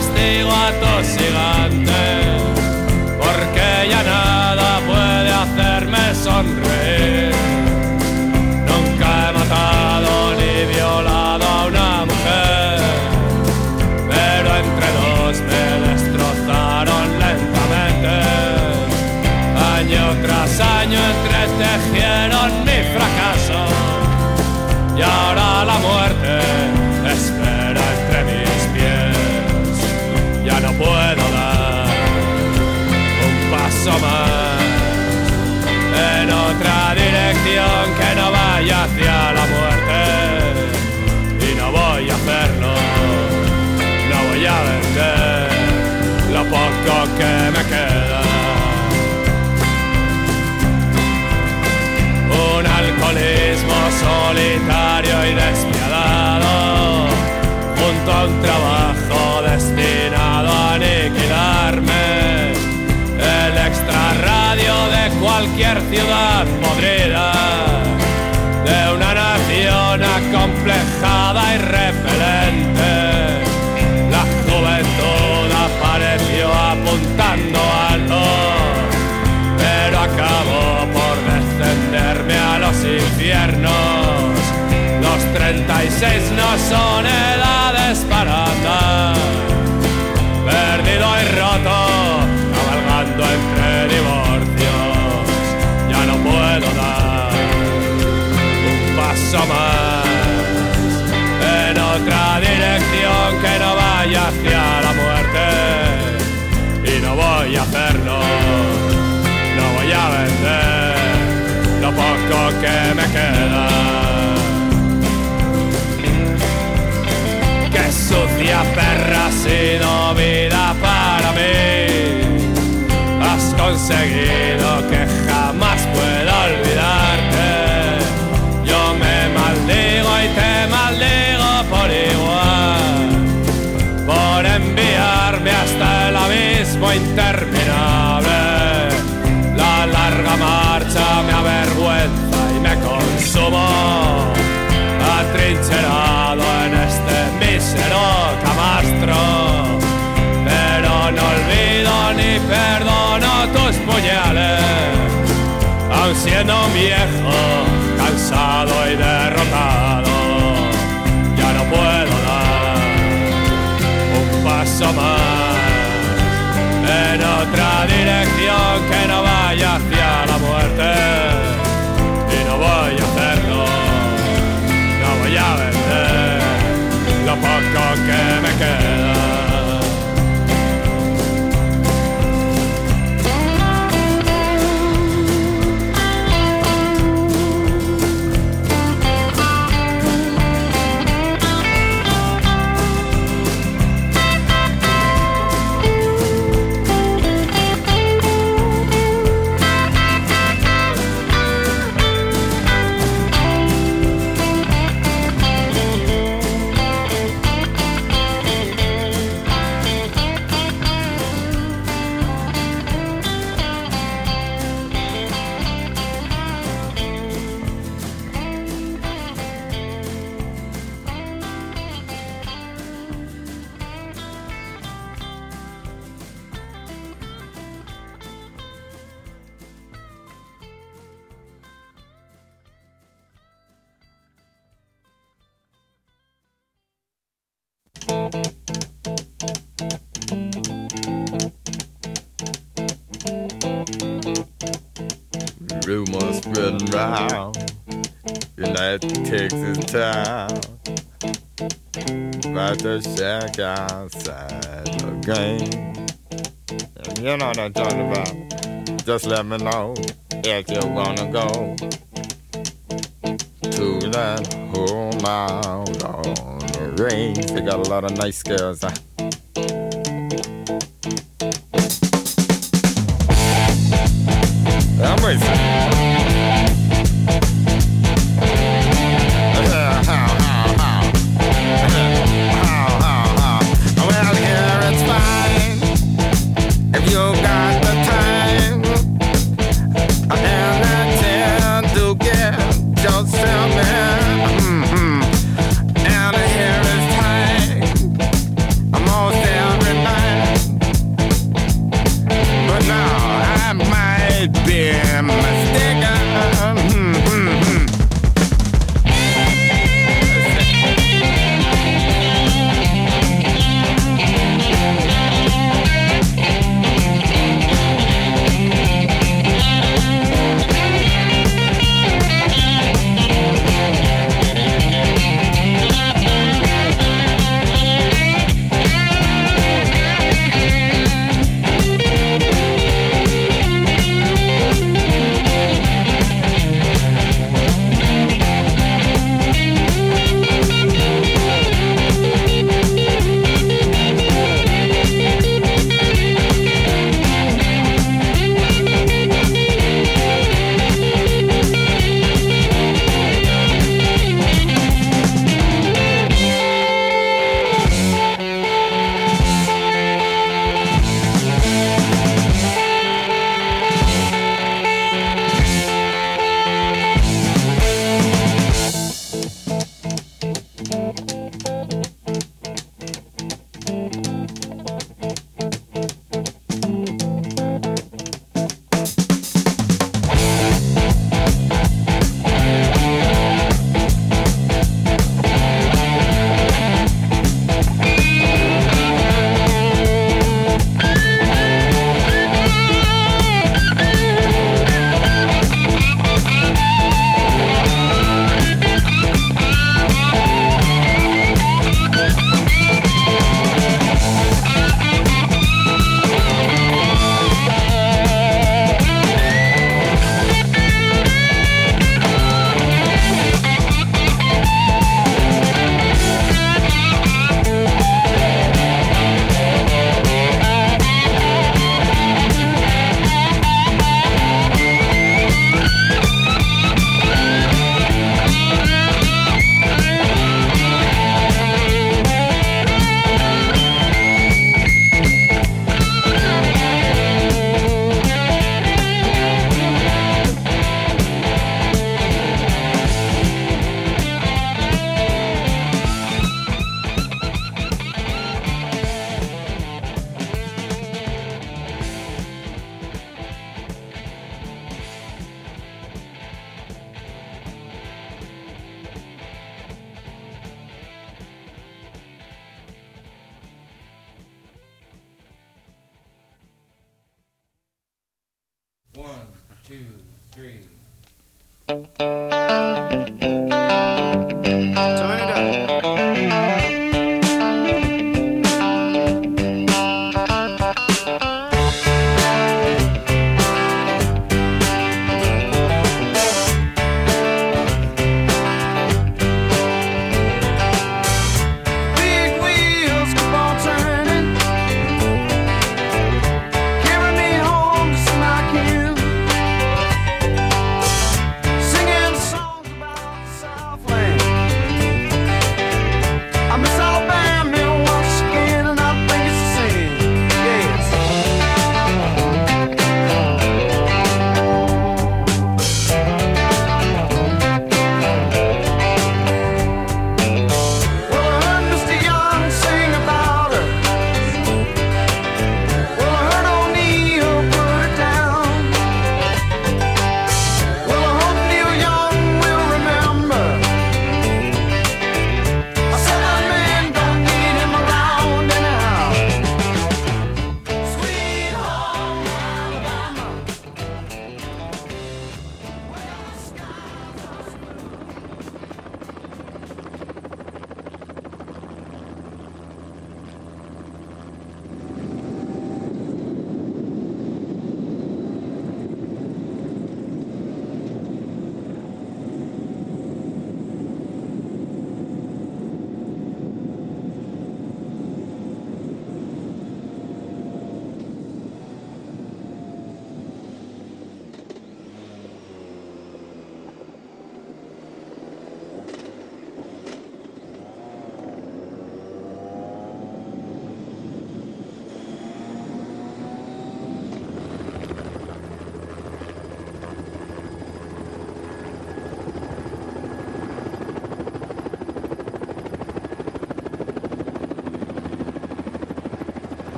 un castigo atosigante, porque solitario y despiadado, junto a un trabajo destinado a aniquilarme, el extrarradio de cualquier ciudad podrida, de una nación acomplejada y repelente. 36 no son edades para andar, perdido y roto, cabalgando entre divorcios. Ya no puedo dar un paso más en otra dirección que no vaya hacia la muerte. Y no voy a hacerlo, no voy a vender lo poco que me queda. Sucia perra sido vida para mí. Has conseguido que jamás pueda olvidarte. Yo me maldigo y te maldigo por igual. Por enviarme hasta el abismo interminable. La larga marcha me avergüenza y me consumo. Atrincherado perdono tus puñales. Aun siendo viejo, cansado y derrotado, ya no puedo dar un paso más en otra dirección que no vaya hacia la muerte. Y no voy a hacerlo, no voy a vender lo poco que me queda. Rumors spreading round that Texas town about the shack outside the game. You know what I'm talking about. Just let me know if you wanna go to that home out on the range. They got a lot of nice girls. I'm racing.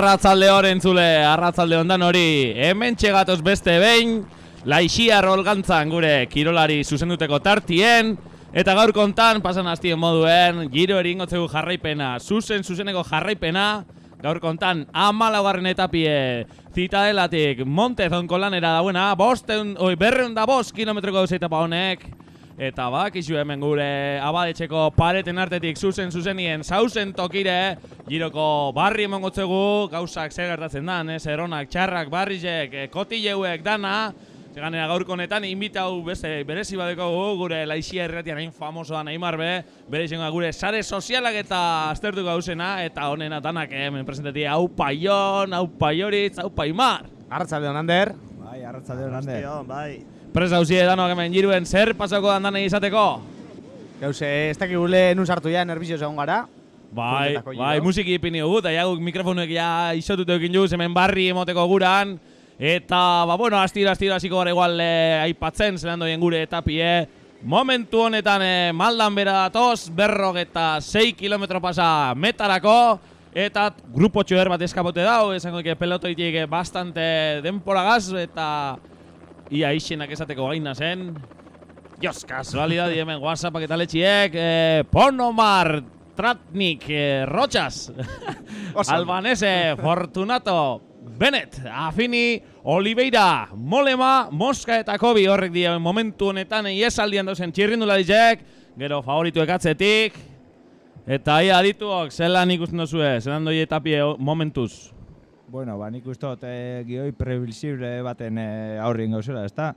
Arratzalde horren zule, arratzalde ondan hori, hemen txegatoz beste behin, laixia rolgantzan gure kirolari zuzenduteko tartien, eta gaur kontan, pasan hastien moduen, giro eringotzegu jarraipena, zuzen zuzeneko jarraipena, gaur kontan, amalaugarren etapie, zitadelatik, Montezonko lanera dauena, bosteun, oi, berreun da bost kilometroko dauz etapa honek, Eta badakizu hemen gure abadetxeko pareten artetik zuzen zuzenien sausen tokire giroko barri emongotzegu gauzak zer gertatzen dan, ez eronak, txarrak, barrizek, eh, kotileuek dana Zeganera gaurko honetan inbitau beste berezi badekogu gure laixia erratian hain famosoa Neymar be bere izango gure sare sozialak eta aztertuko gauzena eta honena danak eh, hemen presentati hau paion, hau paioritz, hau paimar Arratzalde hon, Ander. Bai, arratzalde hon hande. bai. Presa hausie danoak hemen giruen zer pasako dan danei izateko? Gauze, ez dakigule nun sartu ja, nervizio egon gara. Bai, bai, musiki ipini dugu, eta ja guk mikrofonuek ja isotutu ekin juz, hemen barri emoteko guran. Eta, ba, bueno, astiro, astiro, hasiko gara igual eh, aipatzen, zelan doien gure etapie. Momentu honetan eh, maldan bera datoz, berrog eta 6 kilometro pasa metarako. Eta grupo txoer bat eskapote dau, esango que pelotoitik eh, bastante denporagaz, eta ia isenak esateko gaina zen. Jos, kasualidadi hemen WhatsAppak eta letxiek, eh, Ponomar, Tratnik, eh, Rochas, Albanese, Fortunato, Bennett, Afini, Oliveira, Molema, Mosca eta Kobi horrek dira momentu honetan iesaldian dauzen txirrindularitzek, gero favorituek atzetik, eta ia adituok, zelan ikusten duzue, zelan doi etapie momentuz. Bueno, ba, nik uste dut eh, gioi previsible baten eh, aurrin gauzela, ezta?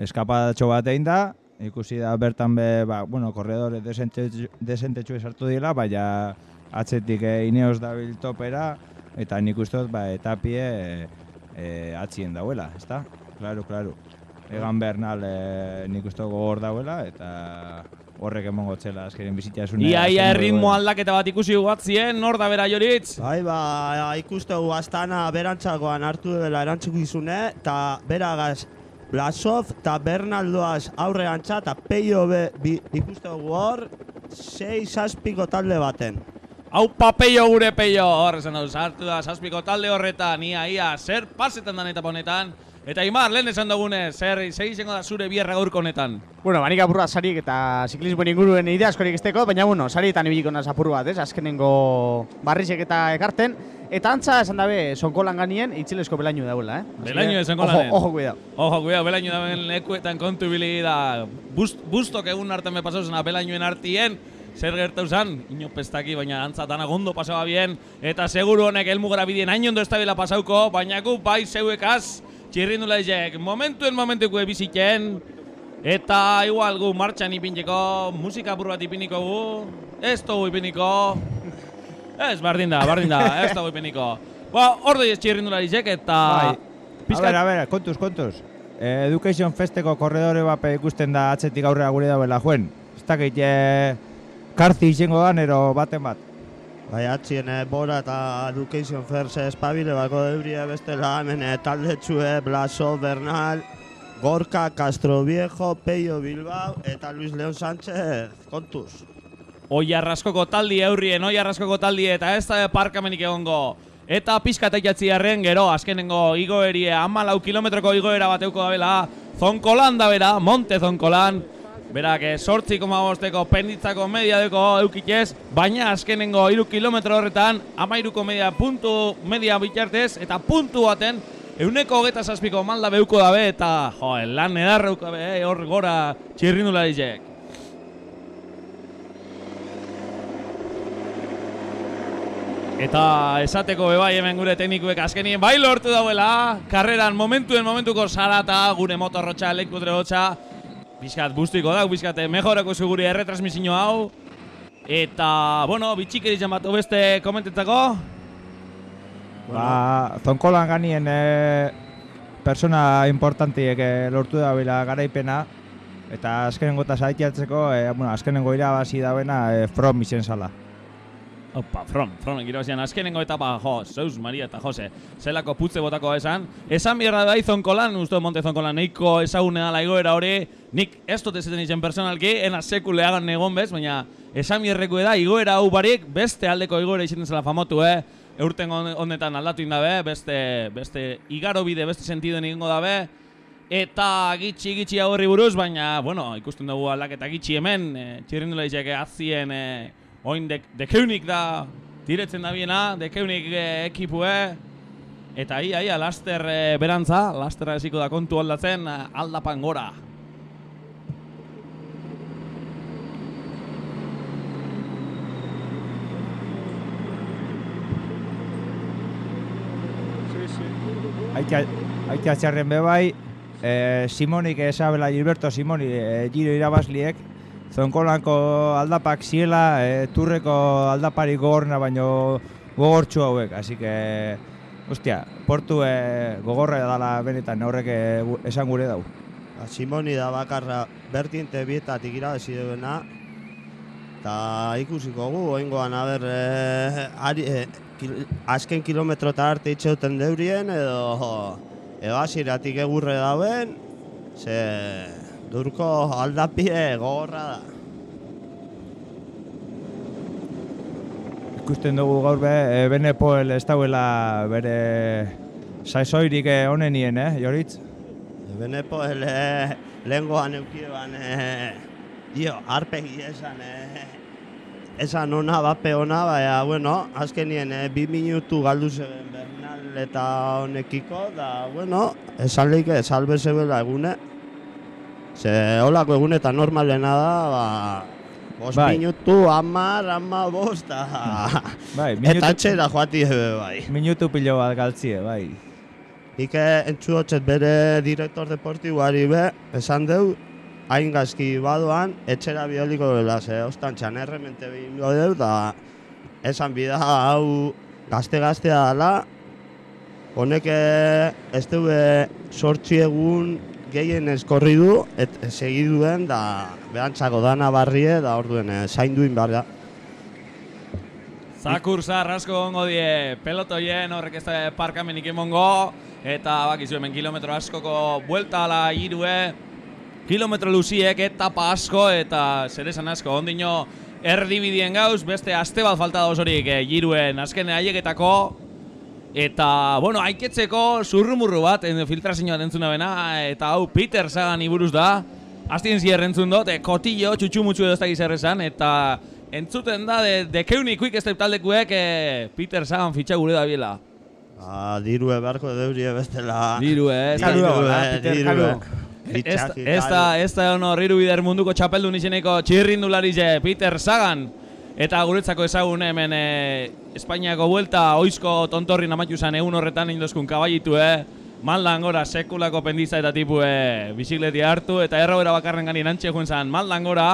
Eskapadatxo bat egin da, ikusi da bertan be, ba, bueno, korredore desentetxu sartu dira, baina atzetik eh, Ineos dabil topera, eta nik uste dut, ba, etapie eh, eh, atzien dauela, ezta? Claro, claro. Egan Bernal eh, nik dut gogor dauela, eta horrek emongo txela azkenen bizitasuna. Ia, ia erritmo aldaketa bat ikusi guatzien, nor da bera joritz? Bai, ba, ikustegu astana berantzakoan hartu dela erantzukizune, eta beragaz Blasov eta Bernaldoaz aurre antza, eta peio be, bi, ikustegu hor, sei saspiko talde baten. Hau papeio gure peio, hor esan dauz, hartu da, saspiko talde horretan, ia, ia, zer pasetan dan etapa honetan, Eta Imar, lehen esan dugune, zer, zer izango da zure bierra gaurko honetan? Bueno, banik apurra sarik eta ziklismoen inguruen ide askorik esteko, baina bueno, sarietan ibiliko naz apur bat, ez? Azkenengo barrizek eta ekarten. Eta antza esan dabe, sonkolan ganien, itxilesko belainu dauela, eh? Así Belainu Sonkolanen. Ojo, ojo, cuidado. Ojo, cuidado, belainu da lekuetan kontu ibili da. Bust, bustok egun arte me pasau zena belainuen artien, zer gertau zan, ino pestaki, baina antza dana gondo pasaba bien, eta seguru honek elmugara bidien hain ondo estabila pasauko, baina gu bai zeuekaz, txirrindula izek, momentuen momentuko ebiziten, eta igual gu martxan ipintzeko, musika apur bat ipiniko gu, ez dugu ipiniko, ez, bardin da, bardin da, ez dugu ipiniko. Ba, ordo ez txirrindula eta... Bai. A ber, a ber, kontuz, kontuz. Eh, Education Festeko korredore bape ikusten da atzetik aurrera gure dauela joen. Ez dakit, eh, karti izango da, nero baten bat. Bai, atzien eh, Bora eta Education First espabile bako deuria bestela hemen eh, talde txue, Blaso, Bernal, Gorka, Castro Viejo, Peio Bilbao eta Luis León Sánchez, kontuz. Oi arraskoko taldi eurrien, oi arraskoko taldi eta ez da parkamenik egongo. Eta pizka teikatzi harren gero, azkenengo igoerie, amalau kilometroko igoera bateuko dabela, Zonkolan da bera, Monte Zonkolan, Berak, eh, sortzi koma bosteko penditzako media deko eukitez, baina azkenengo iru kilometro horretan, amairuko media puntu media bitartez, eta puntu baten, euneko hogeta zazpiko malda beuko dabe, eta jo, lan edarreuko dabe, eh, hor gora txirrindula dizek. Eta esateko bebai hemen gure teknikuek azkenien bai lortu dauela, karreran momentuen momentuko sarata gure motorrotxa, lekutre hotxa, bizkat bustiko da, bizkat mejorako zuguri erretransmisio hau. Eta, bueno, bitxikeri bat beste komentetzako. Ba, zonkolan ganien e, persona importantiek e, lortu da bila garaipena. Eta azkenengo eta zaitiatzeko, e, bueno, azkenengo irabazi dauena e, From izen zala. Opa, From, From irabazian azkenengo etapa, jo, Zeus, Maria eta Jose, zelako putze botako esan. Esan bierra da zonkolan, uste Monte zonkolan, neiko ezagune dala igoera hori, nik ez dut ezaten izen personalki, ena sekuleagan egon bez, baina esan bierreku da, igoera hau barik, beste aldeko igoera izaten zela famotu, eh? Eurten hon- honetan aldatu indabe, beste, beste igaro bide, beste sentiduen egingo dabe, Eta gitxi gitxi horri buruz, baina, bueno, ikusten dugu aldaketa gitxi hemen, e, txirrindula izek azien, e, oin de, dekeunik da, tiretzen da biena, dekeunik e, ekipue, eta ia, ia, laster e, berantza, lasterra eziko da kontu aldatzen, aldapan gora. Aitea txarren bebai, e, Simonik esabela Gilberto Simoni e, giro irabazliek, zonkolanko aldapak ziela, e, turreko aldapari gogorna baino gogortxu hauek, así que, ostia, portu e, gogorra dala benetan horrek e, gu- esan gure dau. Ba, Simoni da bakarra bertinte bietatik irabazi duena. Eta ikusiko gu, oingoan, a ber, eh, ari, eh, kil, azken kilometro eta arte itxeuten deurien, edo, edo hasieratik egurre dauen, ze durko aldapie gogorra da. Ikusten dugu gaur be, e, Benepoel ez dauela bere saizoirik e, onenien, eh, Joritz? Benepo ele, lehengoan eukioan, eh, dio, arpegi esan, eh, esan ona, bape ona, baina, bueno, azkenien eh, bi minutu galdu zeben Bernal eta honekiko, da, bueno, esan leike, salbe zebela egune. Ze, holako egunetan normalena da, ba, bost Bai. minutu, amar, ama bosta. Bai, eta minutu, etxera joati ebe, bai. minutu pilo bat galtzie, bai. Nik entzuotzet bere direktor deportiboari be, esan deu, hain gazki badoan, etxera bioliko dela, ze ostantxan erremente behin deu, da esan bida hau gazte-gaztea dela, honek eh, ez du sortzi egun gehien eskorri du, et segiduen, da behantzako dana barrie, da orduen eh, zainduin behar da. Zakur zahar asko gongo die, pelotoien horrek ez da parkamenik emongo, eta bakizu hemen kilometro askoko buelta ala irue, kilometro luziek etapa asko eta zer esan asko, ondino erdibidien gauz, beste aste bat falta da osorik, eh, giruen azken aieketako, Eta, bueno, haiketzeko zurrumurru bat, en filtrazioa entzuna bena, eta hau Peter Sagan iburuz da. Aztien zier entzun dut, e, kotillo, txutxumutxu edo ez dakiz errezan, eta entzuten da, de, de keunik uik ez taldekuek e, Peter Sagan fitxa gure da biela. Ah, diru beharko deurie bestela. Diru, eh? ez? Diru, Kalu, eh, Peter, diru, kalu. eh. Ez, Fitxaje, ez da, ez da riru bider munduko txapeldun izeneko txirrindularize Peter Sagan. Eta guretzako ezagun hemen e, Espainiako buelta oizko tontorri namatu zen egun horretan indozkun kabaitu, eh? Maldan gora sekulako pendiza eta tipu e, bizikleti hartu eta errobera bakarren gani nantxe joan zen maldan gora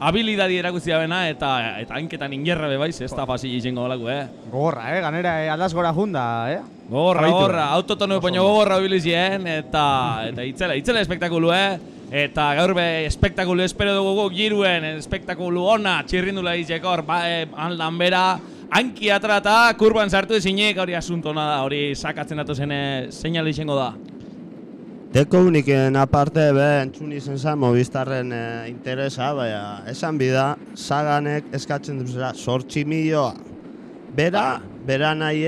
habilidadi erakutzi bena eta eta hanketan ingerra bebaiz, ez da fasi izango olako, eh? Gogorra, eh? Ganera eh, aldaz gora junda, eh? Gogorra, gogorra, autotonu Oso poño ondo. gogorra bilizien, eta, eta itzela, itzela espektakulu, eh? Eta gaur be espektakulu espero dugu giruen, espektakulu ona, txirrindula izeko, hor, ba, eh, aldan bera, hanki atrata, kurban sartu ezinik, hori asuntona da, hori sakatzen datu zen seinale izango da. Deko uniken aparte be entzun izen zen Movistarren eh, interesa, baina esan bida, Saganek eskatzen duzera sortxi milioa. Bera, bera nahi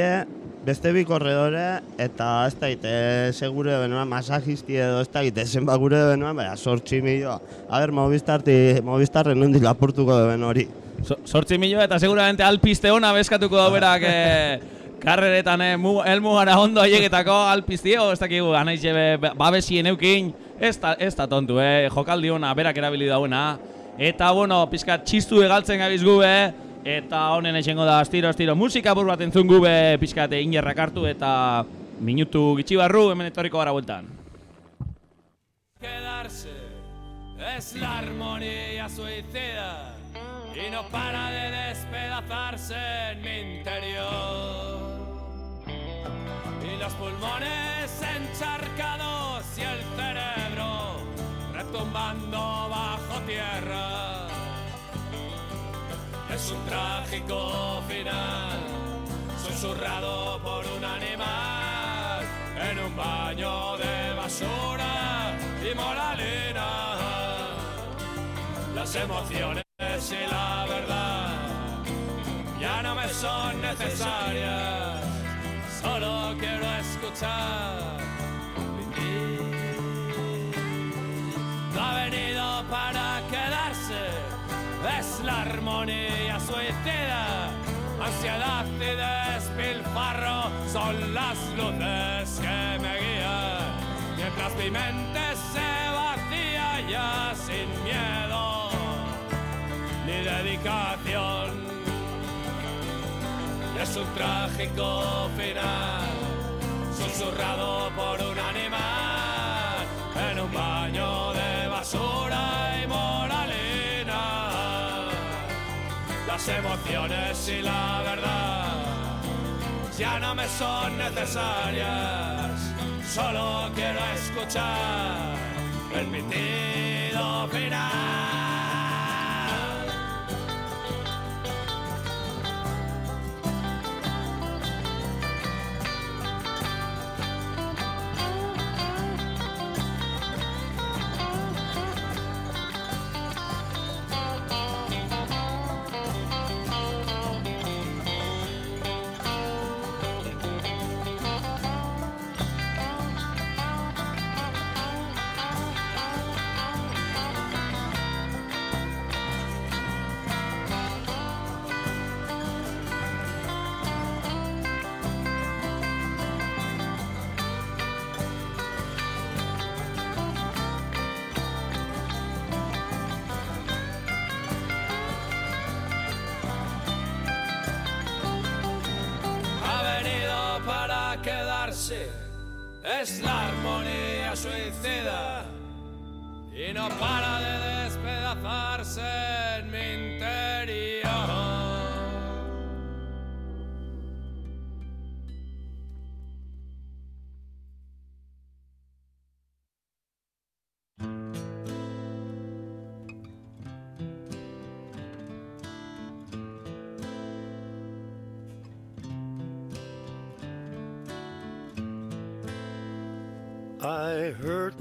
beste bi korredore, eta ez daite, segure benoan, masajisti edo ez daite, zenba gure benoan, baina sortxi milioa. A ber, Movistarti, Movistarren nundi lapurtuko ben hori. So, sortzi milo eta seguramente alpiste ona bezkatuko da berak eh, karreretan eh, mu, elmugara ondo aieketako alpiztio, ez dakigu anaize be, babesien eukin, ez da, ez da tontu, eh, jokaldi ona berak erabili dauena. Eta, bueno, pizkat txistu egaltzen gabiz gube, eta honen esengo da astiro, astiro, musika bur bat entzun gube pizkat inerrak hartu, eta minutu gitxi barru hemen etorriko gara bueltan. Quedarse es la armonía suicida y no para de despedazarse en mi interior. Y los pulmones encharcados y el cerebro retumbando bajo tierra. Es un trágico final, susurrado por un animal en un baño de basura y moralina. Las emociones y la verdad ya no me son necesarias, solo quiero escuchar. No ha venido para quedarse, es la armonía suicida. Ansiedad y despilfarro son las luces que me guían, mientras mi mente se vacía ya sin miedo ni dedicación. Es un trágico final, susurrado por un animal en un baño de basura Las emociones y la verdad ya no me son necesarias, solo quiero escuchar el pitido final.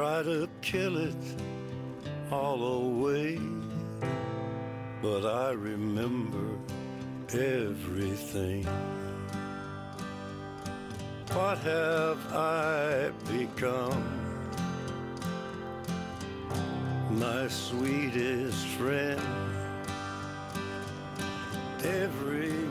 Try to kill it all away. But I remember everything. What have I become? My sweetest friend. Everyone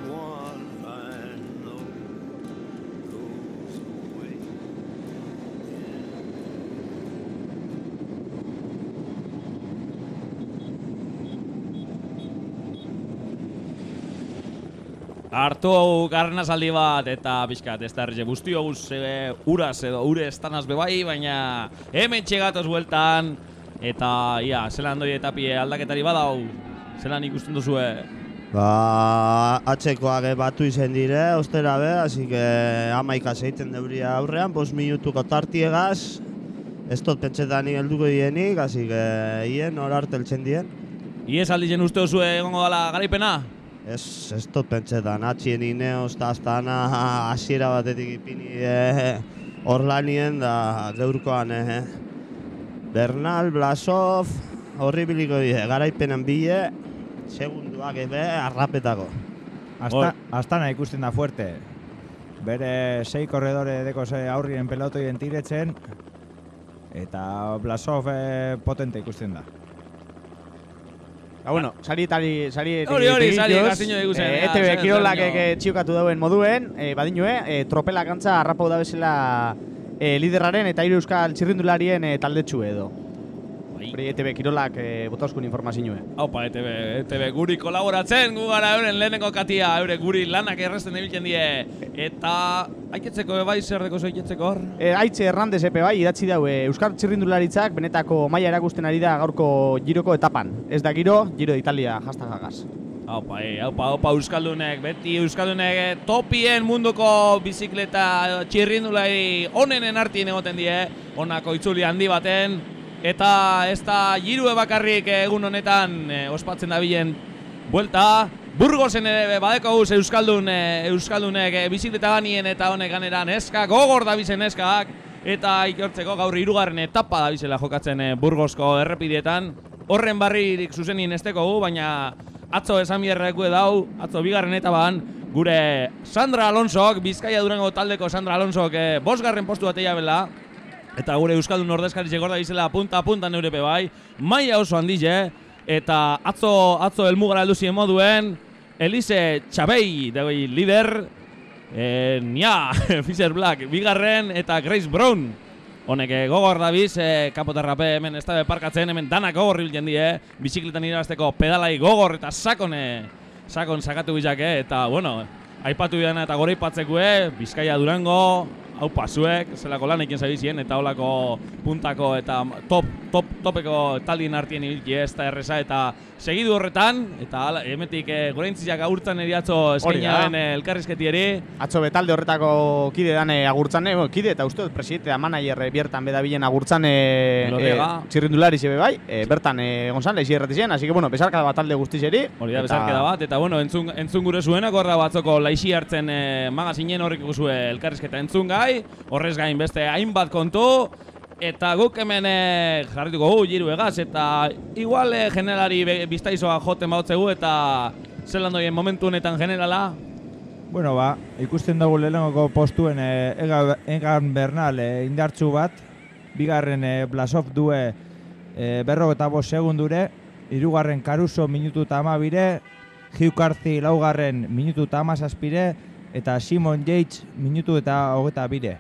Artu garnazaldi bat eta pixkat, ez da erre guztio guz e, uraz edo ure estanaz bebai, baina hemen txegatoz bueltan eta ia, zelan doi etapie aldaketari badau, zelan ikusten duzue. Ba, atxekoak batu izen dire, ostera be, así que amaika zeiten deuria aurrean, bos minutuko tartiegaz, ez dut pentsetan helduko dienik, así que hien hor harteltzen dien. Iez aldizen uste duzue egongo dala garaipena? Ez, ez dut pentsetan, atxien ineoz eta astana hasiera batetik ipini eh, hor lanien da geurkoan eh. Bernal, Blasov, horri biliko die, garaipenen bile, segunduak ebe, arrapetako. Asta, astana ikusten da fuerte. Bere sei korredore deko ze aurrien pelotoien tiretzen, eta Blasov eh, potente ikusten da. Ba, bueno, sari tali, sari Hori, hori, sari gaztiño diguzen, Eh, ja, ETV kirolak eh, txiokatu dauen moduen, eh, badinue, eh, tropela gantza harrapau da bezala eh, liderraren eta hiru euskal txirrindularien eh, taldetxu edo. Bai. Hori ETV kirolak eh, botauzkun informazioe. Haupa, ETV, ETV guri kolaboratzen, gu gara euren lehenengo katia, eure guri lanak erresten ebiltzen die. Eta, aiketzeko bai zer deko zoiketzeko hor? E, Aitze Hernandez epe bai, idatzi dau, e, Euskal Txirrindularitzak benetako maila erakusten ari da gaurko giroko etapan. Ez da giro, giro Italia hashtagagaz. Haupa, e, haupa, haupa Euskaldunek, beti Euskaldunek eh, topien munduko bizikleta txirrindulari onenen artien egoten die, honako itzuli handi baten, eta ez da girue bakarrik egun honetan e, ospatzen dabilen buelta, Burgosen ere badeko guz Euskaldun, e, Euskaldunek e, bizikleta ganien eta honek ganera neskak, gogor dabizen neskak, eta ikortzeko gaur hirugarren etapa dabizela jokatzen e, Burgosko errepidietan. Horren barririk zuzenin esteko gu, baina atzo esan bierreku dau, atzo bigarren etaban, gure Sandra Alonsok, Bizkaia Durango taldeko Sandra Alonsok e, bosgarren postu bateia bela, eta gure Euskaldun ordezkari gorda bizela punta punta neurepe bai, maila oso handize, eta atzo, atzo elmugara heldu moduen, Elise Txabei, dagoi lider, e, nia, Fisher Black, bigarren, eta Grace Brown, Honek eh, gogor dabiz, eh, kapotarrape hemen ez da parkatzen, hemen danak gogor biltzen die, bizikletan irabazteko pedalai gogor eta sakon, eh, sakon sakatu bizak, eh, eta bueno, aipatu dena eta gore ipatzekue, Bizkaia Durango, hau pasuek, zelako lan ekin zabizien, eta holako puntako eta top, top, topeko taldien artien ibilki ez da erresa, eta segidu horretan, eta hala, hemetik eh, gore intziak agurtzan eriatzo Hori da. eskainaren eh, elkarrizketieri, Atzo betalde horretako kide dane agurtzan, eh, bueno, kide eta uste dut presidente da manager eh, biertan bedabilen agurtzan Lodega. eh, txirrindulari zebe bai, eh, bertan egon zan, leixi erratizien, así que bueno, besarka bat talde guztizeri. Hori da, eta- bezarkeda bat, eta bueno, entzun, entzun gure zuenak horra batzoko laixi hartzen e, magazinen horrik guzue elkarrizketa entzun gai, horrez gain beste hainbat kontu, eta guk hemen e, jarrituko gu jiru egaz, eta igual e, generalari biztaizoa joten bautzegu, eta zelan doien momentu honetan generala, Bueno, ba, ikusten dugu lehenengoko postuen e, Ega, Egan Bernal e, indartzu bat, bigarren e, Blasov due e, berro eta bost segundure, hirugarren Caruso minutu eta amabire, Carthy laugarren minutu eta amazazpire, eta Simon Yates minutu eta hogeta bire.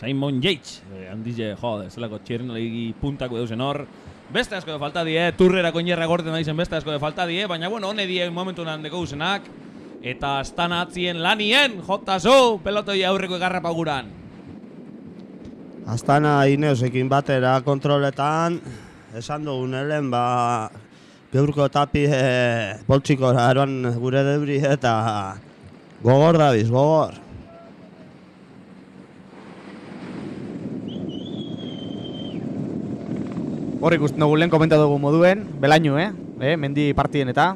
Simon Yates, handize, jode, zelako txirrinolegi puntako deusen hor, Beste asko de falta die, turrera koinerra gorten daizen beste asko de falta die, baina bueno, hone die momentu nan deko usenak. Eta astan atzien lanien, jota zu, pelotoi aurreko egarrapa guran. Astana Ineosekin batera kontroletan, esan dugun helen, ba, geurko tapi e, boltsikora eroan gure deuri eta Gogor dabiz, gogor. Hor ikusten dugu lehen komentatu dugu moduen, belainu, eh? eh? Mendi partien eta.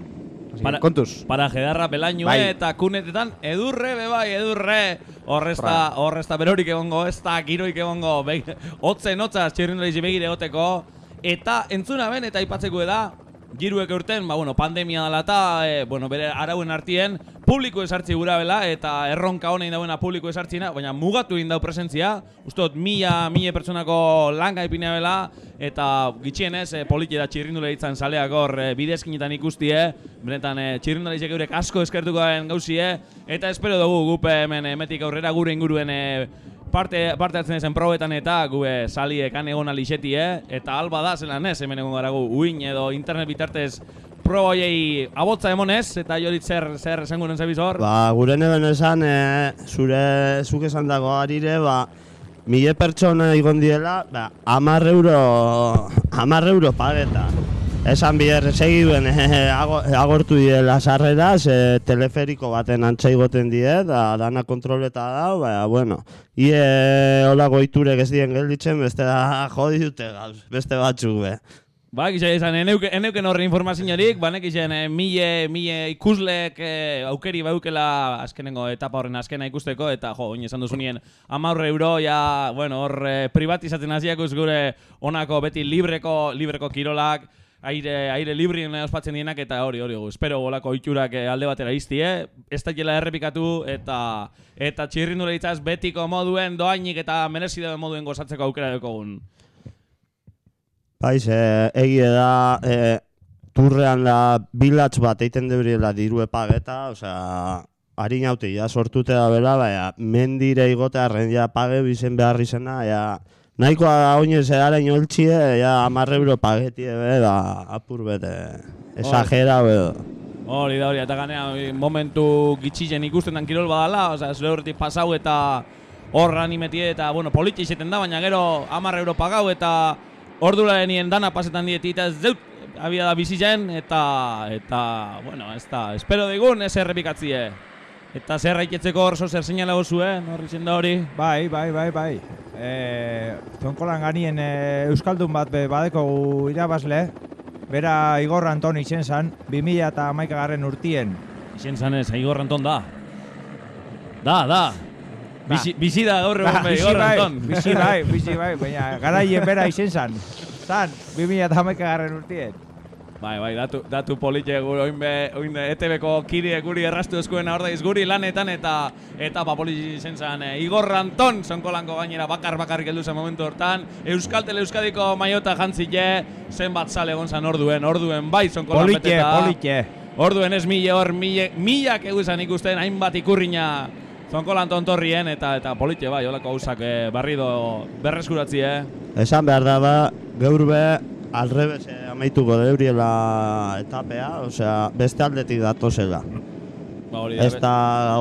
Así, Para- kontuz. Para jedarra belainu Bai. eta kunetetan edurre be bai, edurre. Horrezta, horrezta berorik egongo, ez da giroik egongo, hotzen hotzaz txirrindulaizi begire egoteko. Eta entzuna ben eta aipatzeko da, giruek urten, ba, bueno, pandemia dela eta, e, bueno, bere arauen artien, publiko esartzi gura bela, eta erronka honein dauena publiko esartzina, baina mugatu egin dau presentzia, ustot mila, mila pertsonako langa ipinea bela, eta gitxienez, e, politi da txirrindule ditzan saleak hor e, bidezkinetan ikustie, benetan e, txirrindule eurek asko eskertuko gauzie, eta espero dugu gupe hemen emetik aurrera gure inguruen e, parte, parte hartzen ezen probetan eta gube saliekan egon alixetie, eta alba da zelan ez, hemen egon gara gu uin edo internet bitartez proba hoiei abotza emonez, eta jorit zer, zer esango nen zebizor. Ba, gure neben esan, e, zure zuk esan dago arire, ba, mile pertsona igon diela, ba, amar euro, amar euro pageta. Esan biher segibuen e, ago, agortu diela sarreraz, e, teleferiko baten antza igoten die, da dana kontroleta da, ba, bueno, ie hola goiturek ez dien gelditzen, beste da jodi dute gauz, beste batzuk be. Ba, gisa izan, eneuken, eneuken horre informaziorik, banek izan, e, mile, mile ikuslek e, aukeri baukela azkenengo etapa horren azkena ikusteko, eta jo, oin esan duzunien, amaurre euro, ja, bueno, hor privatizatzen hasiak uz gure onako beti libreko, libreko kirolak, aire, aire librien ospatzen dienak, eta hori, hori, espero golako oiturak e, alde batera iztie, ez da jela errepikatu, eta eta txirrindule ditzaz betiko moduen doainik eta merezi duen moduen gozatzeko aukera dekogun. Baiz, e, egie da, e, turrean da bilatz bat eiten debriela diru epageta, osea, harin haute ja sortute da bela, baina mendire igote arren ja page bizen behar izena, ja, nahikoa da oinez edaren joltxie, ja, amarre euro pagetie be, da, apur bete, esagera bedo. Hori da hori, eta ganea momentu gitxilen ikusten dan kirol badala, osea, zure horretik pasau eta hor animetie eta, bueno, politxe izeten da, baina gero hamar euro pagau eta ordularenien dana pasetan dieti eta ez deut abia da bizitzen eta, eta, bueno, ez da, espero digun ez errepikatzie. Eta zer haiketzeko hor zer seinalago zuen, hor izen da hori. Bai, bai, bai, bai. E, zonkolan ganien e, Euskaldun bat be, badeko irabazle, bera Igor Anton izen zan, 2000 eta garren urtien. Izen zanez, Igor Anton da. Da, da. Bizi, bizi da gaur egun bizi Igor bai, Anton. bizi bai, bizi bai, baina garaien bera izen zan. Zan, 2000 eta garren urtien. Bai, bai, datu, datu politxe gure, oin be, oin be, ETV-ko kide guri errastu eskuena hor daiz guri lanetan eta eta pa politxe izen zen eh, Igor Anton, zonkolanko gainera bakar bakar geldu zen momentu hortan, Euskaltel Euskadiko maiota jantzile, zenbat sale egon zen orduen, orduen bai zonkolan Politxe, beteta. politxe. Orduen ez mila hor, mila, milak egu izan ikusten, hainbat ikurriña zonkolan tontorrien eta eta politxe bai, holako gauzak eh, barrido berreskuratzi, eh? Esan behar da ba, gaur be, alrebez eh, amaituko deuriela etapea, osea, beste aldetik datozela. Ba, hori da, Ez da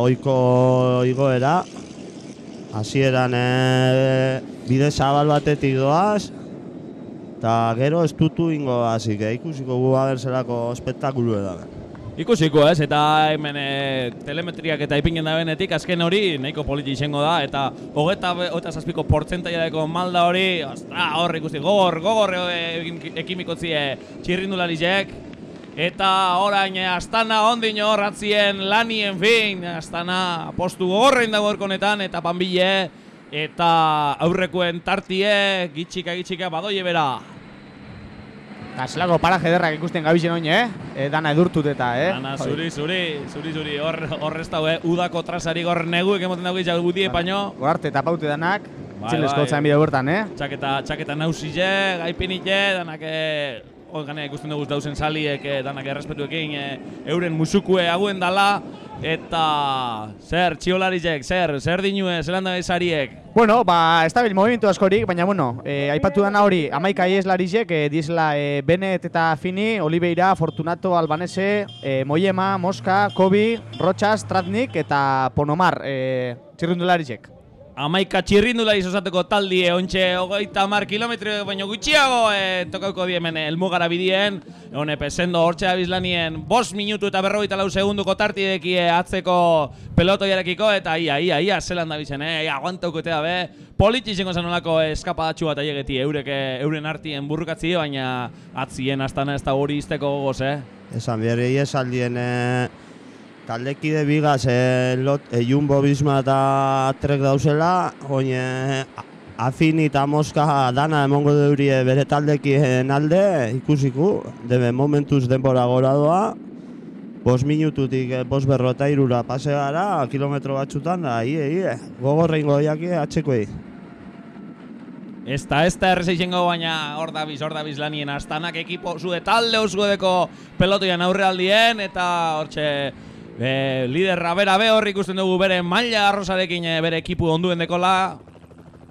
oiko igoera, hasieran e, bide zabal batetik doaz, eta gero ez dutu ingo hasik, e, ikusiko gu abertzelako espektakulu da. Ikusiko ez, eta hemen e, telemetriak eta ipingen da benetik, azken hori nahiko politi izango da, eta hogeta eta zazpiko portzentaiadeko malda hori, ostra, hor ikusti, gogor, gogor e, ekimikotzie txirrindularizek, eta orain e, astana ondino horratzien lanien fin, astana postu gogorrein dago honetan, eta panbile, eta aurrekoen tartie, gitxika, gitxika, badoie bera. Eta zelako paraje derrak ikusten gabizen oin, eh? E, dana edurtut eta, eh? Ana, zuri, zuri, zuri, zuri, hor, hor ez dago, eh? udako trasari hor neguek emoten dago izan gudie, paino. Goarte eta paute danak, Bai, txilesko bai. bertan, eh? Txaketa, txaketa nausile, gaipinite, danak eh, gane ikusten dugu dauzen saliek, eh, danak errespetuekin eh, euren musukue hauen dala, eta zer, txiolarizek, zer, zer dinue, zelan da bezariek. Bueno, ba, ez da movimentu askorik, baina bueno, e, aipatu dana hori, amaika larizek, e, dizela e, Bennett eta Fini, Oliveira, Fortunato, Albanese, e, Moyema, Mosca, Kobi, Rochas, Tratnik eta Ponomar, e, txirrindularizek. Amaika txirrindula izosateko taldie, ontxe hogeita mar kilometro baino gutxiago e, tokauko diemen elmugara bidien, hone pesendo hortxe abizlanien bos minutu eta berrogeita lau segunduko tartidekie atzeko pelotoiarekiko, eta ia, ia, ia, zelan da bizen, eh? ia, aguantaukotea be, politxe izango zen olako eskapadatxu bat aiegeti eureke, euren artien burrukatzi, baina atzien astana ez da hori izteko gogoz, eh? Esan berri esaldien eh, taldekide bigaz eh, lot, eh, Jumbo Bisma eta Trek dauzela, oin eh, Afini eta Moska dana emongo deurie bere taldekien alde, ikusiku, debe momentuz denbora gora doa, Bos minututik eh, bos berrota irura pase gara, kilometro batzutan, da, ie, ie, gogorrein jaki atxekoei. Ez da, ez da erreza izango baina hor dabiz, hor dabiz lanien astanak ekipo zue talde osuedeko pelotoian aurrealdien eta hortxe e, liderra bera be hor ikusten dugu bere maila arrosarekin e, bere ekipu onduen dekola.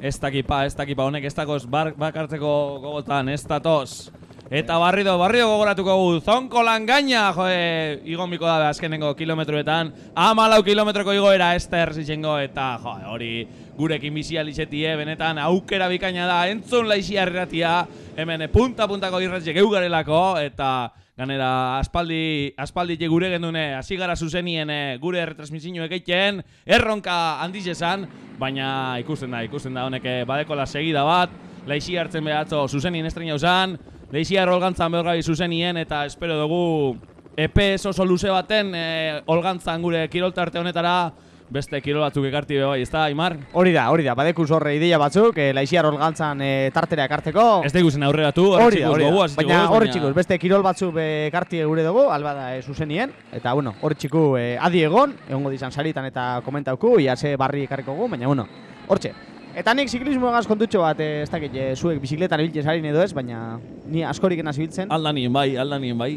Ez dakipa, ez dakipa, honek ez dakoz bar, bakartzeko gogotan, ez datoz. Eta barrido, barrido gogoratuko gu, zonko langaina, jo, e, igon biko dabe azkenengo kilometroetan, amalau kilometroko igoera ez da errezitzengo, eta jo, hori gurekin bizia lizetie, benetan aukera bikaina da, entzun laixia erratia, hemen punta-puntako irratxe geugarelako, eta ganera aspaldi, aspaldi gure gendune, hasi gara zuzenien eh, gure erretransmisinio egiten, erronka handiz esan, baina ikusten da, ikusten da honek eh, badekola segida bat, laixi hartzen behatzo zuzenien estrena usan, laixi olgantzan behorgai zuzenien, eta espero dugu EPS oso luze baten e, olgantzan gure kiroltarte honetara, beste kirol batzuk ekarti bai, ezta Aimar? Hori da, hori da. Badekuz horre ideia batzuk, eh, Laixiar Olgantzan eh, tartera ekarteko. Ez da ikusen aurreratu, Hori da, hori da. Baina hori txikus, beste kirol batzuk be ekarti gure dugu, alba da eh, zuzenien. Eta, bueno, hori txiku eh, adi egon, egongo dizan saritan eta komentauku, ia ze barri ekarriko gu, baina, bueno, hortxe. Eta nik ziklismo egaz kontutxo bat, eh, ez dakit, eh, zuek bizikletan ibiltzen sarin edo ez, baina ni askorik enaz ibiltzen. Aldanien bai, aldanien bai.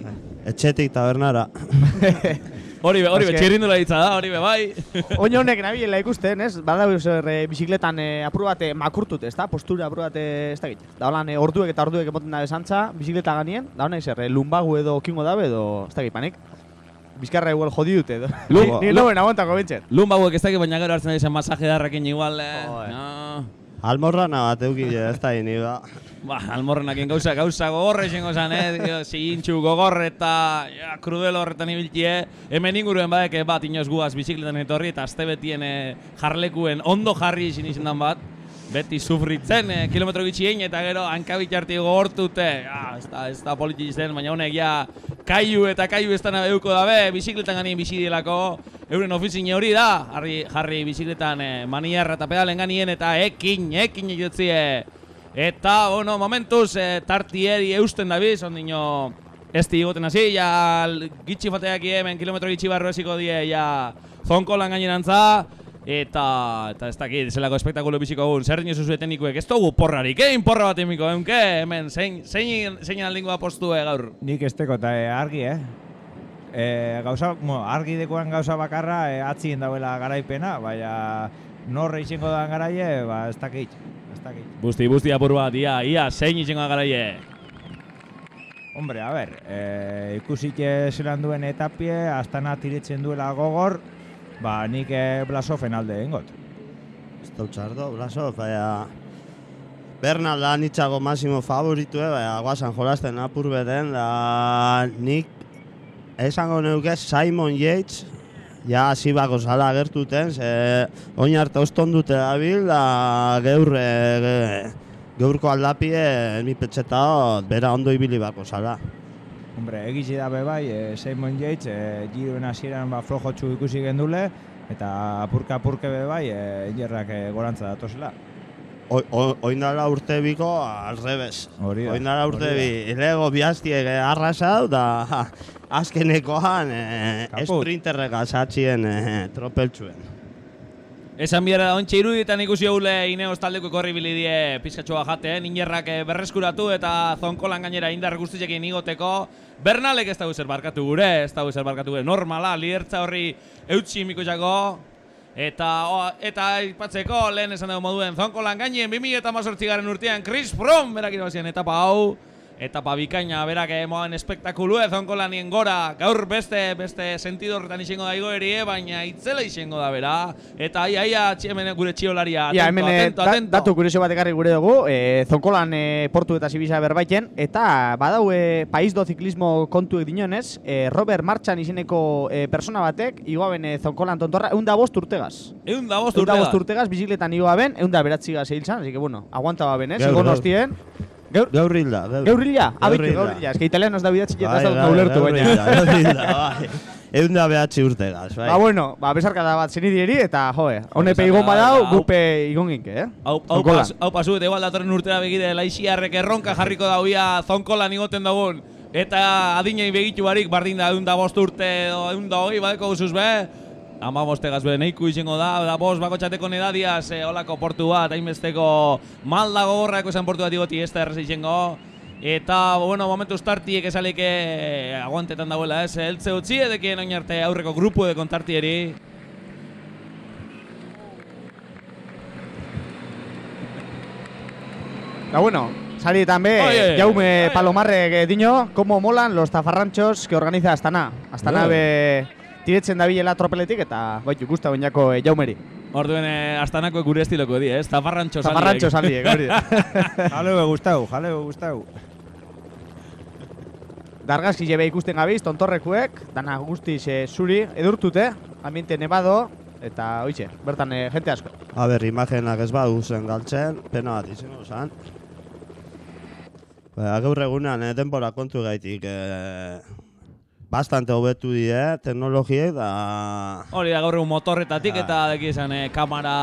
Etxetik tabernara. Hori be, hori be, txirrindula hitza da, hori be bai. Oin honek nabilela ikusten, ez? Bada zer e, bizikletan e, apur bat e, makurtut, ez da? Postura apur bat, e, ez da git. Da holan, e, orduek eta orduek emoten da esantza, bizikleta ganien, da honek zer, lumbagu edo kingo dabe edo, ez da git, panik. Bizkarra igual jodi dute edo. Lum- Ni noen aguantako bintxet. Lumba hauek ez dakit baina gero hartzen dizen masaje darrekin igual, eh? Joder. No. Almorrana bat eukile, ez da ini ba. Ba, almorrenakin gauza, gauza gogorre izango zan, eh? Zigintxu gogorre eta ja, krudelo horretan ibiltie. Hemen inguruen badek bat inoz guaz bizikletan etorri eta azte betien eh, jarlekuen ondo jarri izin izan bat. Beti sufritzen, eh, kilometro gitxi eta gero hankabitxarti gogortute. Ja, ez da, ez da politi baina honek ja kaiu eta kaiu ez dana euko dabe, bizikletan ganien bizi. Euren ofizine hori da, jarri, jarri bizikletan eh, maniarra eta pedalen ganien eta ekin, ekin egotzie. Eta, bueno, momentuz, e, tartieri eusten dabiz, ondino ez di igoten hasi, ja gitxi bateak hemen kilometro gitxi barro esiko die, ja zonko lan gainerantza, eta, eta ez dakit, zelako espektakulo biziko egun, zer dinosu zueten ikuek, ez dugu porrarik, egin porra bat emiko, eunke, hemen, zein, zein, zein aldingoa postue gaur. Nik esteko eta eh, argi, eh? E, gauza, bueno, argi dekoan gauza bakarra e, atzien dauela garaipena, baina norre izango da garaie, ba, ez dakit, ez dakit. Busti, busti apur bat, ia, ia, zein izango da garaie. Hombre, a ber, e, ikusik zelan duen etapie, astana tiritzen duela gogor, ba, nik e, Blasofen alde engot. Ez da utxardo, Blaso, baina... Bernal da nitzago masimo favoritu, eh, baina guazan jolasten apur beten, da nik esango neuke Simon Yates, ja hasi bako zala agertuten, ze oin arte oston dute dabil, da geur, e, ge- geurko aldapie, mi petxeta bera ondo ibili bako zala. Hombre, egizi da be bai, e, Simon Yates, e, giroen hasieran ba, flojotxu ikusi gendule, eta apurka-apurke be bai, e, inerrak e, gorantza datozela. O- o- Oin dala urte biko, al revés. Hori da, Oin dala urte bi, lego bihaztiek arrasau, da azkenekoan eh, Kaput. esprinterrek asatzien eh, tropeltsuen. Esan biera da ontsa irudietan ikusi haule Ineos taldeko korri bilidie pizkatxoa jaten, inerrak eh, berreskuratu eta zonkolan gainera indar guztiekin igoteko. Bernalek ez dago zer barkatu gure, ez dago zer barkatu gure, normala, lidertza horri eutxi mikotxako. Eta, o, eta aipatzeko lehen esan dugu moduen zonkolan gainen 2018 garen urtean Chris Froome berak irabazien etapa hau. Etapa bikaina berak emoan espektakulu ez onko lanien gora, gaur beste beste sentido horretan izango da igoerie, baina itzela izango da bera, eta aia, aia, hemen gure txiolaria, Ja, atento, hemen eh, atento, da- atento. datu kurioso bat ekarri gure dugu, e, zonkolan e, portu eta zibisa berbaiten, eta badau e, país do ziklismo kontuek dinonez, e, Robert Martxan izeneko e, persona batek, igoaben e, zonkolan tontorra, egun da bost urtegaz. Egun da bost Egun da bost urtegaz, bizikletan igoaben, egun da beratxigaz egin así que bueno, aguanta ba ben, ez? Egon hostien. Gaur, Gaur hilda, gaur. Gaurrilla, abitu Gaurrilla. gaurrilla. Ez que italianos da bidatzi eta ez Bai, dut bai, ulertu gaur baina. hilda, gaur hilda, bai. Egun da behatzi urtegaz, bai. Ba bueno, ba besarkada bat zenidieri eta joe, honepe igon badau, gupe igon ginke, eh? Hau, hau, pas, hau pasu, eta igual datorren urtera begide laixiarrek erronka jarriko dauia zonkolan igoten dagun. Eta adinei begitu barik, bardin da egun da bost urte egun da hogei badeko guzuz be. Ama bostegaz be, neiku izango da, da bost bako txateko nedadiaz, eh, olako portu bat, hainbesteko malda gogorrako esan portu bat igoti ez da errez izango. Eta, bueno, momentu startiek esalik eh, aguantetan dauela, ez? Eltze utzi edekien oin arte aurreko grupu de kontartieri. Ba bueno, sari tambe, Oye, Jaume oye. Palomarrek eh, diño, como molan los tafarranchos que organiza Astana. Astana Bai. Tiretzen dabilela tropeletik eta bai gusta oinako eh, Jaumeri. Orduen, eh, astanako gure estiloko di, ez? Tafarrantxo saldiek. Tafarrantxo saldiek, hori da. Jale be gustau, jale be gustau. Dargazki jebe ikusten gabiz, tontorrekuek, dana guztiz eh, zuri, edurtute, ambiente nevado, eta oitxe, bertan eh, jente asko. A ber, imagenak ez badu zen galtzen, pena bat izango zan. Ba, gaur egunean, eh, denbora kontu gaitik, eh, bastante hobetu die, teknologiek, da... Hori da gaur egun motorretatik Ah. eta deki esan eh, kamera,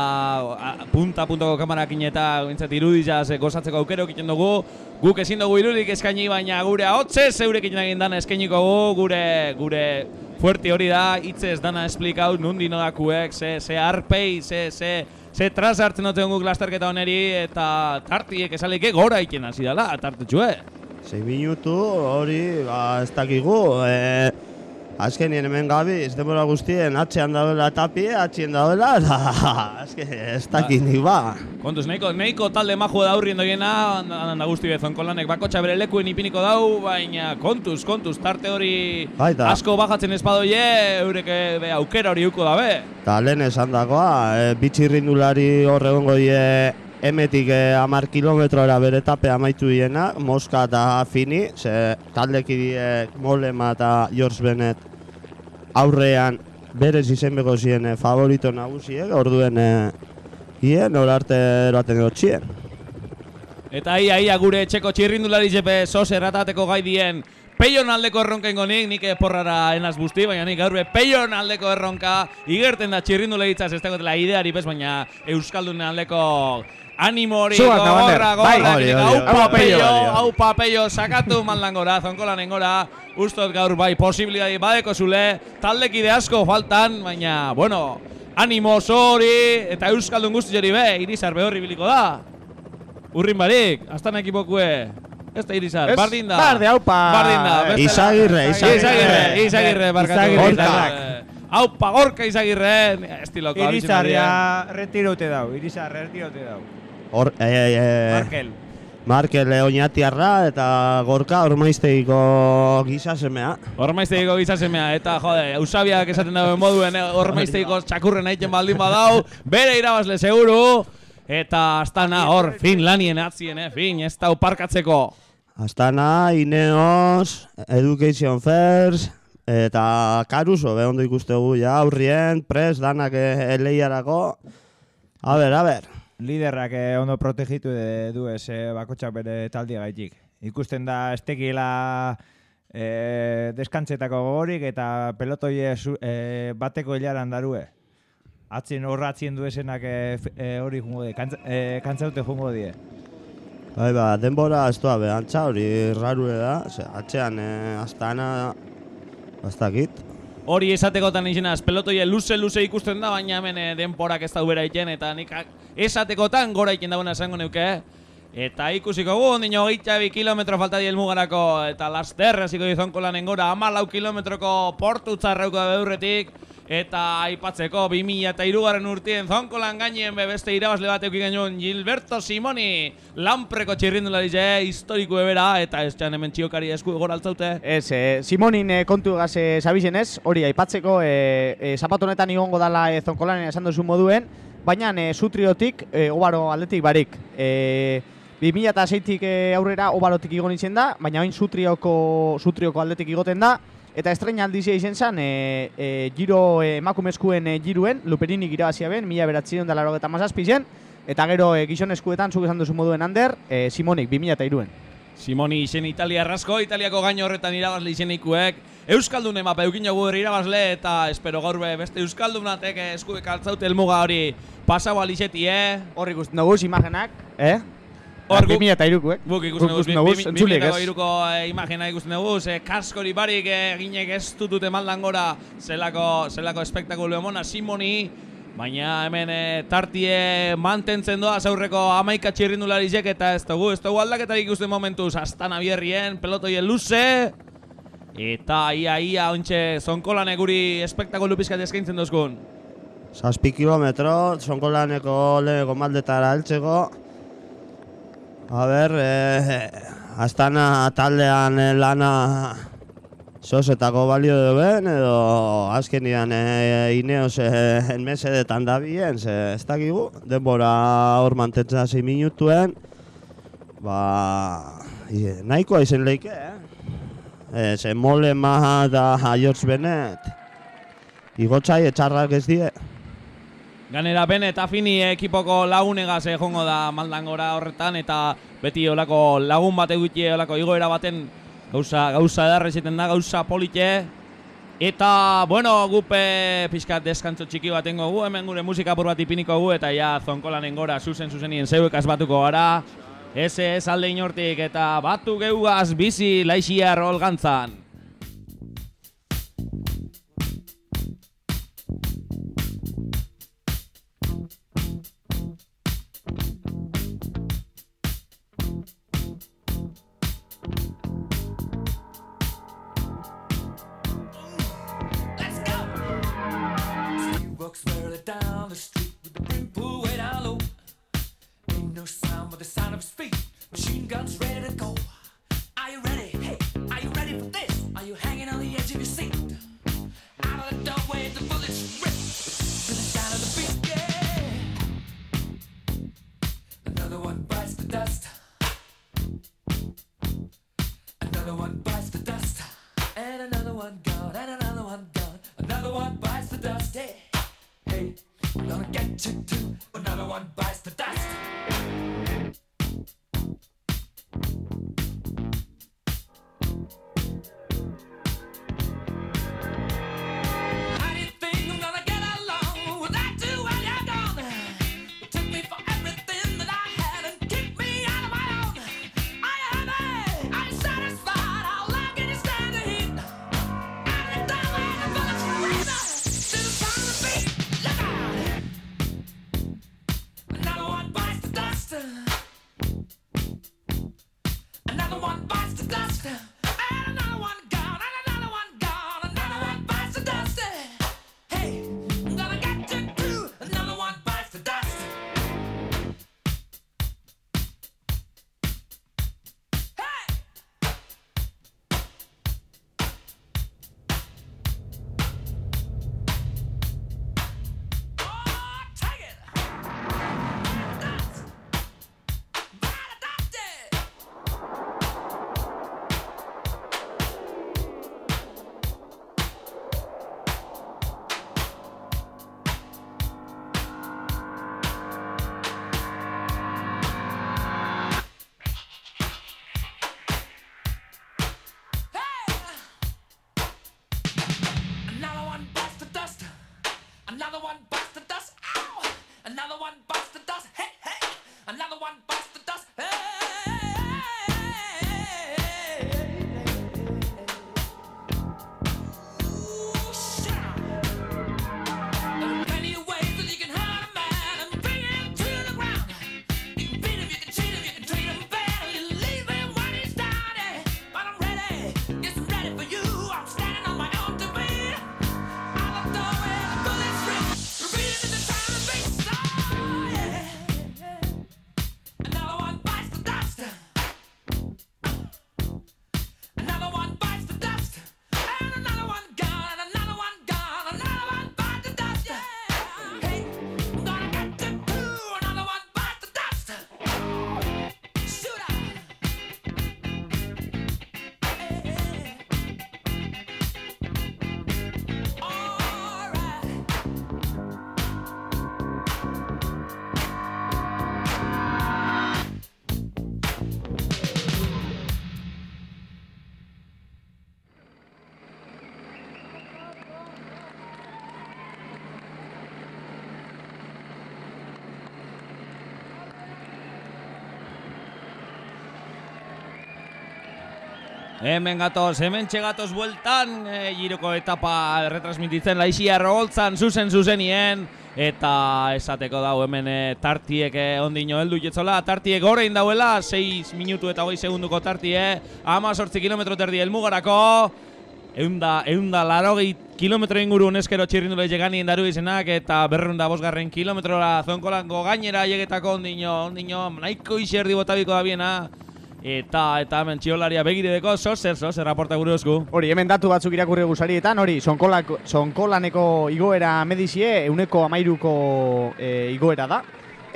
a, punta puntako kamerakin eta bintzat irudizaz eh, gozatzeko aukero egiten dugu. Guk ezin dugu irudik eskaini baina gure ahotze zeurek egin dana eskainiko gu, gure, gure fuerte hori da, hitzez dana esplikau, nundi nodakuek, ze, ze arpei, ze, ze, ze tras hartzen duten guk lasterketa honeri eta tartiek esalik gora iken hasi dela, tartetxue. Sei minutu hori, ba, ez dakigu, e, azkenien hemen gabi, ez denbora guztien, atxean daudela tapi, atxien daudela, eta azken, ez dakit nik ba. Kontuz, nahiko, nahiko talde maju da aurrien doiena, handa guzti bezonko lanek bakotxa bere lekuen ipiniko dau, baina kontuz, kontuz, tarte hori Baita. asko bajatzen espadoie, eurek be, aukera hori uko dabe. Eta lehen esan dagoa, e, bitxirrindulari hor egongo die emetik e, amar kilometrora bere tape amaitu diena, Moska eta Fini, ze taldekidiek Molema eta George Bennett aurrean berez izenbeko ziren e, favorito nagusiek, orduen e, hien, arte eroaten dut. Eta ia, ia gure etxeko txirrindulari jepe sos erratateko gai dien Peion aldeko erronken gonik, nik porrara enaz busti, baina nik gaur peion aldeko erronka igerten da txirrindule hitzaz ez dakotela ideari bez, baina Euskaldunen aldeko animo hori, Zuak, Nabander. gorra, gorra, hori, nik, hori, hau hori. Hau, papeio, Peio. hau papeio, sakatu maldan gora, zonkolanen gora, ustot gaur bai posibilidadi badeko zule, taldekide asko faltan, baina, bueno, animo hori, eta Euskaldun guzti hori be, irizar behorri biliko da. Urrin barik, astan ekipokue. Ez da irizar, Ez, bardin da. barde, haupa. Bardin da. bestela- Izagirre, Izagirre, Izagirre. Izagirre, barkatu. Izagirre, Izagirre. Haupa, gorka Izagirre, estiloko. Irizar ja retirote dau, Irizar retirote dau. Hor, e, e, Markel. Markel oinatiarra eta gorka ormaizteiko gisa semea. Hormaiztegiko gizasemea, eta jode, Eusabiak esaten dagoen moduen, hormaiztegiko txakurren egiten baldin badau, bere irabazle seguru, eta astana hor, fin lanien atzien, eh, fin, ez da parkatzeko. Astana, Ineos, Education First, eta Caruso, be ondo ikustegu ja, aurrien, pres, danak eleiarako. A ber, a ber. Liderrak eh, ondo protegitu de, du ez eh, bakotxak bere taldia gaitik. Ikusten da estekila eh, deskantzetako gogorik eta pelotoie zu, eh, bateko hilaran darue. Atzien horratzien du esenak eh, eh, hori jungo die, kantza, eh, kantzaute jungo die. Bai, ba, denbora ez doa behantza, hori rarue da, ze, atxean eh, astana, ez dakit. Hori esatekotan izenaz, pelotoie luze-luze ikusten da, baina hemen eh, denporak ez da ubera iten, eta nik esatekotan gora iten dagoena esango neuke. Eta ikusiko gu, ondino gehiago bi kilometro falta di helmugarako eta laster hasiko dizonko lanen gora, ama kilometroko portu txarrauko beurretik, eta aipatzeko 2000 eta irugarren urtien zonko lan gainen be beste irabazle bat euki genuen Gilberto Simoni, lanpreko txirrindulari ze, historiko ebera, eta ez txan hemen txiokari esku egor altzaute. Ez, eh, Simonin eh, kontu gaz eh, zabizen ez, hori aipatzeko eh, eh, zapatonetan igongo dala eh, zonkolanen esan duzu moduen, baina eh, sutriotik, eh, obaro aldetik barik. Eh, 2006tik eh, aurrera obarotik igon izen da, baina hain sutrioko, sutrioko aldetik igoten da, eta estreina aldizia izen zen, e, e, giro emakumezkuen e, giruen, Luperinik irabazia ben, mila beratzen da laro eta mazazpi zen, eta gero e, gizonezkuetan, zuk esan duzu moduen hander, e, Simonik, 2000 eta iruen. Simoni izen Italia rasko, Italiako gaino horretan irabazle izenikuek. Euskaldun emapa eukin jogu irabazle eta espero gaur be beste Euskaldunatek eskuek altzaute helmuga hori pasau alizeti, eh? Hor ikusten dugu, imagenak, eh? Hor guk- 2000 eta irukuek. Guk ikusten dugu, entzuliek ez. iruko e, imagina ikusten dugu, ze kaskori barik eginek ez dutute maldan gora zelako, zelako espektakulu emona Simoni, baina hemen e, tartie mantentzen doa aurreko amaika txirrindularizek eta ez dugu, ez dugu aldaketarik ikusten momentuz, astana bierrien, pelotoien luze, eta ia ia ontxe zonkolane guri espektakulu pizkat eskaintzen dozkun. Zazpi kilometro, zonkolaneko leheneko maldetara heltzeko. A ber, eh, astana taldean eh, lana sosetako balio duen, edo azkenian eh, ineos eh, enmesedetan da bien, ze ez dakigu, denbora hor mantentzen hasi minutuen, ba, i- nahikoa izen leike, eh? Ze mole ma da George Bennett, igotzai etxarrak ez die. Ganera ben eta fini ekipoko lagunegaz egongo da maldangora horretan eta beti olako lagun bat egutie olako igoera baten gauza gauza edarra egiten da, gauza polite. Eta, bueno, gupe pixkat deskantzo txiki bat engo hemen gure musika apur bat ipiniko gu, eta ja zonkolanen gora zuzen zuzenien zeuek asbatuko gara. Eze ez alde inortik eta batu geugaz bizi laixiar olgantzan. Another one bites the dust. Ow! Another one Hemen gatoz, hemen txegatoz bueltan, e, giroko etapa retransmititzen laixia roltzan, zuzen zuzenien, eta esateko dau hemen e, tartiek e, ondino heldu jetzola, tartiek gorein dauela, 6 minutu eta 20 segunduko tartie, ama sortzi kilometro terdi elmugarako, eunda, eunda larogei kilometro inguru neskero txirrindule jeganien daru izenak, eta berreunda bosgarren kilometrora zonkolango gainera jegetako ondino, ondino, nahiko iserdi botabiko da biena, Eta, eta hemen txiolaria begirideko, zozer, zozer, raporta gure osku. Hori, hemen datu batzuk irakurri gusarietan, hori, sonkolaneko igoera medizie, euneko amairuko e, igoera da.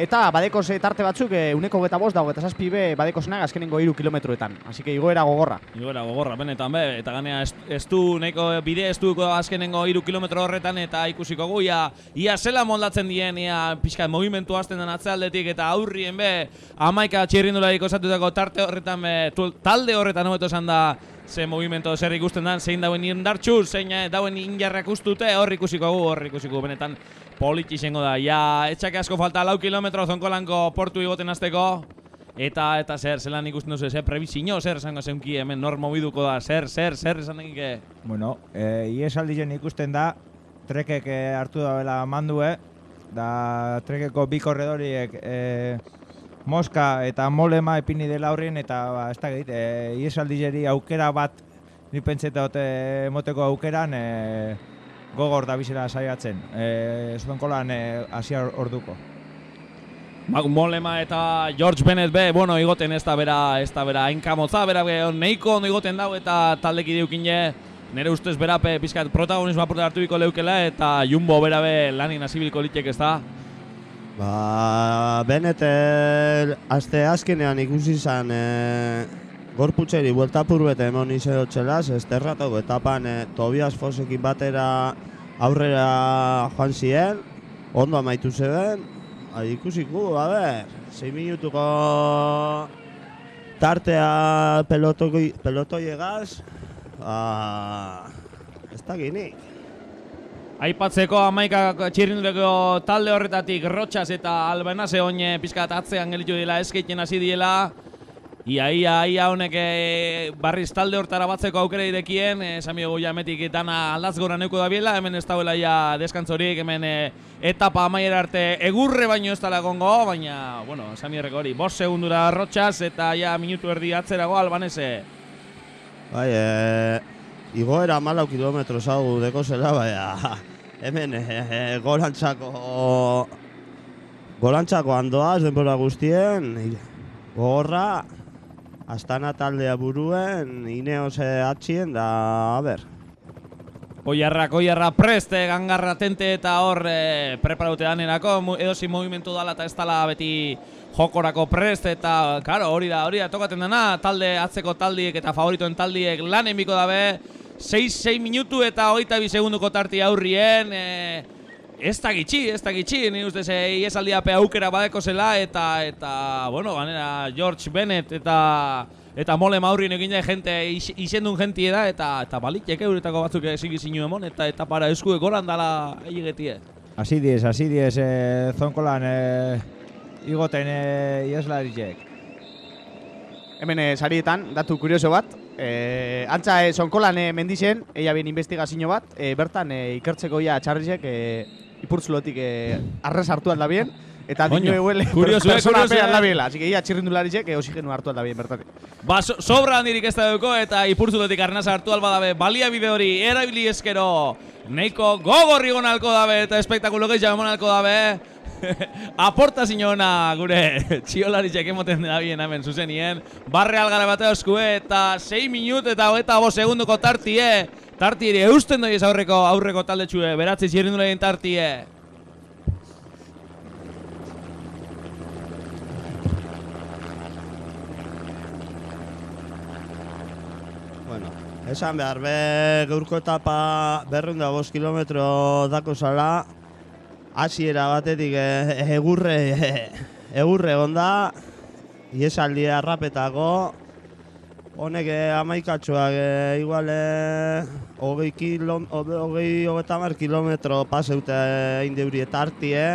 Eta badeko tarte batzuk, e, euneko geta bost dago, eta zazpi be, badeko zenak azkenengo iru kilometroetan. Así que igoera gogorra. Igoera gogorra, benetan be, eta ganea ez, du, nahiko bide ez duko azkenengo iru kilometro horretan, eta ikusiko gu, ia, ia zela moldatzen dien, ia pixka movimentu hasten den atzealdetik, eta aurrien be, amaika txirrindularik osatutako tarte horretan be, talde horretan hobeto esan da, ze movimento zer ikusten dan, zein dauen indartxu, zein eh, dauen injarrak ustute, hor ikusiko gu, hor ikusiko benetan politxi izango da. Ja, etxake asko falta lau kilometro zonkolanko portu igoten azteko, eta eta zer, zelan ikusten duzu, zer prebizio, zer esango zeunki hemen nor mobiduko da, zer, zer, zer esan egike. Bueno, e, iesaldizen ikusten da, trekek e, hartu dabela mandue, da trekeko bi korredoriek e, Moska eta Molema ipini dela horrien, eta ba, ez da gehit, e, iesaldizeri aukera bat, ni pentseta dute emoteko aukeran, e, gogor da bizera saiatzen, e, zonkolan e, asia orduko. Ba, Molema eta George Bennett be, bueno, igoten ez da bera, ez da bera, enkamotza, bera be, neiko ondo igoten dau eta taldeki diukin je, nire ustez berape pizkat protagonismoa apurte hartu biko leukela eta Jumbo bera be lanin hasibilko litek ez da. Ba, Benetel aste azkenean ikusi izan e, gorputzeri bueltapur bete emon izan txelaz, esterratoko etapan e, Tobias Fosekin batera aurrera joan ziren, ondo amaitu zeben, a, ikusiko, a ber, 6 minutuko tartea pelotoi, pelotoi egaz, ba, ez da ginik. Aipatzeko amaika txirrinduleko talde horretatik Rotxas eta Albenaze oine pizkat atzean gelitu dela eskeiten hasi diela. Ia, ia, ia honek e, barriz talde hortara batzeko aukera idekien, e, esan biogu jametik dana aldaz gora neuko da biela, hemen ez dauela ja deskantzorik, hemen e, etapa amaiera arte egurre baino ez dela egongo, baina, bueno, esan hori, bost segundura Rotxas eta ja minutu erdi atzerago Albanese. Bai, e, igoera malau kilometro zau deko zela, baina hemen e, e, gorantzako gorantzako andoaz denbora guztien, gogorra, astana taldea buruen, ineos e, atxien, da, a ber, Oiarrak, oiarra preste, gangarra tente eta hor e, preparaute danerako, edozi movimentu dala eta ez dala beti jokorako prest eta, karo, hori da, hori da, tokaten dena, talde, atzeko taldiek eta favoritoen taldiek lan enbiko dabe, 6-6 minutu eta hogeita bi segunduko tarti aurrien, e, ez da gitxi, ez da gitxi, ni ustez e, iesaldia pe aukera badeko zela eta, eta, bueno, ganera George Bennett eta eta mole maurrien egin jai jente izendun jentie da eta eta balitek euretako batzuk ezin zinu emon eta eta para esku goran dala egetie. Hasi diez, hasi diez, e, zonkolan e, igoten e, ieslarizek. Hemen e, sarietan, datu kurioso bat, e, antza e, sonkolan e, mendizen, eia bien investigazio bat, e, bertan e, ikertzeko ia txarrizek e, ipurtzulotik e, arrez hartu aldabien, eta Coño, dino eguel kurioso, eh, persona pe eh. aldabiela, así que ia txirrindularizek e, oxigenu hartu aldabien bertatik. Ba, so, sobra handirik ez da duko eta ipurtzuletik arnasa hartu alba dabe, baliabide hori erabili eskero, neiko gogorri gonalko dabe eta espektakulo gehiago emonalko dabe, aportazio ona gure txiolaritxek emoten da bien hemen zuzenien, barre algara batea oskue eta 6 minut eta hogeita bo segunduko tartie, tartieri eusten doiez aurreko aurreko talde txue, beratzi txirrindulegin tartie. bueno, esan behar, be, gaurko etapa berrunda bost kilometro dako zala, hasiera batetik e, egurre, egurre egon da, iesaldia rapetako, honek e, amaikatxoak e, igual e, hogei, kilo, hoge- hogei, hogeita hamar kilometro paseute egin deuri etartie,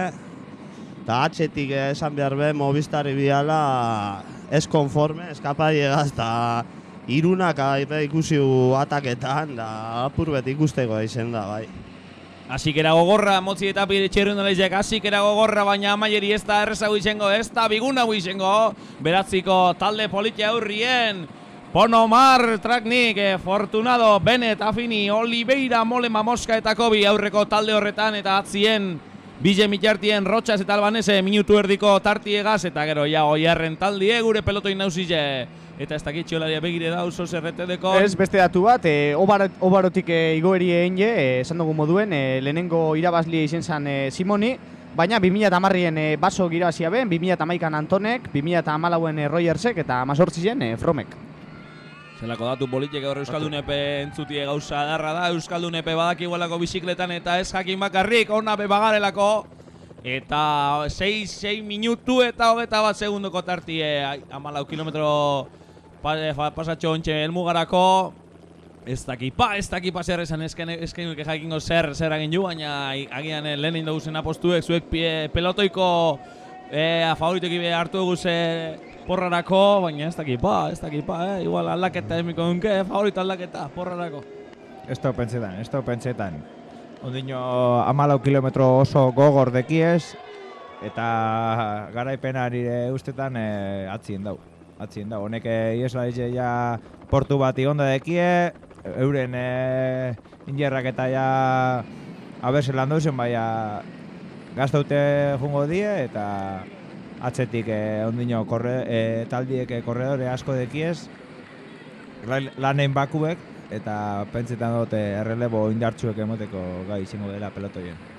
eta atxetik eh, esan behar be, Movistar ibiala ez konforme, eskapai egaz, eta irunak ikusi ataketan, da apur bet ikusteko izen da, bai. Hasikera gogorra, motzi eta pide txerrundalaizek, hasikera gogorra, baina amaieri ez da errezago izango, ez da biguna izango, beratziko talde politia aurrien, Ponomar, Traknik, eh, Fortunado, Benet, Afini, Oliveira, Molema, Moska eta Kobi aurreko talde horretan eta atzien Bile mitartien Rotxas eta Albanese minutu erdiko tartiegaz eta gero ja oiarren taldie gure pelotoin nauzile eta ez dakit txolaria begire da oso zerretedeko Ez beste datu bat, e, obar, obarotik e, igoeri egin je, e, esan dugu moduen, e, lehenengo irabazlia izen zen e, Simoni, baina 2008an e, baso girabazia ben, 2008an Antonek, 2008an e, Royersek eta mazortzien e, Fromek. Zelako datu politik gaur Euskaldun epe entzutie gauza darra da, Euskaldun epe badak igualako bizikletan eta ez jakin bakarrik, ona be bagarelako. Eta 6 minutu eta hogeta bat segundoko tartie, amalau kilometro pa, pa, pasatxo ontxe elmugarako. Ez daki pa, ez daki pa zer esan esken, esken jakingo zer, zer egin ju, baina agian eh, lehen indogu zen apostuek, zuek pie, pelotoiko eh, favoritoki hartu dugu ze porrarako, baina ez daki pa, ez daki pa, eh? igual aldaketa emiko dunke, favorito aldaketa, porrarako. Ez da pentsetan, ez da pentsetan. Ondino amalau kilometro oso gogor dekiez, eta garaipena nire ustetan e, atzien dau. Atzien dau, honek iesla ja portu bat igonda dekie, euren e, injerrak eta ja abese lan duzen, baina gaztaute jungo die, eta atzetik e, ondino korre, e, taldiek e, korredore asko dekiez, lanen bakuek, eta pentsetan dute errelebo indartsuek emoteko gai izango dela pelotoien.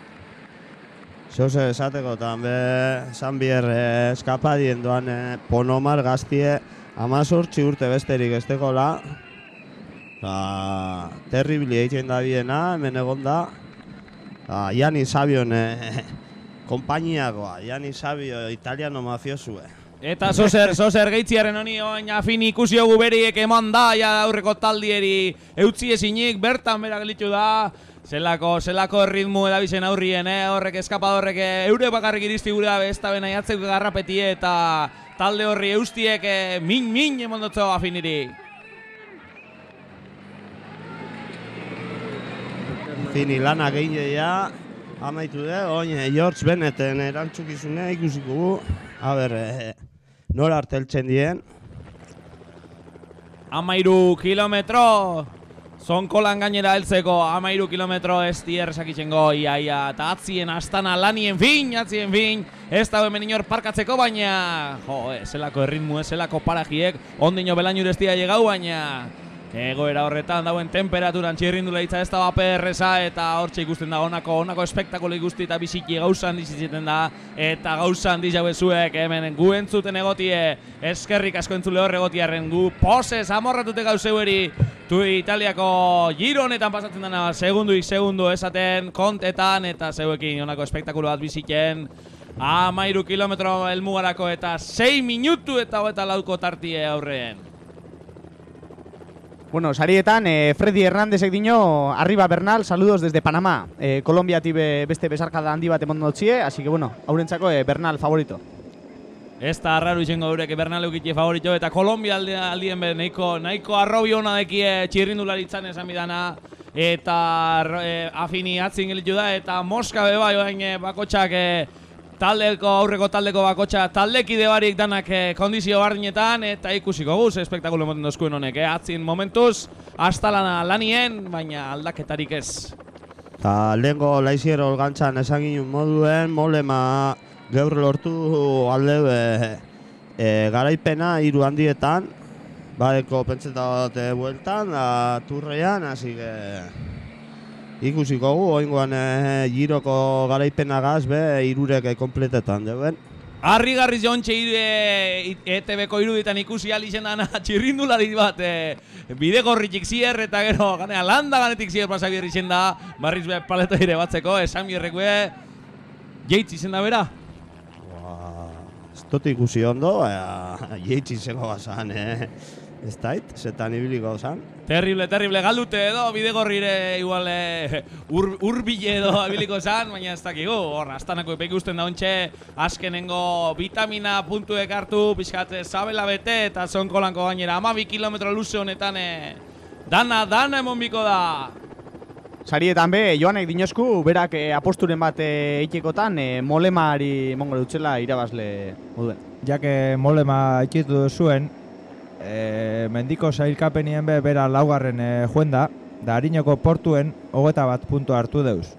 Zeuze esateko tanbe, San Bier eh, eskapadien doan eh, Ponomar gaztie amazortzi urte besterik ez dekola. Ba, terribili egiten da biena, hemen egon da. Ba, Iani Sabion eh, kompainiakoa, Iani Sabio italiano mafiosue. Eta zozer, zozer geitziaren honi oain afin ikusi hogu beriek eman da, ja aurreko taldieri eutzi ezinik, bertan berak gelitu da, zelako, zelako ritmu edabizen aurrien, eh? horrek eskapadorrek eh, eure bakarrik iristi gure dabe ez da bena jatzeko garrapetie eta talde horri eustiek eh, min min emondotzo afiniri. Fini lana gehiagia, amaitu de, oin eh, George Benneten erantzukizune ikusiko gu. A ber, eh, nola arteltzen dien. Amairu kilometro, zonkolan gainera heltzeko amairu kilometro ez dier sakitzengo iaia eta atzien astana lanien fin, atzien fin, ez da hemen inor parkatzeko baina, jo, eh, zelako erritmu, zelako parajiek, ondino belainur ez llegau baina, Egoera horretan dauen temperaturan txirrindula hitza ez da baperreza eta hortxe ikusten da honako honako espektakulo ikusti eta biziki gauzan dizitzen da eta gauzan dizaue zuek hemen gu entzuten egotie eskerrik asko entzule hor egotiarren gu posez amorratute gauzeu eri tu Italiako giro honetan pasatzen dena segunduik segundu esaten kontetan eta zeuekin honako espektakulo bat biziken Amairu kilometro elmugarako eta 6 minutu eta hoeta lauko tartie aurreen. Bueno, sarietan, eh, Freddy Hernándezek dino, arriba Bernal, saludos desde Panamá. Eh, Colombia tibe beste besarkada handi bat emon dutxie, así que bueno, haurentzako eh, Bernal favorito. Ez da arraru izango eurek Bernal eukitie favorito eta Kolombia alde, aldien be nahiko, nahiko arrobi hona dekie txirrindularitzan esan bidana eta eh, afini atzin gelitu da eta Moska beba joan eh, bakotxak eh, taldeko aurreko taldeko bakotxa taldekide barik danak eh, kondizio bardinetan eta ikusiko guz espektakulo emoten dozkuen honek, eh? atzin momentuz hasta lanien, baina aldaketarik ez. Ta lehenko laizier olgantzan esan ginen moduen, molema gaur lortu alde e, garaipena hiru handietan, badeko pentseta dute bueltan, da turrean, hasi que ikusiko gu, oingoan e, giroko garaipenagaz be irurek e, kompletetan deuen. Harri garriz jontxe e, ETV-ko iruditan ikusi alixen dana txirrindulari bat e, bide gorritik zier eta gero ganea landa ganetik zier pasak birri da barriz be paleto ere batzeko esan birrek be jeitz izen da bera Ba, ez dut ikusi ondo, baina jeitsi zego bazan, eh? Ez dait, zetan ibiliko zan. Terrible, terrible, galdute edo, bidegorrire igual eh, ur, urbile edo abiliko zan, baina ez dakigu, hor, astanako epek usten dauntxe, azkenengo vitamina puntuek hartu, pixkat eh, sabela bete, eta zonkolanko gainera, amabi kilometro luze honetan, eh, dana, dana emon biko da. Sarietan be, joanek dinosku, berak eh, aposturen bat eitekotan, eh, molemari mongo dutzela irabazle moduen. Jake molema ikitu zuen, e, mendiko sailkapenien be bera laugarren e, joen da, da harinoko portuen hogeta bat puntu hartu deuz.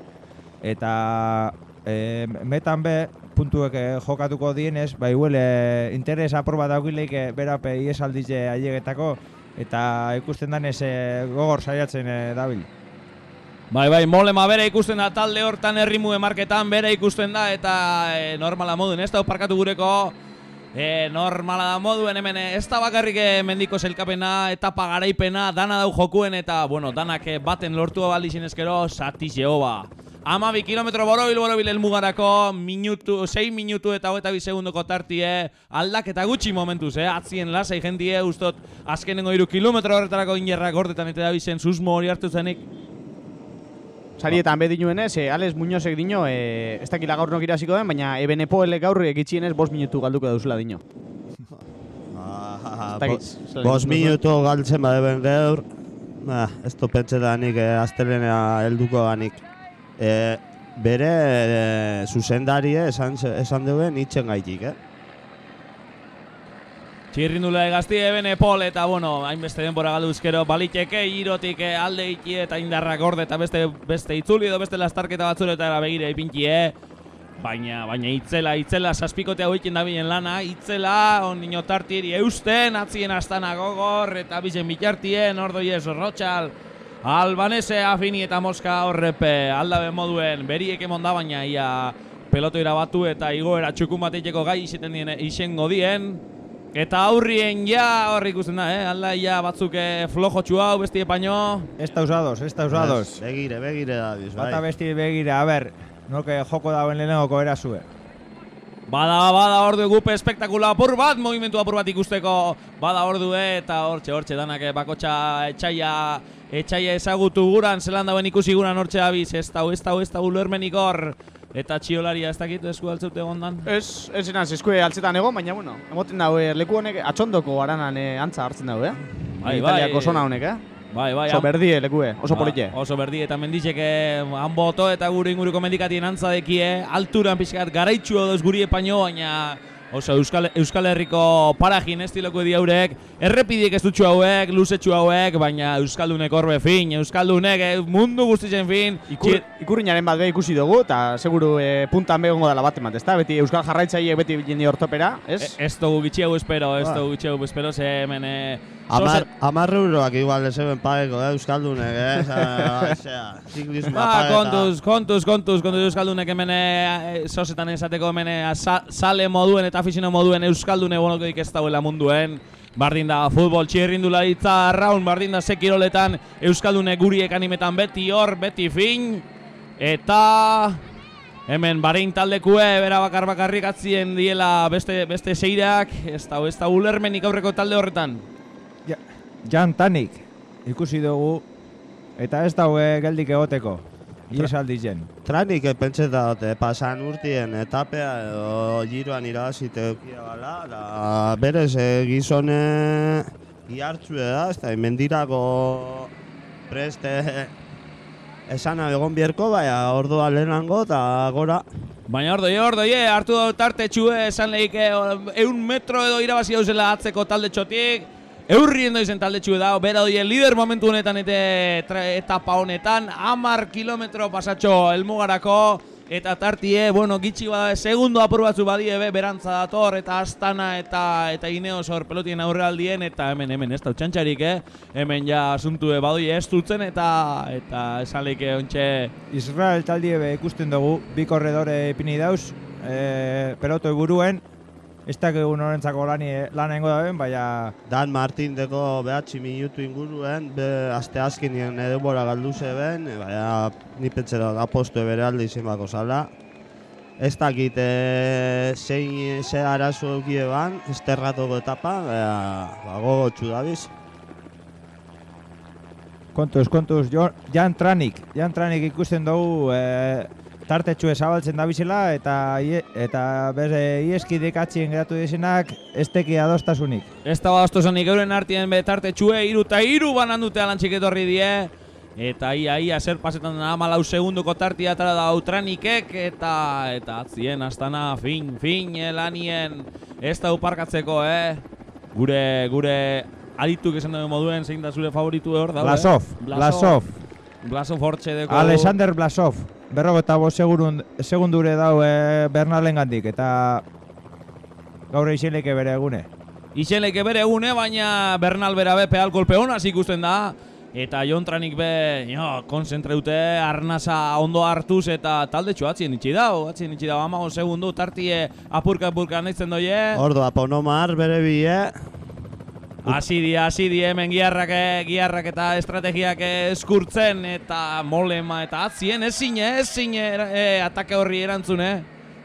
Eta e, metan be, puntuek e, jokatuko dienez, bai huele interes apur bat daugileik e, berape iesaldize ailegetako, eta ikusten danez e, gogor saiatzen e, dabil. Bai, bai, molema bere ikusten da talde hortan herrimu marketan bere ikusten da eta e, normala moduen ez da parkatu gureko e, normala da moduen hemen eh, ez da bakarrik eh, mendiko zelkapena etapa garaipena dana dau jokuen eta bueno, danak eh, baten lortu baldi zinezkero sati jehoba. Ama bi kilometro borobil borobil elmugarako minutu, 6 minutu eta hogeita bi segundoko tartie aldak eta gutxi momentuz, eh? atzien lasai jendie ustot azkenengo iru kilometro horretarako inerrak gordetan eta da bizen susmo hori hartu zenik. Sarietan be dinuenez, eh, Alex Muñozek dino, eh, ez dakila gaur nok irasiko den, baina Ebenepoelek gaur egitxienez bost minutu galduko dauzula dino. Ah, bo- minutu galtzen badeben gaur, bah, ez du pentsedanik eh, astelena helduko ganik. Eh, bere eh, zuzendarie esan, esan duen itzen gaitik, eh? Txirrindula egazti ebene pol eta bueno, hainbeste denbora galdu euskero baliteke irotik eh, alde iti eta indarrak gorde eta beste beste itzuli edo beste lastarketa batzuretara begire ipinki eh. Baina, baina itzela, itzela, saspikote hau ikin dabilen lana, itzela, ondino tartiri eusten, atzien astana gogor, eta bizen bitartien, ordoiez, rotxal, albanese, afini eta moska horrepe, aldabe moduen, beriek emon da, baina ia pelotoira batu eta igoera txukun bateiteko gai izengo dien, Eta aurrien ja hor ikusten da, eh? Alda ja batzuk eh, flojotxu hau, bestie paño. Ez da usados, ez da usados. Begire, begire da biz, bai. Bata besti begira, a ber, noke joko dauen lehenengoko erazue. Bada, bada ordu gupe espektakula apur bat, movimentu apur bat ikusteko bada ordu eta hortxe, hortxe, danak eh, bakotxa etxaia, etxaia ezagutu guran, zelan dauen ikusi guran hortxe abiz, ez dau, ez dau, ez dau ulermenik hor, eta txiolaria ez dakit esku altzeute egondan. Ez, ez enaz, eskue altzetan egon, baina bueno, emoten eh, leku honek atxondoko aranan eh, antza hartzen dau, eh? Bai, Italiako bai. zona honek, eh? Bai, bai, Oso berdie lekue, oso Ba, politxe. Oso berdi eta mendizeke han boto eta gure inguruko mendikatien antzadekie, alturan pixkat garaitxu edo ez guri epaino, baina oso Euskal, Euskal Herriko parajin estiloko diaurek, errepidiek ez dutxu hauek, luzetxu hauek, baina Euskaldunek horbe fin, Euskaldunek eh, mundu guztitzen fin, Ikur, ikurriñaren bat be ikusi dugu, eta seguru eh, puntan be gongo dela bat emat, ezta? Beti Euskal jarraitzaileek beti jende ortopera, ez? E- Ez dugu gitxi hau espero, ez Ba. dugu gitxi hau espero, ze hemen... Eh, Amar, amar euroak igual ezeben pageko, eh, Euskaldunek, eh? Osea, ziklismoa Ba, pageta. kontuz, kontuz, kontuz, kontuz Euskaldunek hemen eh, sosetan esateko hemen eh, sa- sale moduen eta aficiono moduen Euskaldune bonokoik ez dauela munduen. Bardin da futbol txirrindularitza arraun, bardin da sekiroletan Euskaldune guriek animetan beti hor, beti fin. Eta hemen barein taldekue bera bakar bakarrik atzien diela beste, beste seirak, ez da, ez da ulermenik aurreko talde horretan. Ja, Jan Tanik ikusi dugu eta ez daue geldik egoteko. Iesaldi zen. Tranik eh, pentseta dute, pasan urtien etapea edo giroan irabazite eukia gala, da berez eh, gizone ihartzue da, ez da, mendirako preste esana egon bierko, baina ordua lehenango eta gora. Baina ordoi, ordoi, eh, hartu dut tarte txue, esan lehike, eun metro edo irabazi dauzela atzeko talde txotik, Eurrien doizen talde txue da, bera doien lider momentu honetan eta etapa honetan, amar kilometro pasatxo elmugarako, eta tartie, bueno, gitxi bada, segundo apur batzu badie be, berantza dator, eta astana eta eta ineos hor pelotien aurrealdien, eta hemen, hemen, ez da utxantxarik, eh? Hemen ja asuntu badoi ez dutzen, eta, eta esan lehike ontxe, Israel taldie be ikusten dugu, bi korredore ipini dauz, e, peloto buruen, ez dakigu norentzako lani, lanengo daben, baina Dan Martin deko behatzi minutu inguruen, be, aste azkenien edubora galdu zeben, baina ni pentsa dut apostu bere alde izin bako zala. Ez dakit e, zein ze arazo eukie ban, esterratoko etapa, e, ba, gogotxu dabiz. Kontuz, kontuz, Jan Tranik, Jan Tranik ikusten dugu e, tartetxu ezabaltzen da bizela eta eta bere ieskidek atzien geratu dizenak ez teki adostasunik. Ez da bastosonik euren artien betarte txue, iru eta iru banan dute alantxik etorri die. Eta ia, ia, zer pasetan da amalau segunduko tartia atara da Utranikek, eta, eta atzien, astana, fin, fin, eh, lanien, ez da uparkatzeko, eh? Gure, gure adituk esan dugu moduen, zein da zure favoritu hor da, Blasov, Blasov, Blasov hortxe deko. Alexander Blasov. Berrogo eta bo segurun, segundure dau e, Bernalen gandik, eta gaur izenleke bere egune. Izenleke bere egune, baina Bernal bera bepe alkolpe honaz ikusten da. Eta Jontranik be, jo, konzentreute, arnasa ondo hartuz eta talde txu atzien itxi dau, atzien itxi dau, amago segundu, tartie apurka apurka nahitzen doie. Ordo, aponomar bere bi, eh? Hasi di, hasi di hemen giarrak, eh, giarrak eta estrategiak eskurtzen eta molema eta atzien, ez zine, ez zine eh, atake horri erantzun, eh?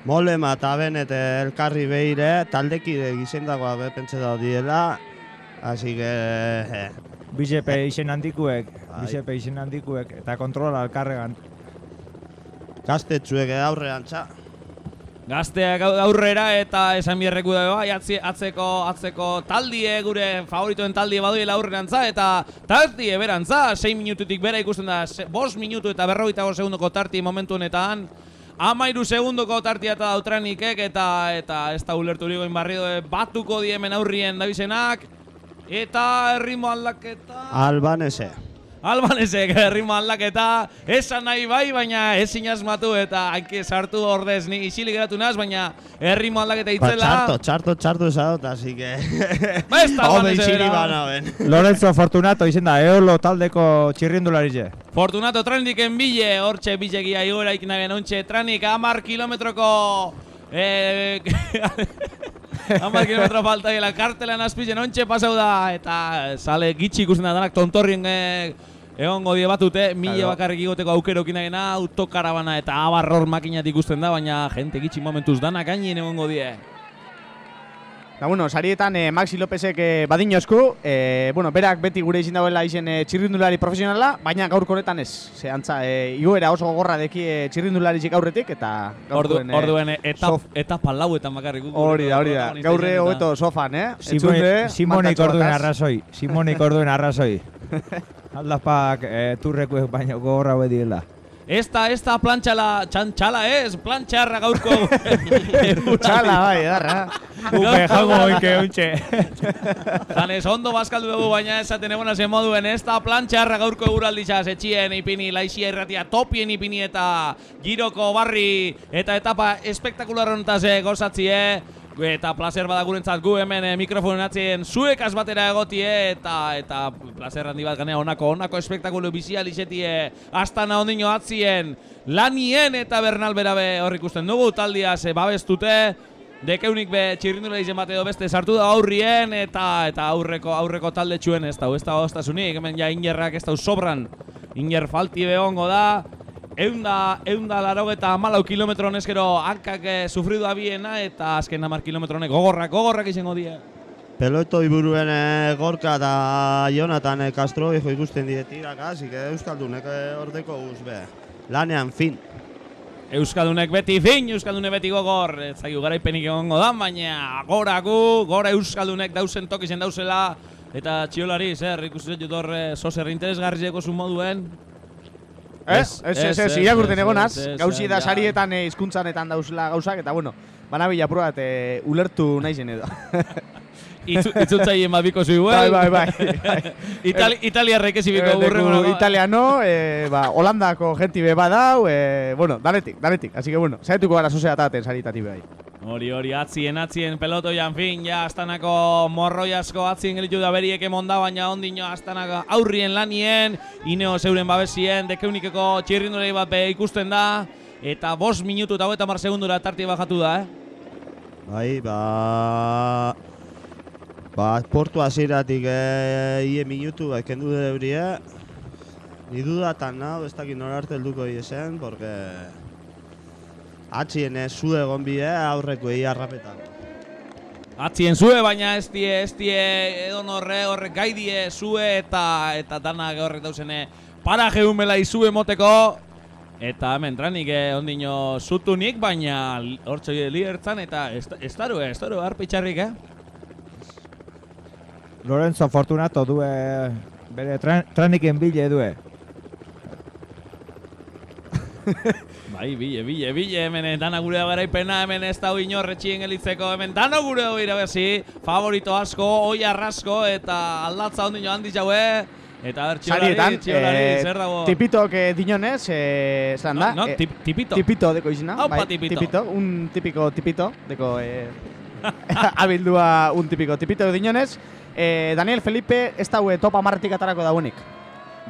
Molema eta benet elkarri behire, taldekide gizendagoa be pentsa da diela, así que... Bizepe izen handikuek, Bai. bizepe izen handikuek, eta kontrola alkarregan. gaztetxuek aurrean txa. Gazteak au- aurrera eta esan bierreku da bai atzeko atzeko taldie gure favoritoen taldie baduela aurrerantza eta taldie berantza. 6 minututik bera ikusten da 5 minutu eta 45 segundoko tarti momentu honetan. Amairu segundoko tartia eta dautranikek eta eta ez da ulertu ligoin barrido batuko die hemen aurrien dabizenak. Eta erritmo aldaketa Albanese. Albanesek erritmo aldaketa esan nahi bai, baina ezin asmatu eta hainke sartu ordez ni isilik geratu naz, baina erritmo aldaketa Ba, itzela. txarto, txarto, txarto esadot, así que... Ba, ez da Hobe Albanese isili bera. bana ben. Lorenzo Fortunato izen da, eolo taldeko txirrindularize. Fortunato Trandiken bile, hortxe bilegia igora ikinagen ontxe Tranik amar kilometroko... Eh, Hamar kilometro falta dela kartelan azpizen ontxe pasau da eta sale gitxi ikusten da danak tontorrien eh, egongo die batute mila Claro. bakarrik igoteko aukero kinagena autokarabana eta abarror makinat ikusten da baina jente gitxi momentuz danak gainin egongo die. Da, bueno, sarietan eh, Maxi Lopezek eh, badinosku, eh, bueno, berak beti gure izin dauela izen eh, txirrindulari profesionala, baina gaurko honetan ez. Ze antza, eh, igoera oso gogorra deki eh, txirrindularizik aurretik, eta Ordu, gaurkoen, eh, orduen etap, sof- etapa lauetan bakarrik. guk Hori da, hori da. Gaurre hobeto sofan, eh? Simone, Entzunde, Simonik orduen arrazoi, Simonik orduen arrazoi. Aldapak e, turrekuek baino gogorra hau diela. Ez da, ez da plantxala, txantxala ez, plantxarra gaurko. Txala, bai, edarra. Upe jango oike ontxe. Janez, ondo bazkaldu dugu, baina esaten egona zen moduen, ez da plantxarra gaurko eguralditza etxien ipini, laixia irratia topien ipini eta giroko barri eta etapa espektakular honetaz eh, gozatzie. Eta placer bada gurentzat gu hemen eh, mikrofonen atzien zuek batera egotie eta eta placer handi bat ganea honako honako espektakulu bizia lisetie astana ondino atzien lanien eta Bernal berabe hor ikusten dugu taldia ze babestute Dekeunik be txirrindula izen bat edo beste sartu da aurrien eta eta aurreko aurreko talde txuen ez dau, ez da ostasunik, hemen ja inerrak ez dau sobran. Iner falti behongo da, eunda, eunda larogeta amalau kilometro honezkero hankak eh, sufridu abiena eta azken hamar kilometro honek gogorrak, gogorrak izango die. Peloto iburuen eh, Gorka eta Jonathan eh, Castro hijo ikusten die tiraka, así que Euskaldunek eh, ordeko guz be. Lanean fin. Euskaldunek beti fin, Euskaldunek beti gogor, ez zaigu garaipenik egongo da, baina gora gu, gora Euskaldunek dausen tokizen dauzela, eta txiolari, zer, ikusten dut hor, eh, zozer interesgarrieko zu moduen, Ez, ez, ez, ez, ez, irakurten egonaz, gauzi da sarietan eh, hizkuntzanetan dauzela gauzak, eta bueno, banabila probat eh, ulertu naizen edo. Itzu, itzultzaien bat biko zu bai, bai, bai. Itali, Italiarrek ez ibiko Eh, burre leku italiano, eh, ba, Holandako genti be badau, eh, bueno, danetik, danetik. Así que bueno, saietuko gara soseataten saritati bai. Hori, hori, atzien, atzien, pelotoian, fin, ja, astanako morroi asko atzien gelitu da beriek emonda, baina ondino astanako aurrien lanien, ineo zeuren babesien, dekeunikeko txirrindulei bat ikusten da, eta bost minutu eta hogeita mar segundura tarti bajatu da, eh? Bai, ba... Ba, portu hasieratik eh, ie minutu ba, kendu dut eurie. Ni dudatan nau, ez dakit nora arte helduko esen, porque... Atxien ez zu egon bide aurreko egi harrapetan. Atzien zue, baina ez die, ez die edon horre, horrek gai die zue eta eta danak horrek dauzene para geumela izue moteko. Eta hemen tranik eh, ondino zutunik, baina li- hortzo lidertzan eta ez, ez daru, ez daru, arpitxarrik, eh? Lorenzo Fortunato due bere tran, traniken bile due. Bai, bile, bile, bile, hemen eh, dana gure garaipena, hemen ez dau inorretxien gelitzeko, hemen dano gure irabazi, favorito asko, oi arrasko, eta aldatza ondino handi jaue, eta ber, txiolari, txiolari, eh, zer dago? tipitok eh, dinonez, eh, zelan da? No, no, eh, tip, tipito. tipito deko izena. Aupa, tipito. tipito, un típico tipito, deko eh, abildua un típico tipito dinonez. Eh, Daniel Felipe ez daue top amarretik atarako dauenik.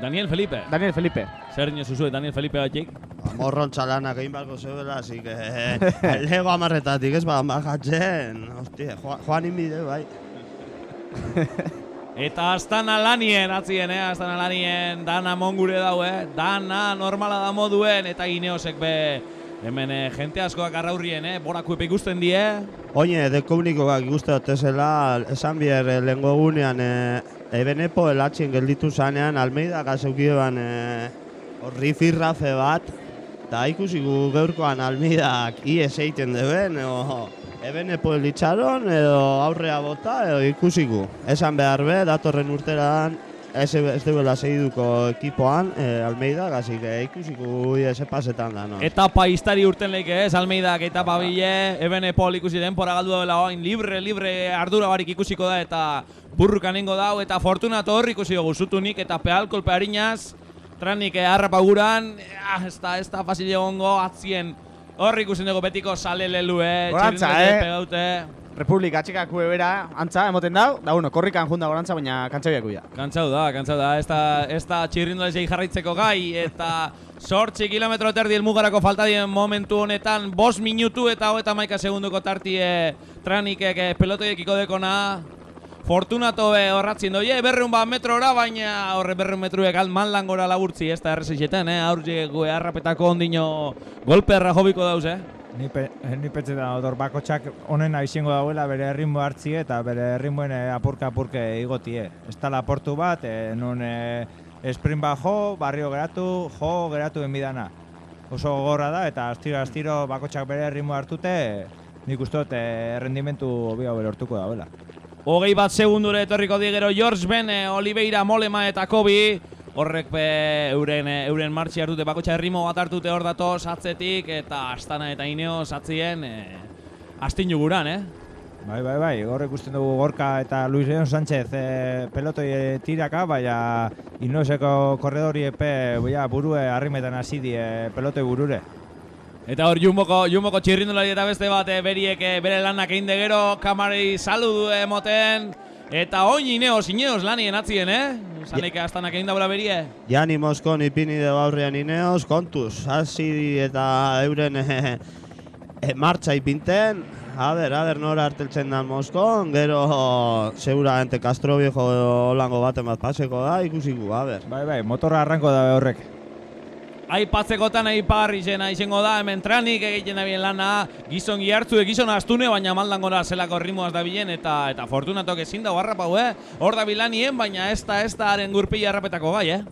Daniel Felipe. Daniel Felipe. Zer dino zuzue Daniel Felipe batik? Morron txalanak egin balko zeuela, así que lego amarretatik ez ba, bajatzen. Hostia, Juan, Juan inbide, bai. Eta astana lanien, atzien, eh? Astana lanien, dana mongure dau, eh? Dana normala da moduen, eta Ineosek be, hemen eh, jente askoak arraurrien, eh? Borako epe ikusten die. Oine, dekomunikoak ikuste dutezela, esan bier eh, lehengo egunean, e, ebenepo elatxien gelditu zanean, Almeida gazeukidean e, horri firrafe bat, eta ikusigu gaurkoan Almeidak ies egiten deben, o ebenepo elitxaron, edo aurrea bota, edo ikusigu. Esan behar be, datorren urteran, ez, ez duela segiduko ekipoan, e, Almeida, gazik ikusiko ies pasetan da, no? Etapa iztari urten leike ez, Almeidak etapa bile, eben epol ikusi denpora galdu dela oain, libre, libre ardura barik ikusiko da eta burrukan ingo dau, eta fortunato hor ikusi dugu zutunik eta pealkolpe harinaz, tranik eh, harrapa guran, ah, ez da, ez da fasil egongo, atzien hor ikusten dugu betiko sale lelu, eh, Gorantza, eh? pegaute. Republika txekako ebera, antza, emoten dau, da, bueno, korrikan junda gorantza, baina kantxabiak uia. Kantzau da, kantzau da, ez da, ez da txirrindulari jarraitzeko gai, eta sortzi kilometro terdi elmugarako falta dien momentu honetan, bos minutu eta hogeita maika segunduko tartie tranikek eh, pelotoiekiko dekona, Fortunato be horratzin doie, berreun bat metrora, baina horre berreun metruek alman gora laburtzi, ez da errezixeten, eh? Aurre gue harrapetako ondino golperra jobiko dauz, eh? Ni, pe, ni pentsa da odor bakotxak honen aizengo dauela bere erritmo hartzie eta bere erritmoen eh, apurka apurke igotie. Ez da laportu bat, eh, nun eh, sprint bat jo, barrio geratu, jo, geratu enbidana. Oso gogorra da eta astiro astiro bakotxak bere erritmo hartute, nik uste dut eh, errendimentu hobi hau lortuko dauela. Hogei bat segundure etorriko digero George Bene, Oliveira, Molema eta Kobi. Horrek be euren, eh, euren martxi hartute, bakotxa errimo bat hartute hor datoz atzetik eta Astana eta Ineo satzien eh, astin juguran, eh? Bai, bai, bai, gaur ikusten dugu Gorka eta Luis Leon Sánchez e, pelotoi eh, tiraka, baina Inoseko korredori epe baina burue harrimetan hasi die pelotoi burure. Eta hor Jumboko, Jumboko txirrindulari eta beste bat beriek bere lanak egin de gero, kamarei saludu emoten, eta oin Ineos, Ineos lanien atzien, eh? Zaneik astanak egin daula berie. Jani Moskon ipini de aurrean ineos, kontuz, hasi eta euren eh, eh, martxa ipinten, a ber, a ber, nora harteltzen da Moskon, gero seguramente Castro Viejo holango baten bat paseko da, ikusiko, a ber. Bai, bai, motorra arranko da horrek. Aipatzekotan aiparri zena izango da, hemen tranik egiten da bien lana, gizon gihartzu, gizon astune, baina maldan gora zelako ritmoaz da bilen, eta, eta fortunatok ezin da harrapau, eh? Hor da bilanien, baina ez da, ez da haren gurpila harrapetako gai, eh?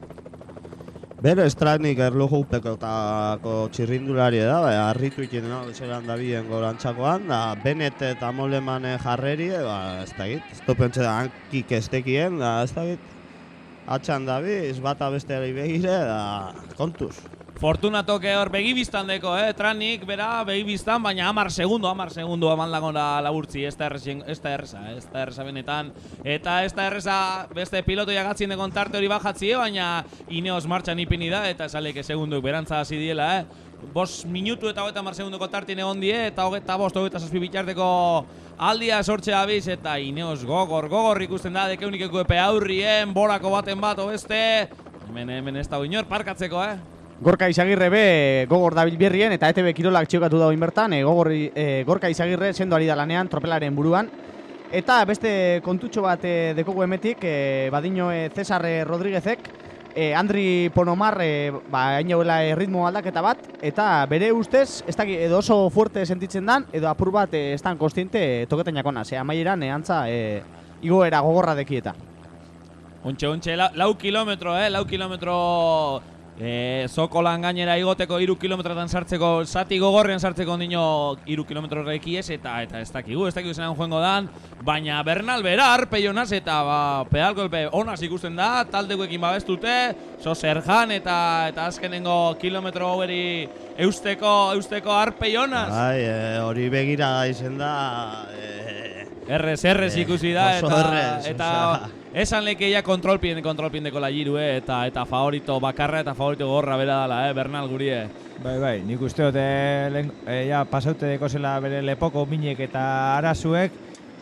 Bero estranik erlojupekotako txirrindulari da, bai, harritu ikien da, zelan da bien gorantzakoan, da Benet eta Molemane jarreri, ba, ez da git, ez da hankik ez tekien, da, ez da git, atxan da biz, bata besteari begire, da, kontuz. Fortunatoke hor begibiztan deko, eh? Tranik, bera, begibiztan, baina hamar segundo, hamar segundo aman lagona laburtzi, ez da erresen- ez da erresa, ez da erresa benetan. Eta ez da erresa beste pilotoia gatzien dekon tarte hori bajatzie, baina Ineos martxan ipini da, eta esaleke segunduk berantza hasi diela, eh? Bos minutu eta hogeita mar segundoko tartien egon die, eta hogeita bost, hogeita zazpi bitarteko aldia sortxe abiz, eta Ineos gogor, gogor ikusten da, dekeunikeko epe aurrien, borako baten bat, obeste, hemen, hemen ez da inor parkatzeko, eh? Gorka Izagirre be gogor dabil berrien eta ETB Kirolak txiokatu dago inbertan, e, gogor, e, Gorka Izagirre sendo ari da lanean tropelaren buruan. Eta beste kontutxo bat e, dekogu emetik, e, badino e, Cesar Rodríguezek, e, Andri Ponomar e, ba, hainauela ritmo aldaketa bat, eta bere ustez, ez dakit, edo oso fuerte sentitzen dan, edo apur bat e, ez dan konstiente e, toketan jakona, ze amaieran e, antza e, igoera gogorra dekieta. Ontxe, ontxe, lau, lau kilometro, eh, lau kilometro eh, zokolan gainera igoteko iru kilometrotan sartzeko, zati gogorrean sartzeko dino iru kilometro rekiez, eta eta ez dakigu, ez dakigu zenan joango dan, baina Bernal Berar, peionaz, eta ba, pedal golpe onaz ikusten da, taldekuekin babestute, so Serjan, eta eta azkenengo kilometro hori eusteko, eusteko arpeionaz. Bai, e, hori begira izen da... E, Errez, errez Eh, ikusi da, eta, errez, eta esan lekeia kontrolpien, kontrolpien la jiru, eh, eta, eta favorito bakarra eta favorito gorra bera dala, eh, Bernal gurie. Bai, bai, nik uste dut, e, lehen, e, ja, pasaute deko zela bere lepoko minek eta arazuek,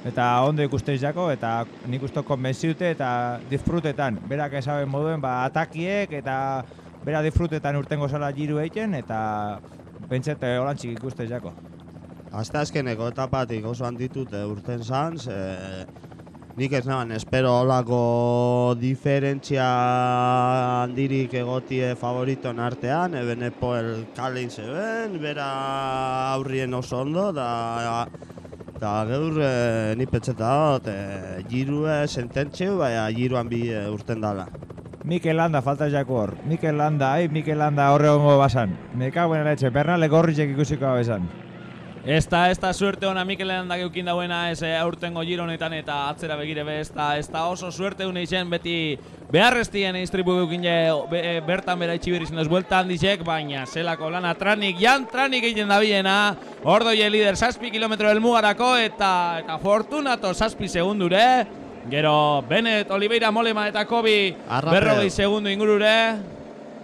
eta ondo ikusten jako, eta nik uste konbentziute eta disfrutetan. Berak esaben moduen, ba, atakiek eta bera disfrutetan urtengo zala jiru egiten, eta bentsete holantzik ikusten jako. Azte azkeneko etapatik oso handitut e, urten zan, ze nik ez naban espero holako diferentzia handirik egotie favoriton artean, eben epoel kalein zeben, bera aurrien oso ondo, da Eta gaur e, ni pentseta dut, e, jirue sententzeu, baina jiruan bi e, urten dala. Mikel Landa falta jako hor. Mikel Landa, ai, Mikel Landa horre hongo basan. Me cago en la leche, Bernal egorritxek ikusiko besan. Ez da, ez da suerte ona Mikel da geukin dauena ez eh, aurtengo giro honetan eta atzera begire be, ez da, ez da oso suerte une izen beti beharreztien eistripu geukin je, be, eh, bertan bera itxibir izan duz buelta handizek, baina zelako lana tranik, jan tranik egiten da biena, ordoie lider saspi kilometro helmugarako eta eta fortunato saspi segundure, gero Bennett, Oliveira, Molema eta Kobi berrogei segundu ingurure,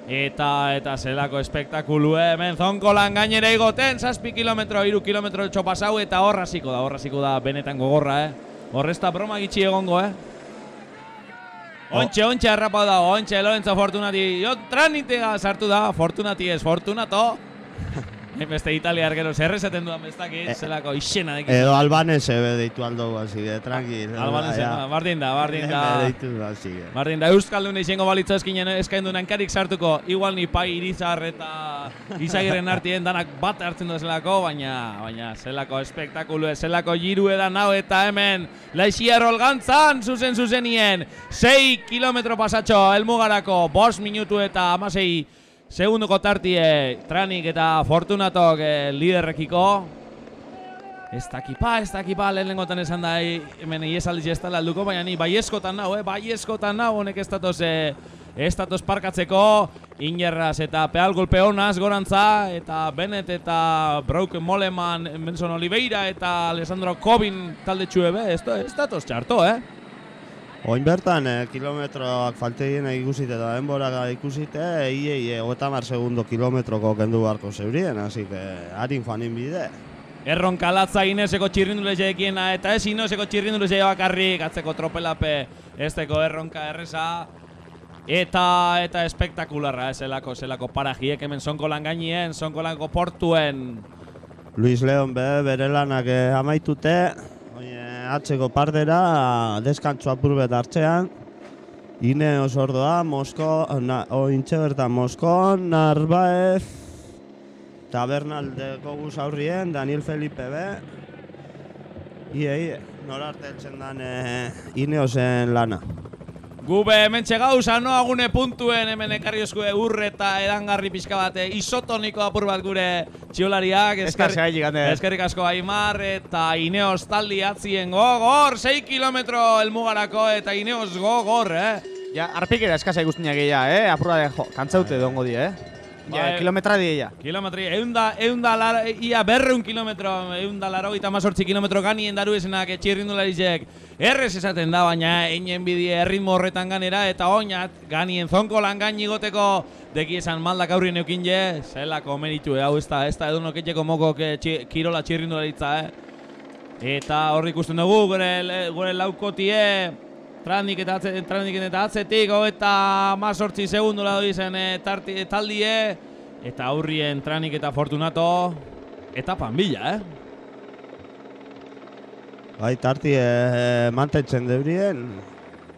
Eta, eta zelako espektakulu hemen zonkolan gainera igoten, zazpi kilometro, iru kilometro txopasau, eta horra hasiko da, horra hasiko da benetan gogorra, eh? Horrezta broma gitxi egongo, eh? Ontxe, ontxe harrapau da, ontxe, Lorenzo Fortunati, jo, tranitega sartu da, Fortunati ez, Fortunato. Beste italiar gero, zer esaten dudan bestakit, zelako isena dekit. Edo albanese be deitu aldo hasi, de, tranquil. Albanese, Ja. bardin da, bardin da. Deitu hasi. eh. Bardin da, Euskaldun izango balitza eskinen eskaindu nankarik sartuko, igual ni pai irizar eta izagiren artien danak bat hartzen duzelako, baina, baina zelako espektakulu, zelako jiru edan hau eta hemen Laixiar Olgantzan zuzen zuzenien 6 kilometro pasatxo elmugarako, bost minutu eta amasei segunduko tartie Tranik eta Fortunatok eh, liderrekiko. Ez dakipa, ez dakipa, lehenengotan esan da eh, hemen iesaldiz ez dela helduko, baina ni baieskotan nau, eh, baieskotan nau, honek ez datoz, eh, ez datoz parkatzeko, Inerraz eta Peal golpe honaz gorantza, eta Bennett eta Broken Moleman, Benson Oliveira eta Alessandro Kobin talde txuebe, ez, ez datoz txarto, eh? Oin bertan, eh, kilometroak falteien ikusite eta denbora ikusite, iei, e, hogeta mar segundo kilometroko kendu beharko zeurien, así que harin fanin bide. Erronka latza Ineseko txirrinduleziekiena eta ez Ineseko txirrindulezia bakarrik atzeko tropelape esteko erronka erresa eta eta espektakularra ez zelako parajiek hemen sonkolan gainien, sonkolanko portuen. Luis Leon be, bere lanak eh, amaitute, atzeko partera, deskantzu apurbet hartzean, Ine osordoa, Mosko, na, ointxe bertan Moskon, Narbaez, Tabernaldeko guz aurrien, Daniel Felipe be, Ie, ie, nora arte heltzen dan e, Ineosen lana. Gube hemen txegauza noa gune puntuen hemen ekarri eskue urre eta edangarri pixka bat eh, isotoniko apur bat gure txiolariak. Eskerrik asko Aimar eta Ineos taldi atzien gogor 6 kilometro elmugarako eta Ineos gogor, eh? Ja, arpikera eskasa ikustinak egia, eh? Apurra de, jo, kantzaute dongo die, eh? Ja, Bai. kilometra die, ja. Kilometri, eunda, eunda, lara, ia berreun kilometro, eunda laro eta mazortzi kilometro ganien daru esenak etxirrindularizek. Errez esaten da, baina einen bidie erritmo horretan ganera, eta oinat, ganien zonko lan gain igoteko, deki esan maldak aurrien eukin je, zelako meritu, eh, hau ez da, ez da edunok etxeko moko txi, kirola txirrindularitza, eh. Eta hor ikusten dugu, gure, gure laukotie, Tranik eta, atze, tranik eta atzetik, eta mazortzi segundula doi zen e, tarti, taldie, eta aurrien Tranik eta Fortunato, eta panbila, eh? Bai, tarti e, mantentzen deurien,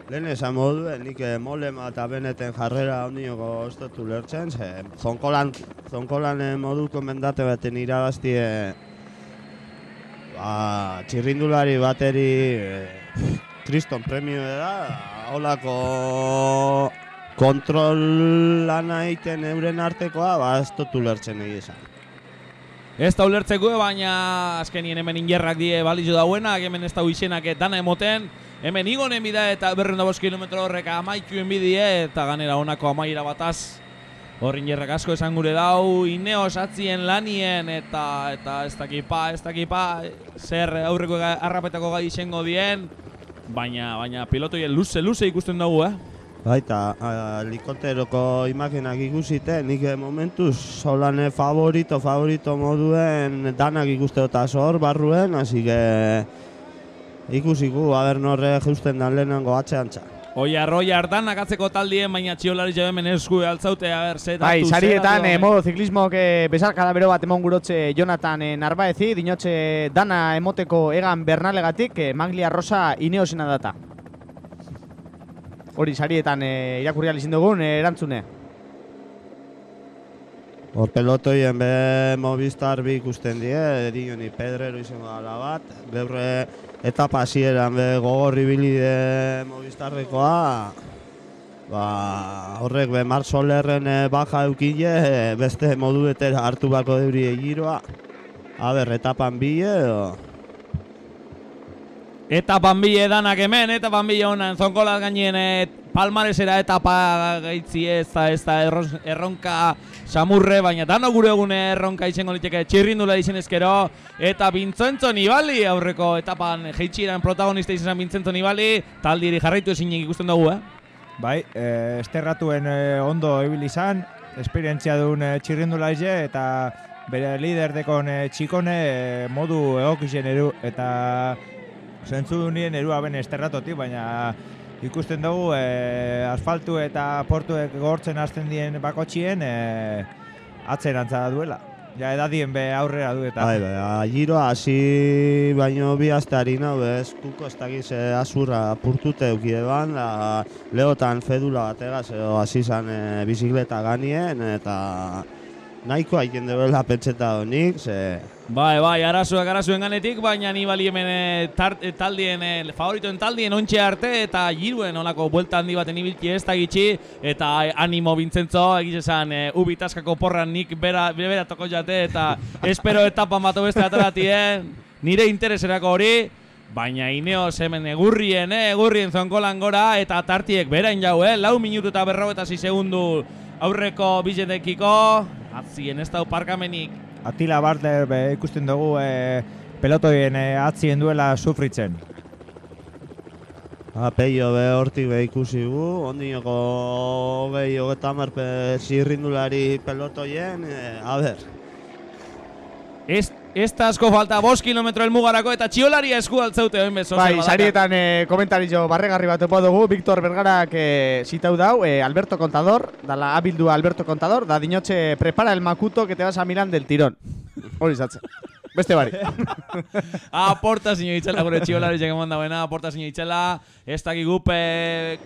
Lehen esan moduen, nik eh, molema eta beneten jarrera ondioko ez dut ulertzen, ze zonkolan, zonkolan eh, moduko mendate baten irabaztie ba, txirrindulari bateri eh, kriston premio da, holako kontrol lana egiten euren artekoa, ba ez dut ulertzen egia esan. Ez da ulertzeko, baina azkenien hemen ingerrak die balizu dauenak, hemen ez da izenak dana emoten, hemen igonen bida eta berrenda bost kilometro horrek amaikuen bidie, eta ganera honako amaira bataz. Hor ingerrak asko esan gure dau, ineo satzien lanien, eta eta ez dakipa, ez dakipa, zer aurreko harrapetako gai izango dien, baina, baina pilotoien luze, luze ikusten dugu, eh? Baita, helikopteroko imaginak ikusite, nik momentuz solane favorito, favorito moduen danak ikuste dut hor barruen, hasi que ikusiku, aber norre justen dan lehenengo atxeantza. Oiar, oiar, danak atzeko taldien, baina txiolari jo hemen esku altzaute, a ber, ze Bai, sarietan eh, modo ziklismok eh, bezarkada bero bat emon gurotze Jonathan eh, Narbaezi, dinotxe dana emoteko egan Bernalegatik, eh, Maglia Rosa ineosena data. Hori sarietan eh, irakurri alizin dugun eh, erantzune. Hor pelotoien be Movistar bi ikusten die, dioni Pedrero izango dala bat, beurre etapa hasieran be gogor ibili de Movistarrekoa, ba, horrek be Mar Solerren eh, baja eukile, eh, beste modu betera hartu bako deuri giroa. A ber, etapan bile, edo... Etapan bile danak hemen, etapan bile honan, zonkolat gainien eh, palmaresera etapa gaitzi ez da, ez da erronka samurre, baina dano gure egune erronka izango liteke txirrindula izen ezkero, eta Vincenzo Nibali aurreko etapan jeitxiran protagonista izan zen Vincenzo Nibali, taldiri jarraitu ezinik ikusten dugu, eh? Bai, e, esterratuen e, ondo ibili izan, esperientzia duen e, txirrindulaize eta bere lider dekon e, txikone e, modu egokixen eru eta zentzu nien erua ben esterratotik, baina ikusten dugu e, asfaltu eta portuek gortzen hasten dien bakotxien e, atzerantza duela. Ja edadien be aurrera du eta. Bai, bai, giroa hasi baino bi aste ari nau, ez, kuko ez dakiz eh, azurra purtute eukide ban, da, lehotan fedula bategaz, edo hasi zan eh, bizikleta ganien, eta nahiko haien debela pentseta honik, ze... Bai, bai, arazoak arazoen ganetik, baina Nibali hemen eh, tar- eh, taldien, eh, favoritoen taldien ontxe arte, eta giruen olako buelta handi baten ibilki ez da gitxi, eta animo Vincenzo, egiz esan, eh, ubi taskako porran nik bera, bera, toko jate, eta espero etapan bat beste ateratien, nire intereserako hori, Baina Ineos hemen egurrien, eh, egurrien zonkolan gora, eta tartiek berain jau, eh, lau minutu eta berro eta segundu aurreko bizetekiko, atzien ez dau parkamenik. Atila Bartler be, ikusten dugu e, pelotoien e, atzien duela sufritzen. A, peio be hortik be ikusi gu, ondinoko hogei, hogeita hamar pe zirrindulari pelotoien, e, a ber, Ez, ez da asko falta, bost kilometro elmugarako eta txiolari esku altzaute hemen bezo. Bai, sarietan eh, komentario barregarri bat topo dugu, Victor Bergarak eh, zitau dau, eh, Alberto Contador, dala abildu Alberto Contador, da dinotxe prepara el makuto que te vas a Milan del tirón. Hori zatze. Beste bari. Aporta zinio itxela gure txiolari jegemon dauena, aporta zinio itxela, ez daki gupe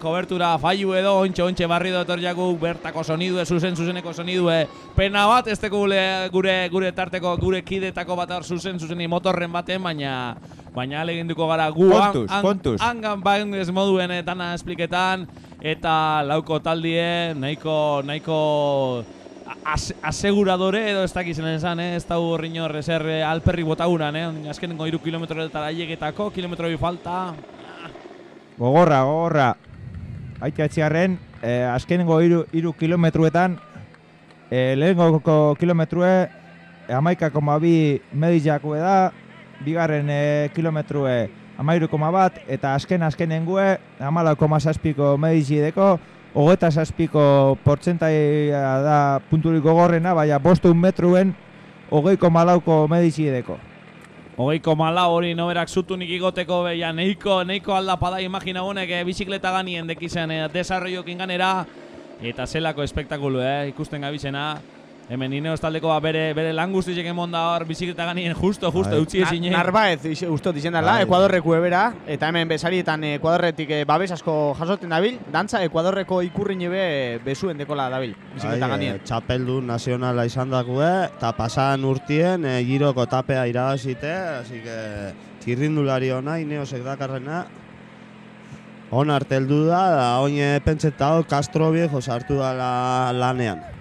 kobertura fallu edo, ontxe ontxe barri dotor jaku bertako sonidue, zuzen zuzeneko sonidue, pena bat, ez teko gure, gure, gure tarteko, gure kidetako bat hor zuzen zuzeni motorren baten, baina baina aleginduko gara gu Kontuz, han- kontuz. bai, hangan ez moduen eh, dana espliketan, eta lauko taldie, nahiko, nahiko as, aseguradore edo ez dakizen esan, eh? ez dau horrin hor ezer eh, alperri botaguran, eh? azkenengo iru kilometroetara ailegetako, kilometro bi falta. Gogorra, gogorra. Aite atziarren, eh, azkenengo iru, iru kilometruetan, eh, lehenengoko kilometrue, amaika koma bi medillako da, bigarren eh, kilometrue amairu koma bat, eta azken azkenengue, amala koma zazpiko medizideko, hogeta zazpiko portzentaia da punturik gogorrena, baina bostun metruen hogei koma lauko medizideko. Hogeiko mala hori noberak zutunik igoteko beia neiko, neiko aldapada imagina honek eh, bizikleta ganien dekizen eh, desarroiokin ganera eta zelako espektakulu, eh, ikusten gabizena. Hemen Ineos taldekoa bere, bere lan guztizek emon da hor bizikleta ganien justo, justo, Bai. utzi ezin. Narbaez, is- ustot izen dela, Bai. Ekuadorreko ebera, eta hemen besarietan Ekuadorretik eh, babes asko jasoten dabil, dantza Ekuadorreko ikurrin ebe bezuen dekola dabil, bizikleta Bai, ganien. eh, txapeldu nazionala izan dakue, eta pasan urtien e, giroko tapea irabazite, así que txirrindulari ona, ineosek dakarrena. On arteldu da, da oin pentsetao Castro viejo sartu da la, lanean.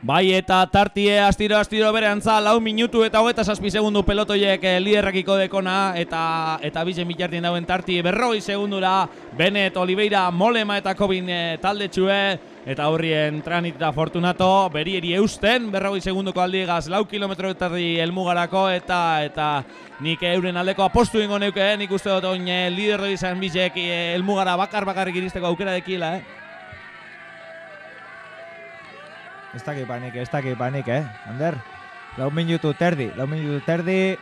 Bai eta tartie astiro astiro bere antza lau minutu eta hogeta zazpi segundu pelotoiek eh, liderrakiko dekona eta eta bizen bitartien dauen tarti berroi segundura Benet, Oliveira, Molema eta Kobin eh, talde txue eta horrien tranit eta Fortunato berieri eusten berroi segunduko aldigaz lau kilometro eta erdi helmugarako eta eta nik euren aldeko apostu ingo neuke, nik uste dut oin eh, liderro izan bizek eh, helmugara bakar bakarrik iristeko aukera dekila, eh? Ez dakit panik, ez dakit panik, eh? Ander, lau minutu terdi, lau minutu terdi,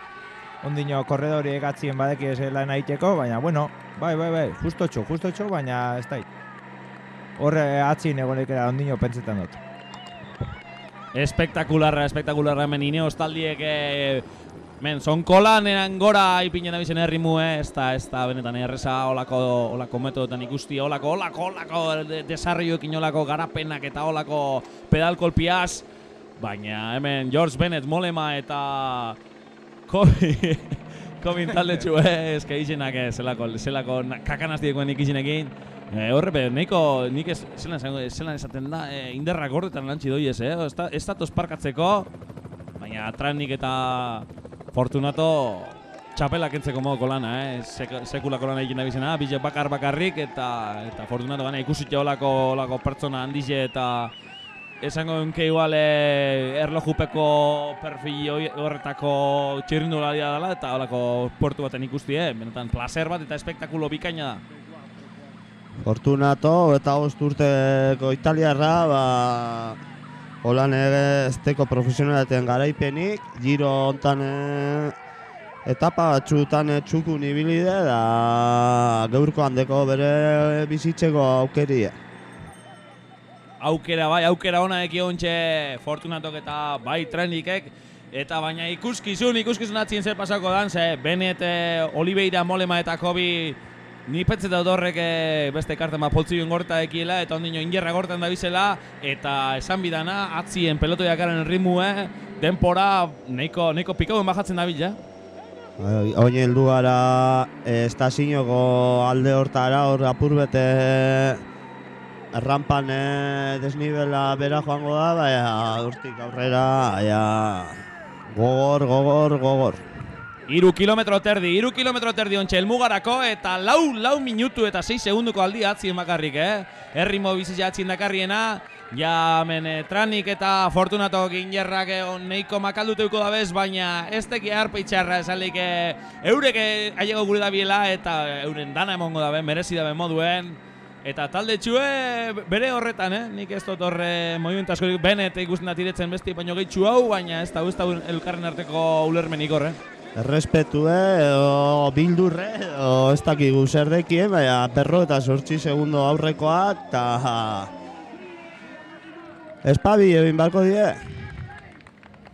ondino korredori egatzien badeki ez lan aiteko, baina, bueno, bai, bai, bai, justo txo, justo txo, baina ez da. Horre atzin egonek era ondino pentsetan dut. Espektakularra, espektakularra hemen Ineos taldiek eh, men sonkolan eran gora ipinen abizen herrimu, eh? ez da, ez da, benetan erreza olako, olako metodotan ikusti, olako, olako, olako de- desarroioekin olako garapenak eta olako pedalkolpiaz, baina hemen George Bennett, Molema eta Kobi, Kobin talde txue, eske izenak eh, zelako, zelako na- kakanaztiekoen ikizenekin, Eh, horre, be, neiko, nik ez, zelan, esango- zelan esaten da, eh, inderrak gordetan lantzi doi ez, eh? Ez da, ez parkatzeko, baina Tranik eta Fortunato txapelak entzeko modoko lana, eh? Sek, sekulako lana egin da bizena, bile bakar bakarrik eta eta Fortunato gana ikusitxe olako, olako pertsona handize eta esango nuke igual eh, erlojupeko perfil horretako txirrindularia dela eta olako portu baten ikusti, eh? Benetan placer bat eta espektakulo bikaina da. Fortunato, eta bost urteko italiarra, ba, holan ere esteko profesionalaten garaipenik, giro hontan eh, etapa batzutan eh, txukun ibili da, da gaurko handeko bere bizitzeko aukeria. aukera bai, aukera ona eki ontxe Fortunatok eta bai Trenikek eta baina ikuskizun, ikuskizun atzien zer pasako dan, ze Benet, eh, Oliveira, Molema eta Kobi ni petzet dut horrek eh, beste karten bat poltzioen gorta ekiela eta ondino ingerra gortan da bizela eta esan bidana atzien pelotoiakaren ritmue denpora neiko, neiko pikauen bajatzen da bila. Bai, Oin heldu gara eh, estazioko alde hortara, hor apurbete errampan eh, desnibela bera joango da, baina hortik aurrera, baina gogor, gogor, gogor. Iru kilometro terdi, iru kilometro terdi ontxe elmugarako eta lau, lau minutu eta 6 segunduko aldi atzien bakarrik, eh? Errimo bizitza atzien dakarriena, ja hemen eh, Tranik eta Fortunato gingerrak eh, neiko makalduteuko dabez, baina ez teki harpeitxarra esalik eh, eurek eh, aiego gure dabiela eta euren dana emongo dabe, merezi dabe moduen. Eta talde txue bere horretan, eh? Nik ez dut horre askorik benet ikusten da tiretzen besti baino gehitxu hau, baina ez da ez da elkarren arteko ulermenik horre. Errespetue, o bildurre, o ez dakigu zer dekien, baina berro eta sortzi segundo aurrekoak, eta... Espabi egin barko die.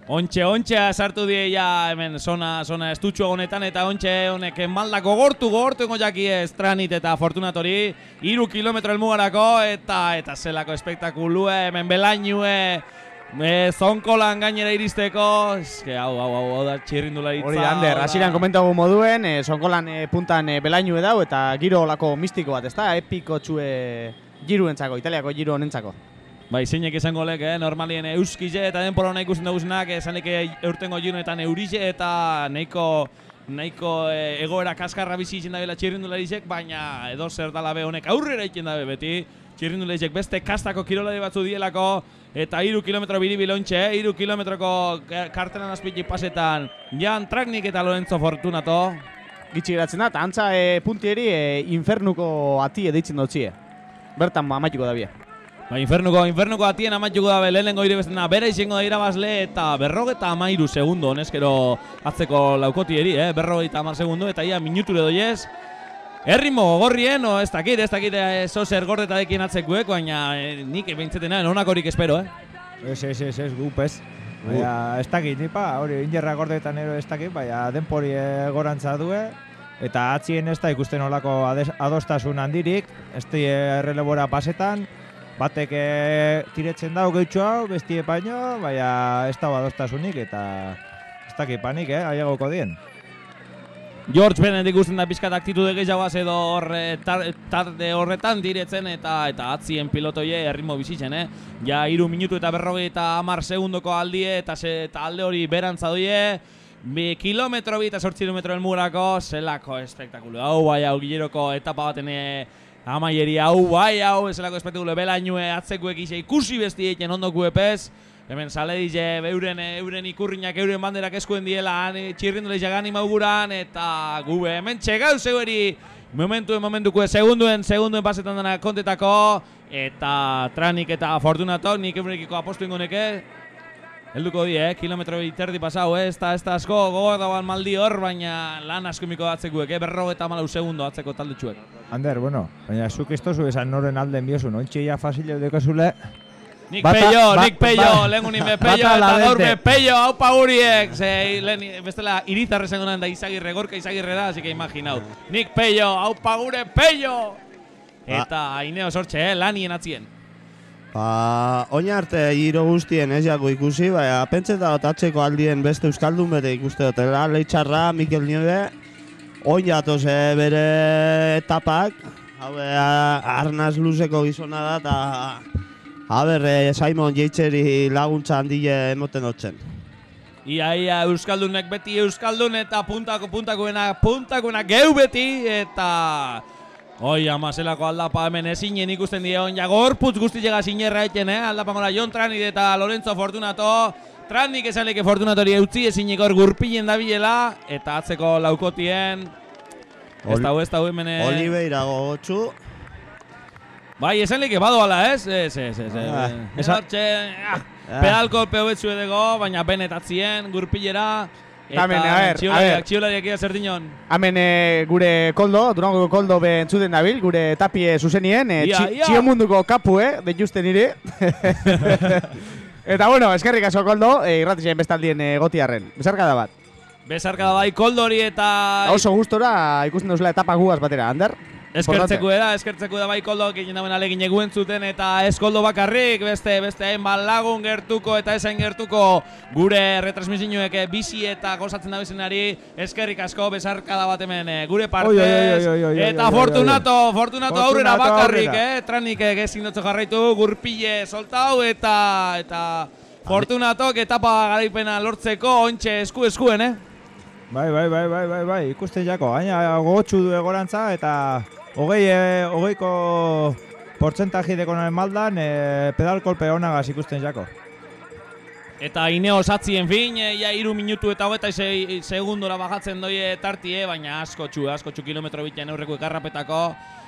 Ontxe, ontxe sartu die ja hemen zona, zona estutxu honetan eta ontxe honek malda gogortu gogortu ingo jaki Stranit eta Fortunatori iru kilometro elmugarako eta eta zelako espektakulue hemen belainue e, zonkolan gainera iristeko eske hau, hau, hau, hau da txirrindularitza Hori da, Ander, hasieran komentagu moduen, e, sonkolan e, puntan e, belainu edau eta giro olako mistiko bat, ezta? Epiko txue giruentzako, italiako giro honentzako. Bai, zeinek esango lek, eh? normalien euskize eta denpora hona ikusten dagozenak, esan leke eurtengo gironetan eurize eta nahiko nahiko eh, egoera kaskarra bizi izin dabela txirrindularizek, baina edo zer dala be honek aurrera ikin dabe beti. Txirrindularizek beste kastako kirolari batzu dielako, eta iru kilometro biribilontxe, eh? iru kilometroko ka- kartelan azpiti pasetan, Jan Traknik eta Lorenzo Fortunato. Gitxi geratzen da, eta antza e, puntieri e, infernuko ati edeitzen dutzie. Bertan amaituko dabie. Ba, infernuko, infernuko atien amaituko da lehenengo ire bestena, bera izango da irabazle eta berrogeta amairu segundo, honezkero atzeko laukotieri, eh? berrogeta amar segundo, eta ia minuture doiez. Errimo gogorrien, o ez dakit, ez dakit eh, zozer gordetadekin atzekuek, baina eh, nik behintzeten nahi, onakorik espero, eh? Ez, ez, ez, ez, gup ez. Baina, ez dakit, nipa, hori, injerra gordetan ero ez dakit, baina denpori eh, gorantza due, eta atzien ez da ikusten olako adostasun handirik, ez di errelebora pasetan, batek eh, tiretzen dau gehitxo hau, bestie baino, baina ez dago adostasunik, eta ez dakit panik, eh, aiagoko dien. George Bennett ikusten da pizkat aktitude gehiagoaz edo horre, tar, tarde horretan diretzen eta eta atzien pilotoie erritmo bizitzen, eh? Ja, iru minutu eta berrogei eta amar segundoko aldie eta, se, eta alde hori berantza doie, bi kilometro bi eta sortzi kilometro helmugurako, zelako espektakulu. Hau bai, hau gileroko etapa baten eh, amaieri, hau bai, hau, zelako espektakulu, belainue atzekuek ise ikusi besti egiten ondoko epez, Hemen sale dize euren euren ikurrinak euren banderak eskuen diela han txirrindule jagani mauguran eta gube hemen txegau zeueri momentuen momentuko segunduen segunduen pasetan dena kontetako eta tranik eta fortunato nik eurekiko apostu ingoneke Helduko die, eh? kilometro iterdi pasau, eh? ez da, ez da asko gogor dagoan maldi hor, baina lan asko miko atzekuek, eh? berro eta malau segundo atzeko talde txuek. Ander, bueno, baina zuk istozu esan noren alden biozu, ontsi ja fasile dekozule, Nik Bata- peio, ba- nik peio, ba- lehen unin bata peio, eta la gaur peio, hau paguriek, ze lehen bestela irizarre zengo da izagirre, gorka izagirre da, así que imaginau. Nik peio, hau pagure peio! Eta aineo sortxe, eh, lanien atzien. Ba, oin arte giro guztien ez jako ikusi, baina pentseta dut atzeko aldien beste Euskaldun bete ikuste dutela, Leitxarra, Mikel Nieve, oin jatoz eh, bere etapak, hau eh, arnaz luzeko gizona da, eta haber, eh, Simon Jeitzeri laguntza handile emoten dutzen. Ia, ia, Euskaldunek beti Euskaldun eta puntako puntakoena, puntakoena geu beti, eta... Oi, ama, zelako aldapa hemen ezinen ikusten die on, ja gorputz guzti llega sinerra eten, eh? Aldapa mola Jon Tranit eta Lorenzo Fortunato, Trandik esaleke Fortunatori eutzi ezinik hor gurpilen dabilela, eta atzeko laukotien, ez dau, ez dau hemen... eh, Oliveira gogotsu, Bai, esan leke badoala, ez? Ez, ez, ez. Ah, ez. esa- Hortxe, ah, Ah. pedalko peobetzu edego, baina benetatzien, gurpilera, eta Hemen, a ver, a ver. txiolariak ia zer dinon. Hemen eh, gure koldo, Durango koldo be entzuten dabil, gure tapie zuzenien, eh, Ia, txi- ia. txio munduko kapu, eh, de juste niri. Eta bueno, eskerrik asko koldo, eh, irratixen bestaldien eh, gotiarren. Bezarka da bat. Bezarka da bai koldori eta Oso gustora ikusten duzula etapa guaz batera, Ander. Eskertzeko da, eskertzeko da bai koldo egin dauen alegin eguen zuten eta ez koldo bakarrik, beste beste hainbat lagun gertuko eta esain gertuko. Gure retransmisioek bizi eta gozatzen da bezenari eskerrik asko bezarka da bat hemen eh, gure partez Oi, oi, oi, eta Fortunato, Fortunato aurrera Fortunato bakarrik, eh, tranik eh, ezin dutzu jarraitu, gurpile soltau eta eta Fortunatok etapa garaipena lortzeko ontxe esku eskuen, eh? Bai, bai, bai, bai, bai, bai, ikusten jako, gaina gogotsu du egorantza eta hogei, e, hogeiko portzentaji dekonen maldan e, pedal kolpe honagaz ikusten jako. Eta ineo satzien fin, e, ja iru minutu eta hogeta sei, segundora bajatzen doie tartie, baina asko txu, asko txu kilometro biten aurreko ekarrapetako.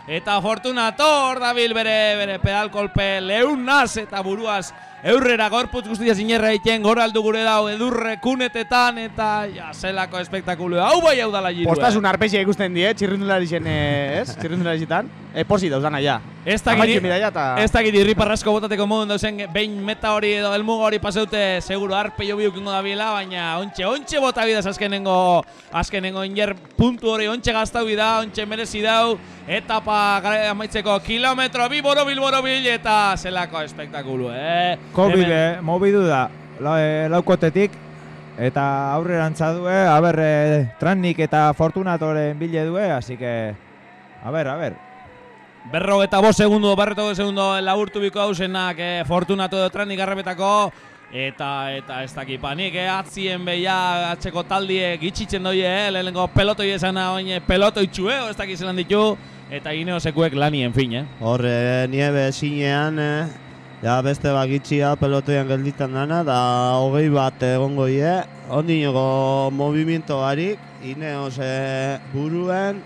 Eta Fortunato hor dabil bere, bere pedal kolpe leunaz eta buruaz eurrera gorputz guztia zinerra egiten goraldu gure dau edurre kunetetan eta ja, zelako espektakulu. Hau bai hau dala jiru. Postasun arpexia ikusten die, txirrindulari zen, eh, ez? Txirrindulari zitan. E, posi dauzana, ja. Ez dakit, ez dakit irriparrasko botateko modun dauzen behin meta hori edo helmuga hori pasaute seguro arpe jo biukingo da bila, baina ontxe, ontxe bota bidaz azkenengo, azkenengo inger puntu hori ontxe gaztau bida, ontxe merezi dau, etapa amaitzeko kilometro bi borobil borobil eta zelako espektakulu, eh? Covid be, mobidu da la, laukotetik eta aurrerantza due, a ber, e, Trannik eta Fortunatoren bile due, así que, a ber, a ber. Berro eta bost segundo, berreto segundo laburtu biko hausenak eh, Fortunato edo tranik garrapetako Eta, eta ez daki panik, eh, atzien beia atzeko taldiek itxitzen doie, eh, lehenengo pelotoi esana oin peloto itxu, eh, ez daki zelan ditu Eta ineo sekuek lanien fin, eh. Hor, eh, niebe zinean, eh, ja beste bakitxia pelotoian gelditan dana, da hogei bat egongo ie, ondinoko movimiento barik, ineos eh, buruen,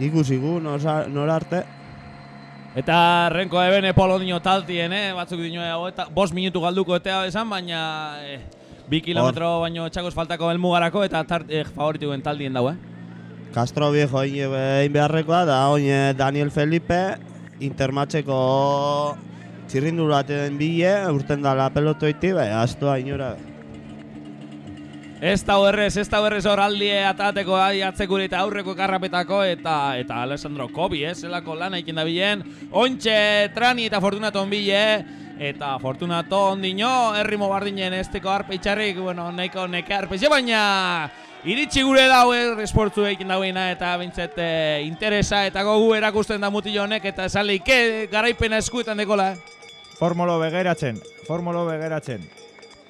ikusigu nora arte. Eta renko ebene polonio taltien, eh, batzuk dino, eta bost minutu galduko etea esan, baina eh, bi kilometro baino txakoz faltako helmugarako eta tart, eh, favorituen taldien dau, eh. Castro Viejo egin beharrekoa, da oin eh, Daniel Felipe, intermatxeko txirrindu baten bile, urten dala pelotoiti, bai, astoa inora. Ez da horrez, ez da horrez hor aldie atateko ai atzekure eta aurreko karrapetako eta eta Alessandro Kobi, eh, zelako lan egiten da bilen. Ontxe, Trani eta Fortunato onbile, eta Fortunato ondino, errimo bardinen esteko arpe itxarrik, bueno, nahiko neke arpe baina iritsi gure dau er, esportzu egiten dauena eta bintzet eh, interesa eta gogu erakusten da mutillo honek eta esaleik eh, garaipena eskuetan dekola. eh. Formolo begeratzen, formolo begeratzen.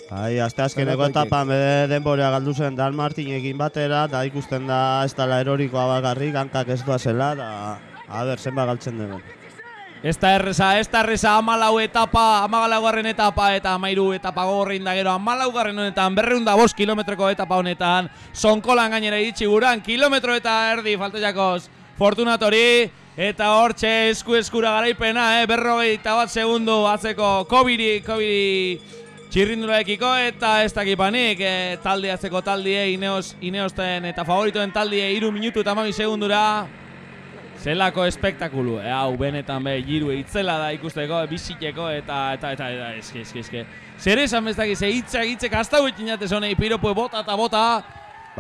Bai, azte azkeneko etapan bere denborea galdu zen Dan Martinekin batera, da ikusten da ez dala erorikoa bakarrik, hankak ez doa zela, da, a ber, zenba galtzen den. Ez da erreza, ez da erreza amalau etapa, amagalaugarren etapa eta amairu etapa gogorrein da gero amalaugarren honetan, berreun da bost kilometroko etapa honetan, sonkolan gainera iritsi guran, kilometro eta erdi falta jakoz, Fortunatori, eta hortxe esku eskura garaipena, eh, berrogei eta bat segundu atzeko Kobiri, Kobiri txirrindulaekiko eta ez dakipanik e, talde atzeko taldie, Ineos, Ineosten eta favoritoen taldie iru minutu eta mami segundura, Zelako espektakulu, e, hau benetan be giru itzela da ikusteko, biziteko eta eta eta eta eske eske eske. Zer esan bezak ze hitzak hitzek hasta huetin jatez honei piropue bota eta bota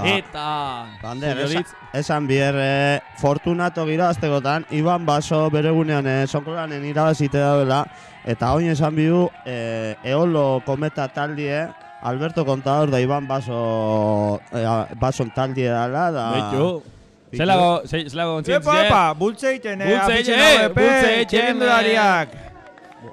Ba, eta Bander, Señoritz, esan, bier, eh, Fortunato gira aztegotan, Iban Baso bere gunean eh, sonkolanen irabazite dauela, eta oin esan bihu, eh, Eolo kometa taldie, Alberto Contador da Iban Baso, eh, Bason taldie dala, da... Beitu. Zelako, ze- zelako Epa, kontzientzie. epa, bultze egiten,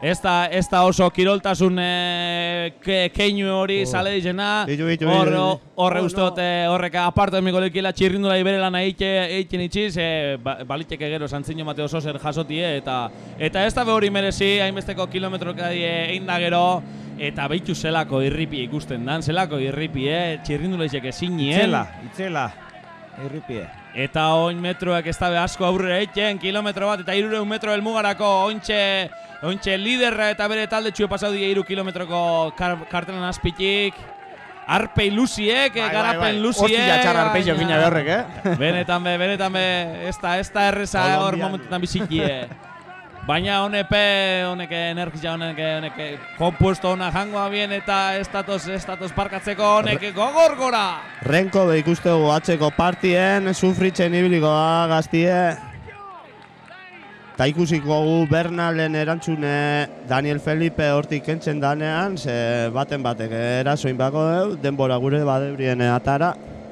Ez da, ez da oso kiroltasun e, ke, keinu hori sale dizena. Bitu, bitu. horre Oh, uste dut, eh, horrek aparto emiko lekila txirrindula ibere lan egiten itxiz, e, ba, baliteke gero santzino Mateo Soser jasotie, eta eta ez da be hori merezi, hainbesteko kilometrokadi egin da gero, eta behitu zelako irripi ikusten dan, zelako irripi, eh, txirrindula izek ezinien. Itzela, itzela. Irripie. Eta oin metroak ez dabe asko aurrera egiten, kilometro bat eta irureun metro helmugarako ointxe, ointxe liderra eta bere talde txue pasau die iru kilometroko kar, kartelan azpitik. Arpe ilusiek, Bai, bai, garapen bai. lusiek. Hostia, txarra arpeio baina- gina behorrek, eh? Benetan be, benetan be, ez da, ez da erreza hor momentutan bizikie. Baina honepe, honek energia honek, honek kompuesto hona jangoa bien eta estatoz, estatoz parkatzeko honek gogor gora. Renko ikuste dugu atzeko partien, sufritzen ibiliko da gaztie. Ta ikusiko gu Bernalen erantzune Daniel Felipe hortik kentzen danean, ze baten batek erasoin bako denbora gure badeurien atara.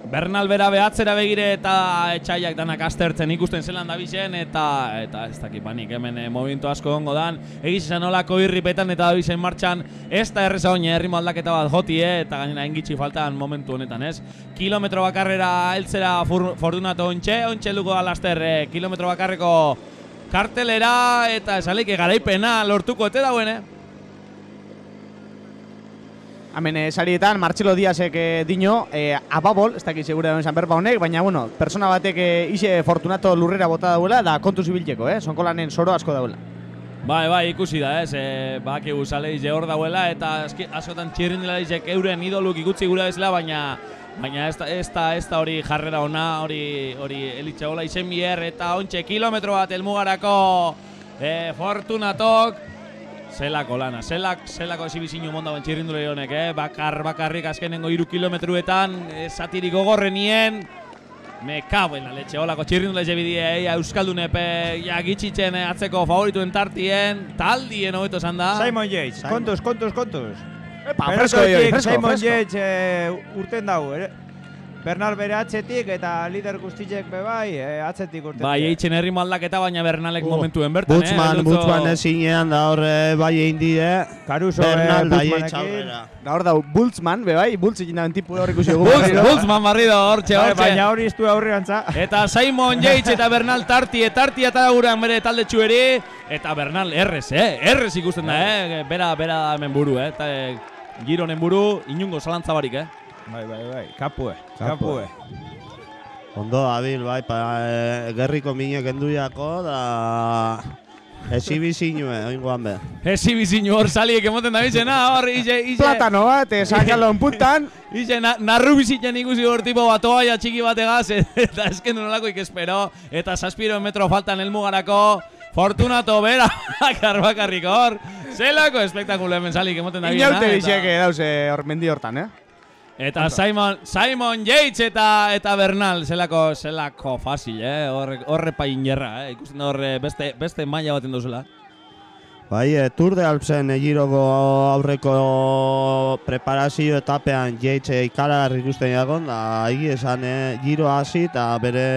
Bernal bera behatzera begire eta etxaiak danak aztertzen ikusten zelan dabizen eta eta ez dakit panik hemen eh, movimentu asko gongo dan egiz esan olako irripetan eta dabizen martxan ez da erreza oine errimo aldaketa bat jotie eta gainera ingitxi faltan momentu honetan ez kilometro bakarrera heltzera fortunato ontxe, ontxe luko da laster eh, kilometro bakarreko kartelera eta esalik garaipena lortuko ete dauen eh? Hemen eh, sarietan, Martxelo Diazek eh, dino, eh, ababol, ez dakit segura da izan berba honek, baina, bueno, persona batek eh, ise fortunato lurrera bota dauela, da kontu zibiltzeko, eh? Sonkolanen soro asko dauela. Bai, bai, ikusi da, ez, e, baki guzale ize hor dauela, eta askotan izek euren idoluk ikutzi gura bezala, baina baina ez da, ez da, ez da hori jarrera ona, hori hori elitxe gola izen biher, eta ontxe kilometro bat elmugarako e, Fortunatok, zelako lana, zelak, zelako esibizinu monda ben txirrindule honek, eh? bakar, bakarrik azkenengo iru kilometruetan, e, satirik gogorrenien, Me cago en la leche, holako txirrindule bidie, eh, Euskaldun epe, ja, gitxitzen eh, atzeko favorituen tartien, taldien hobeto esan da. Simon Yates, kontuz, kontuz, kontuz. Epa, fresko Pelototik fresko, Simon fresko. Yates eh, urten dago, ere? Bernal bere atzetik eta lider guztiek be bai, eh, atzetik urten. Bai, eitzen herrimo aldaketa, baina Bernalek Oh, momentuen bertan, Butzman, eh? Belutzo- Butzman ezinean da horre bai egin die. Caruso Bernal eh, da Butzmanekin. Da hor dau, Bultzman, be bai, Bultz egin dauen tipu hor ikusi dugu. Bultz, berriro. Bultzman barrido, hortxe, Bai, baina hori iztu aurreantza. Eta Simon Yates eta Bernal Tarti, Tarti eta guran bere talde txueri, eta Bernal errez, eh? Errez ikusten da, eh? Bera, bera da hemen buru, eh? Eta eh, gironen buru, inungo zalantza barik, eh? Bai, bai, bai, kapue, Kapue. kapue. Ondo abil, bai, pa, e, gerriko minek enduiako, da... Ezibizinue, oingoan be. Ezi bizinu hor saliek emoten da bizena, hor, ize, ize... Platano bat, eh, sakalon puntan, Ize, na, narru bizitzen ikusi hor tipo bat toaia txiki bategaz, eta esken nolako ikespero, eta saspiro metro faltan elmugarako, Fortunato bera bakar bakarrik hor. Zelako espektakulo hemen salik emoten da Inaute dixeke dauze hor mendi hortan, eh? Eta Simon, Simon Yates eta eta Bernal, zelako, zelako fasil, eh? Horre, horre painierra, eh? Ikusten da horre beste, beste maila baten duzula. Bai, e, Tour de Alpsen e, giroko aurreko preparazio etapean jeitxe ikaragarri ikusten jagon, da egi esan e, giro hasi eta bere,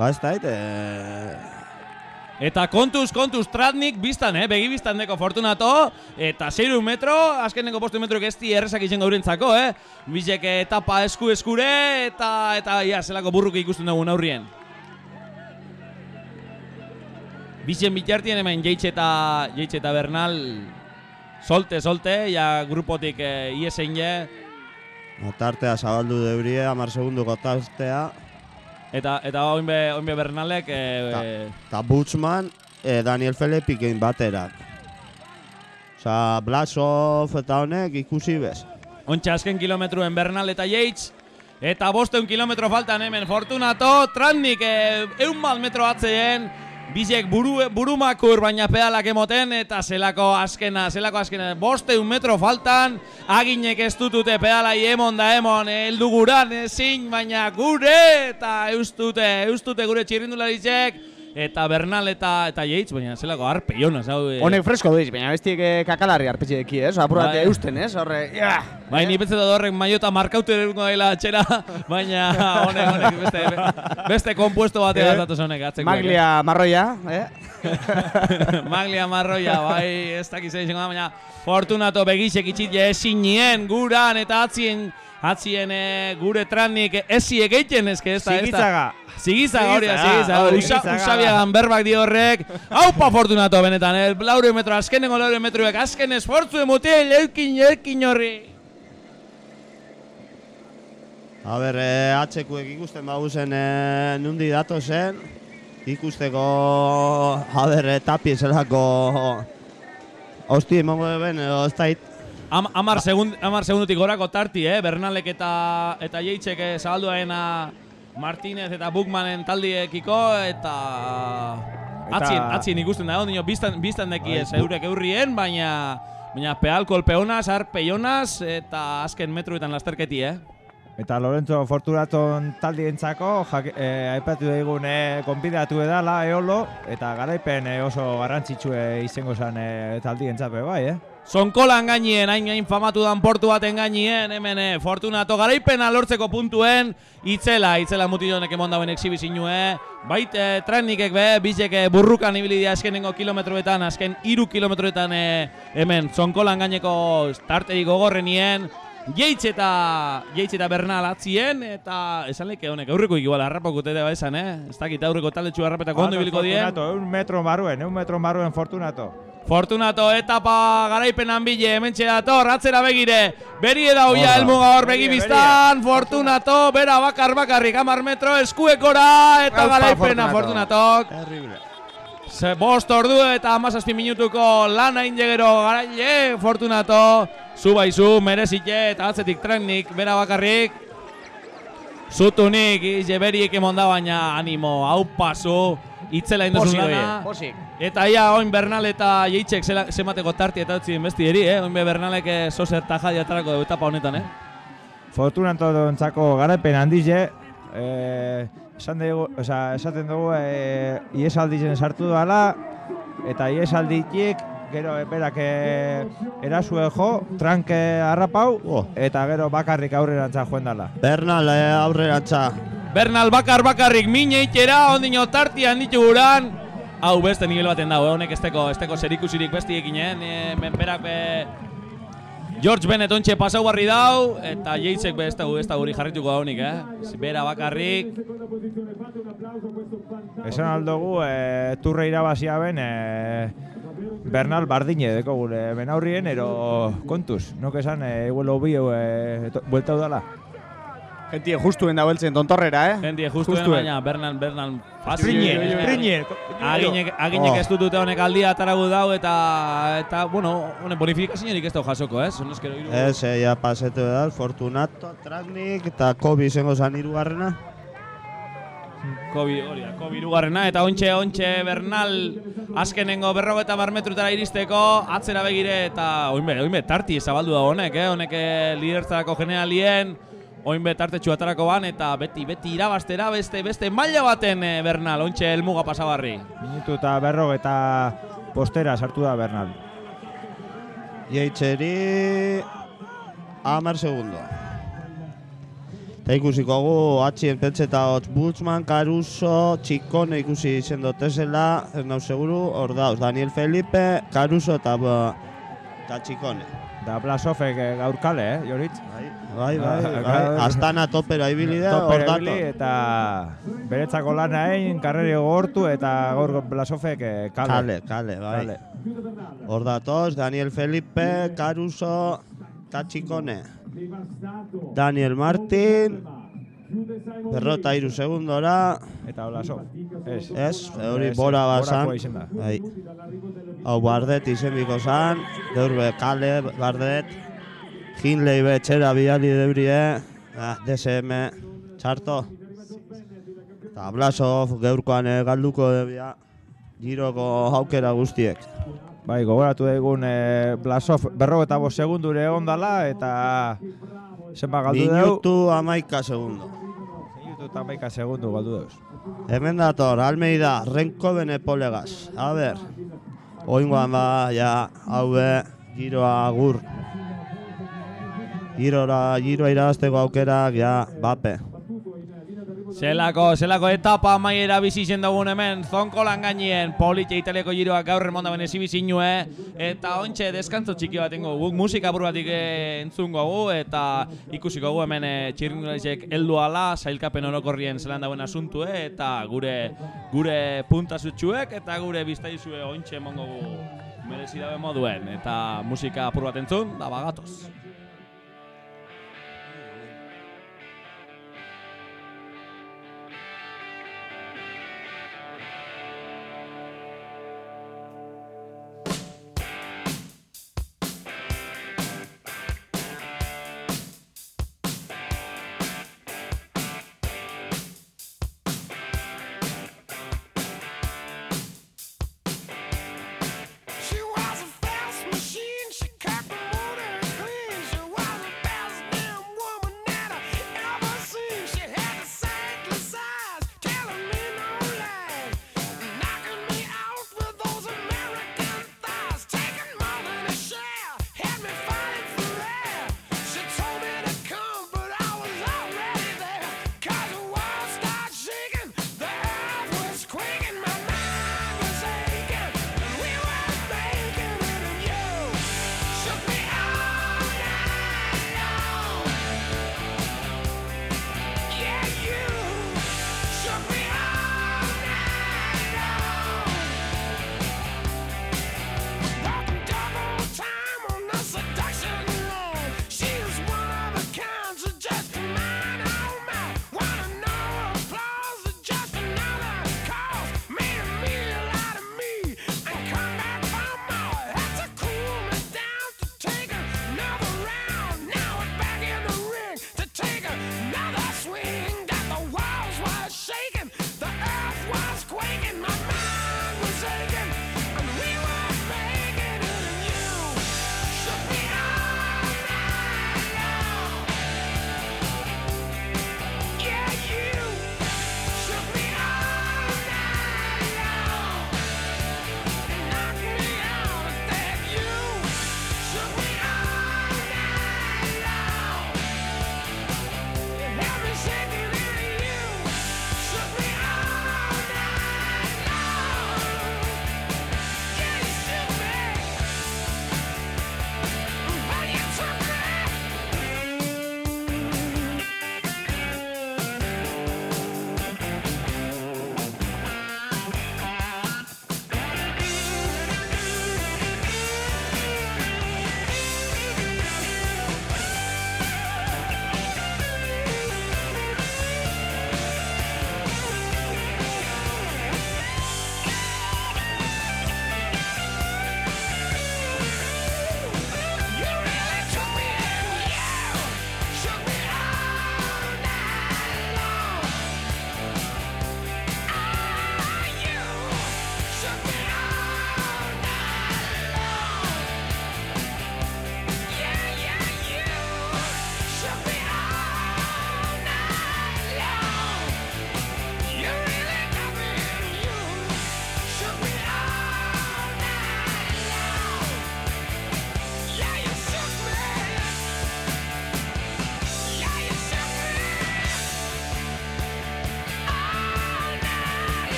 ba ez da, e, Eta kontuz, kontuz, Tratnik biztan, eh? Begi biztan deko Fortunato. Eta 6 metro, azkeneko postu metro gesti errezak izango urentzako, eh? Bizek etapa esku eskure eta, eta ia, zelako burruki ikusten dugu aurrien. Bizen bitartien hemen Jeitxe eta, Jeitxe eta Bernal solte, solte, ja grupotik eh, iesein je. Tartea zabaldu deurie, amar segunduko tartea. Eta eta oinbe oinbe Bernalek eh Ta, eh, ta Butzman, e, Daniel Felipekin batera. Osa, Blasov eta honek ikusi bez. Ontsa azken kilometruen Bernal eta Yates. Eta bosteun kilometro faltan hemen Fortunato, Trannik e, eun bat metro atzeen. Bizek buru, burumakur baina pedalak emoten eta zelako azkena, zelako azkena. Bosteun metro faltan, aginek ez dutute pedalai emon da emon, heldu guran ezin, baina gure eta eustute, eustute gure txirrindularizek. Eta Bernal eta eta Yates, baina zelako arpe jonas, hau. eh. Honek fresko duiz, baina bestiek eh, kakalarri arpetxe eki, ez? Apurate Bai. eusten, ez? Horre, ja! Bai, ni pentsa dut horrek maiota markautu eruko dela atxera, baina honek, honek, beste, beste kompuesto batea Eh, datoz honek atzeko. Maglia marroia, eh? Maglia marroia, bai, ez dakiz egin da, baina Fortunato begisek itxit esinien guran eta atzien, atzien eh, gure tranik ezi egeiten ezke ez da, ez da. Zigizaga hori da, Zigizaga, Usa, usabiagan berbak di horrek. Haupa Fortunato benetan, eh? Laure metro, azkenengo laure metroek, azken esfortzu mutil, eukin, eukin horri. A ber, e, atxekuek ikusten baguzen e, nundi dato zen, ikusteko, a ber, e, tapi zelako, hosti, emango ben, ez Am, amar, segund, amar segundutik gorako tarti, eh? Bernalek eta eta Jeitzek eh, zabalduaena Martinez eta Bukmanen taldiekiko eta... Atzien, atzien ikusten da, ondino, biztan, biztan deki ez eurek eurrien, baina... Baina pealkol peonaz, arpeionaz eta azken metroetan lasterketi, eh? Eta Lorenzo Fortunaton taldientzako jak, eh, aipatu daigun eh, konbidatu edala eolo eta garaipen eh, oso garrantzitsue izango zen eh, taldientzape bai, eh? Zonkolan gainien, hain hain famatu dan portu baten gainien, hemen eh, Fortunato garaipena lortzeko puntuen, itzela, itzela mutilonek emon dauen exhibizinue, bait eh, trenikek be, bizek eh, burrukan ibili dira azkenengo kilometroetan, azken hiru kilometroetan eh, hemen zonkolan gaineko starteri gogorrenien, Jeitz eta Jeitz eta Bernal atzien eta esan leke honek aurreko igual harrapako tete ba esan, eh? Ez dakit aurreko taldetxu harrapetako ondo ibiliko dien. Fortunato, un metro maruen, un metro maruen Fortunato. Fortunato etapa garaipenan bile hementxe dator, atzera begire. Beri eda hoia Horra. helmuga hor Begie, begibiztan. Fortunato, bera bakar bakarrik, amar metro, eskuekora eta garaipena Fortunato. Fortunatok. terrible. Ze bost ordu eta amazazpi minutuko lana ingegero garaile Fortunato. Zu baizu, merezite eta atzetik trenik, bera bakarrik. Zutunik, ize beriek emonda baina animo, hau pasu, itzela Posik, lana. posik. Eta ia, oin Bernal eta Jeitzek zemateko tarti eta utzi besti eri, eh? Oin be Bernalek eh, sozer eta jadi atarako du etapa honetan, eh? Fortunato dontzako garaipen handize, eh, esan dugu, oza, esaten dugu eh, iesaldizen sartu dala, eta iesalditik gero eperak eh, erasue jo, tranke harrapau, Oh. eta gero bakarrik aurrerantza joen dala. Bernal e, aurrerantza, Bernal bakar bakarrik mine itxera, ondino tarti handitu guran. Hau beste nivel baten dago, eh, honek esteko, esteko zerikusirik bestiekin, eh? Ni, men berak be... George Bennett ontxe pasau barri dau, eta Jeitzek be ez da, ez da guri jarrituko daunik, eh? Bera bakarrik, Esan aldugu, e, turre irabazia ben, e, Bernal Bardine deko gure benaurrien, ero kontuz, nok esan, e, iguelo bi, e, buelta udala. Gentie justuen da beltzen tontorrera, eh? Jentie justu Justuen. baina Bernal, Bernal fácil. Prinier, eh, Prinier, Aginek, aginek Oh. ez dut dute honek aldia ataragu dau eta, eta bueno, honek bonifikaziorik ez dau jasoko, ez? Honezkero hiru. ez, e, ja pasetu da, Fortunato, Traknik eta Kobe izango zan hirugarrena. Kobi, hori da, Kobi irugarrena, eta ontxe, ontxe, Bernal, azkenengo berrogeta bar metrutara iristeko, atzera begire, eta oinbe, oinbe, tarti zabaldu da honek, eh? honek eh, lidertzarako generalien, oinbe tartetxu atarako ban, eta beti, beti irabastera, beste, beste maila baten eh, Bernal, ontxe, elmuga pasabarri. Minutu eta berro eta postera sartu da Bernal. Jeitxeri... Amar segundo. Eta ikusiko gu, atxien pentsa eta hotz Butzman, Caruso, Txikone ikusi izen dotezela, ez nau seguru, hor dauz, Daniel Felipe, Caruso eta, ba, eta Txikone. Da Blasofek eh, gaur kale, eh, Joritz? Bai, bai, bai, Ah, bai. gaur- Astana topera ibili da, hor dator. eta beretzako lana egin, karreri gogortu eta gaur Blasofek eh, kale. Kale, kale, bai. Hor datoz, Daniel Felipe, Caruso, eta Txikone. Daniel Martin, berrota iru segundora, Eta Blasov. Ez. ez, hori bora bazan. Bai. Hau Bardet izen biko zan, gaur be Kale, Bardet, Hinley be etxera biali debrie, ah, DSM, txarto. Eta Blasov geurkoan eh, galduko debia, giroko aukera guztiek. Bai, gogoratu egun eh, Blasov berro eta bost segundure egon dala eta zenba galdu deu. Minutu amaika segundo. Minutu eta maika segundu galdu deuz. Hemen dator, Almeida, Renko bene. A ber, oingoan ba, ja, hau be, giroa agur. Girora, giroa irabazteko aukerak, ja, bape. Zelako, zelako etapa amaiera bizi izen dugun hemen, zonko lan gainien, politxe italiako giroak gaur remonda ben ezibizinue, eta ontxe deskantzo txiki bat ingo, guk musika buru batik eh, entzungo gu, eta ikusiko gu hemen eh, txirrindularizek heldu ala, sailkapen orokorrien zelan dauen asuntu, eh, eta gure gure puntasutxuek, eta gure biztaizue ontxe emongo gu merezi dabe moduen, eta musika apur bat entzun, da bagatoz.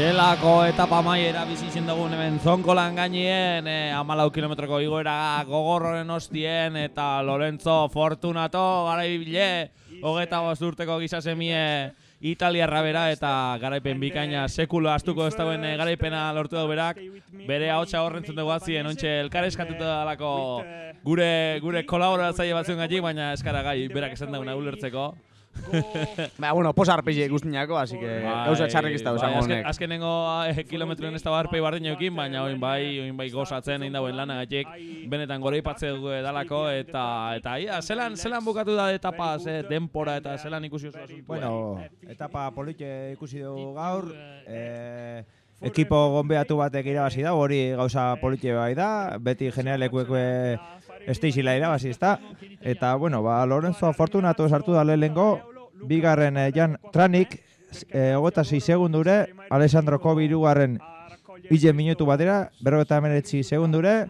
Zelako etapa maiera bizitzen dugun hemen zonkolan gainien, e, eh, amalau kilometroko igoera gogorroren ostien, eta Lorenzo Fortunato garaibile, hogeita bosturteko gizasemie italiarra bera, eta garaipen bikaina sekulo astuko ez dagoen eh, garaipena lortu dago berak, bere ahotsa txago rentzen dugu atzien, ontxe elkar eskatuta dalako gure, gure kolaboratzaile batzuen gaji, baina eskara gai berak esan dagoen ulertzeko. Ba, bueno, posa arpegia ikustiñako, así que gauza txarrik ez da bai, esango azken, honek. azkenengo eh, kilometroen ez da barpei bardinoekin, baina oin bai, oin bai gozatzen egin dauen lanagatik, benetan gore ipatze dugu edalako, eta, eta ia, zelan, zelan bukatu da etapa, ze, denpora eta zelan ikusi oso asuntua. Bueno, etapa polite ikusi dugu gaur, eh, ekipo gonbeatu batek irabazi da, hori gauza polite bai da, beti generalekuek esteizila irabazi ezta. Eta, bueno, ba, Lorenzo Fortunato sartu da lehenengo, bigarren eh, Jan Tranik, eh, hogeta 6 segundure, Alessandro Kobi irugarren Ije minutu batera, berrogeta emeretzi segundure,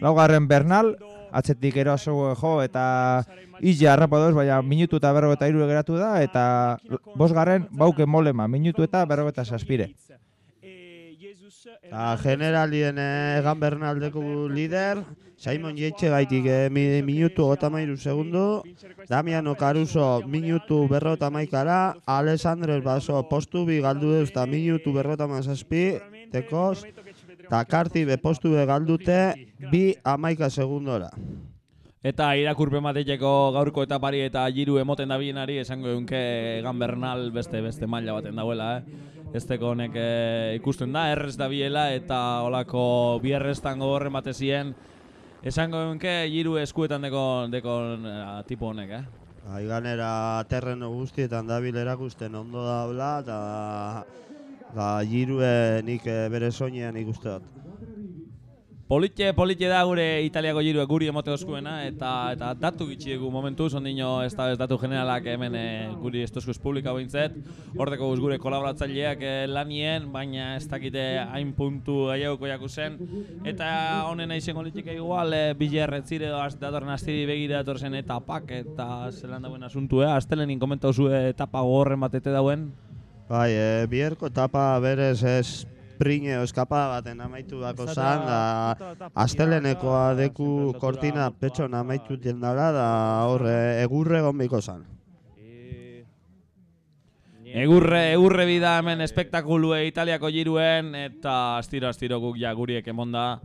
laugarren Bernal, atzetik eroso jo eta Ije harrapadoz, baina minutu eta berrogeta iru geratu da, eta bosgarren Bauke Molema, minutu eta berrogeta saspire. Ta generalien eh, egan bernaldeko lider, Simon Yates gaitik eh, mi, minutu gota mairu segundu, Damiano Caruso minutu berrota maikara, Alessandro Baso postu bi galdu deuz eta minutu berrota mazazpi, tekos, eta karti be postu be galdute bi amaika segundora. Eta irakurpen bateko gaurko etapari eta jiru emoten dabienari esango egunke egan bernal beste beste maila baten dauela, eh? Ezteko honek eh, ikusten da, errez dabiela eta olako bi erreztan gogorren batezien esango egunke jiru eskuetan deko, deko eh, tipo honek, eh? Bai, ganera terreno guztietan dabil erakusten ondo daula, eta da, jirue nik eh, bere soinean ikuste dut. Politxe, politxe da gure Italiako jirue guri emote oskuena eta eta datu gitxi momentu, ondino ez da ez datu generalak hemen e, guri estoskuz publika bintzet. Hordeko guz gure kolaboratzaileak e, lanien, baina ez dakite hain puntu gaiaguko jaku zen. Eta honen izango litzike igual, e, biler etzire doaz datorren astiri begira datorren etapak eta zelan dauen asuntu, eh? Astelenin komentau zue etapa gogorren batete dauen. Bai, e, bierko etapa berez ez prine eskapa baten amaitu dako zan, da astelenekoa deku kortina petxon amaitu dien dara, da hor e, egurre gombiko zan. Egurre, egurre bida hemen espektakulue Italiako jiruen eta astiro astiro guk ja guriek emonda.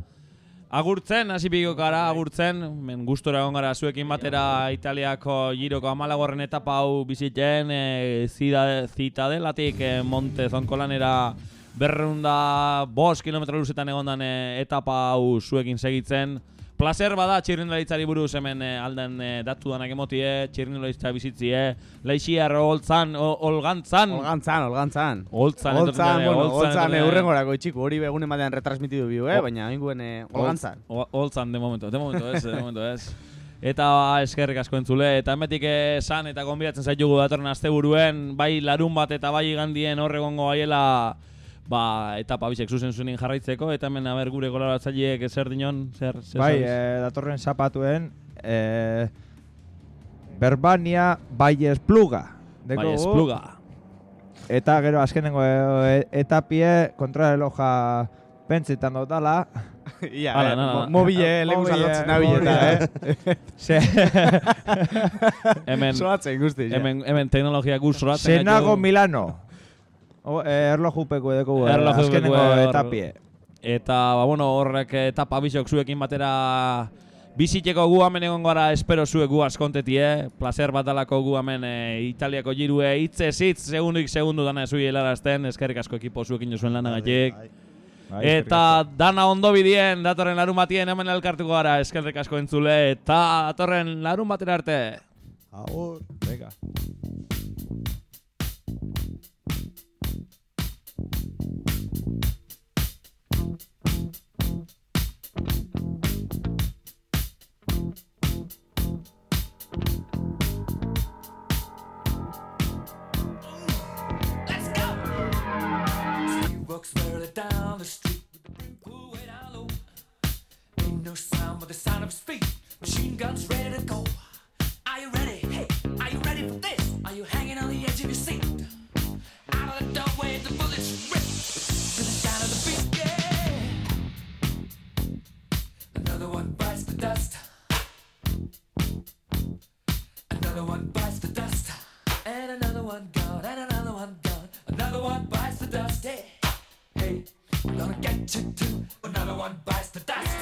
Agurtzen, hasi gara, agurtzen, men gustora egon gara zuekin batera Italiako giroko amalagorren etapa hau bizitzen, e, zida, zitadelatik e, Monte Zonkolanera berreunda bos kilometro luzetan egondan e, etapa hau zuekin segitzen. Placer bada txirrindularitzari buruz hemen e, alden e, datu danak emotie, txirrindularitza bizitzie, laixiar oltzan, o- olgantzan. Olgantzan, olgantzan. Oltzan, Oltzan, bueno, oltzan etortzen eh, dira. urrengorako itxiku, hori begunen batean retransmitidu biu, eh? Baina inguen eh, olgantzan. Oltzan, de momento, de momento ez, de momento ez. Eta eskerrik asko entzule, eta emetik esan eta gonbidatzen zaitugu datorren asteburuen, bai larun bat eta bai igandien horregongo gaiela ba, etapa bisek zuzen zuenin jarraitzeko, eta hemen aber gure kolaboratzaileek zer dinon, zer, zer Bai, eh, datorren zapatuen, eh, Berbania bai espluga. bai, espluga. Eta gero azkenengo e, etapie kontrareloja pentsetan dotala. Ia, Hala, eh, nada. mo- mobile leku Mobile, saldotzen nabileta, eh? Se, Hemen, Zoatzen guzti, ja. hemen, hemen teknologia gu zoratzen Senago Milano. O, eh, erlojupeko edeko eh, Erlojupeko azkenengo hor- etapie. Eta, ba, bueno, horrek etapa bisok zuekin batera biziteko gu hemen egon gara espero zuek gu askontetie, placer bat dalako gu hemen e, Italiako jirue hitzez hitz segunduik segundu dana zui helarazten, eskerrik asko ekipo zuekin jozuen lanagatik. Bai, Eta dana ondo bidien, datorren larun batien hemen elkartuko gara, eskerrik asko entzule, eta datorren larun batera arte. Agur. Venga. No sound but the sound of feet. Machine guns ready to go. Are you ready? Another one bites the dust. And another one gone, and another one gone. Another one bites the dust. Hey, hey, I'm gonna get you too. Another one bites the dust.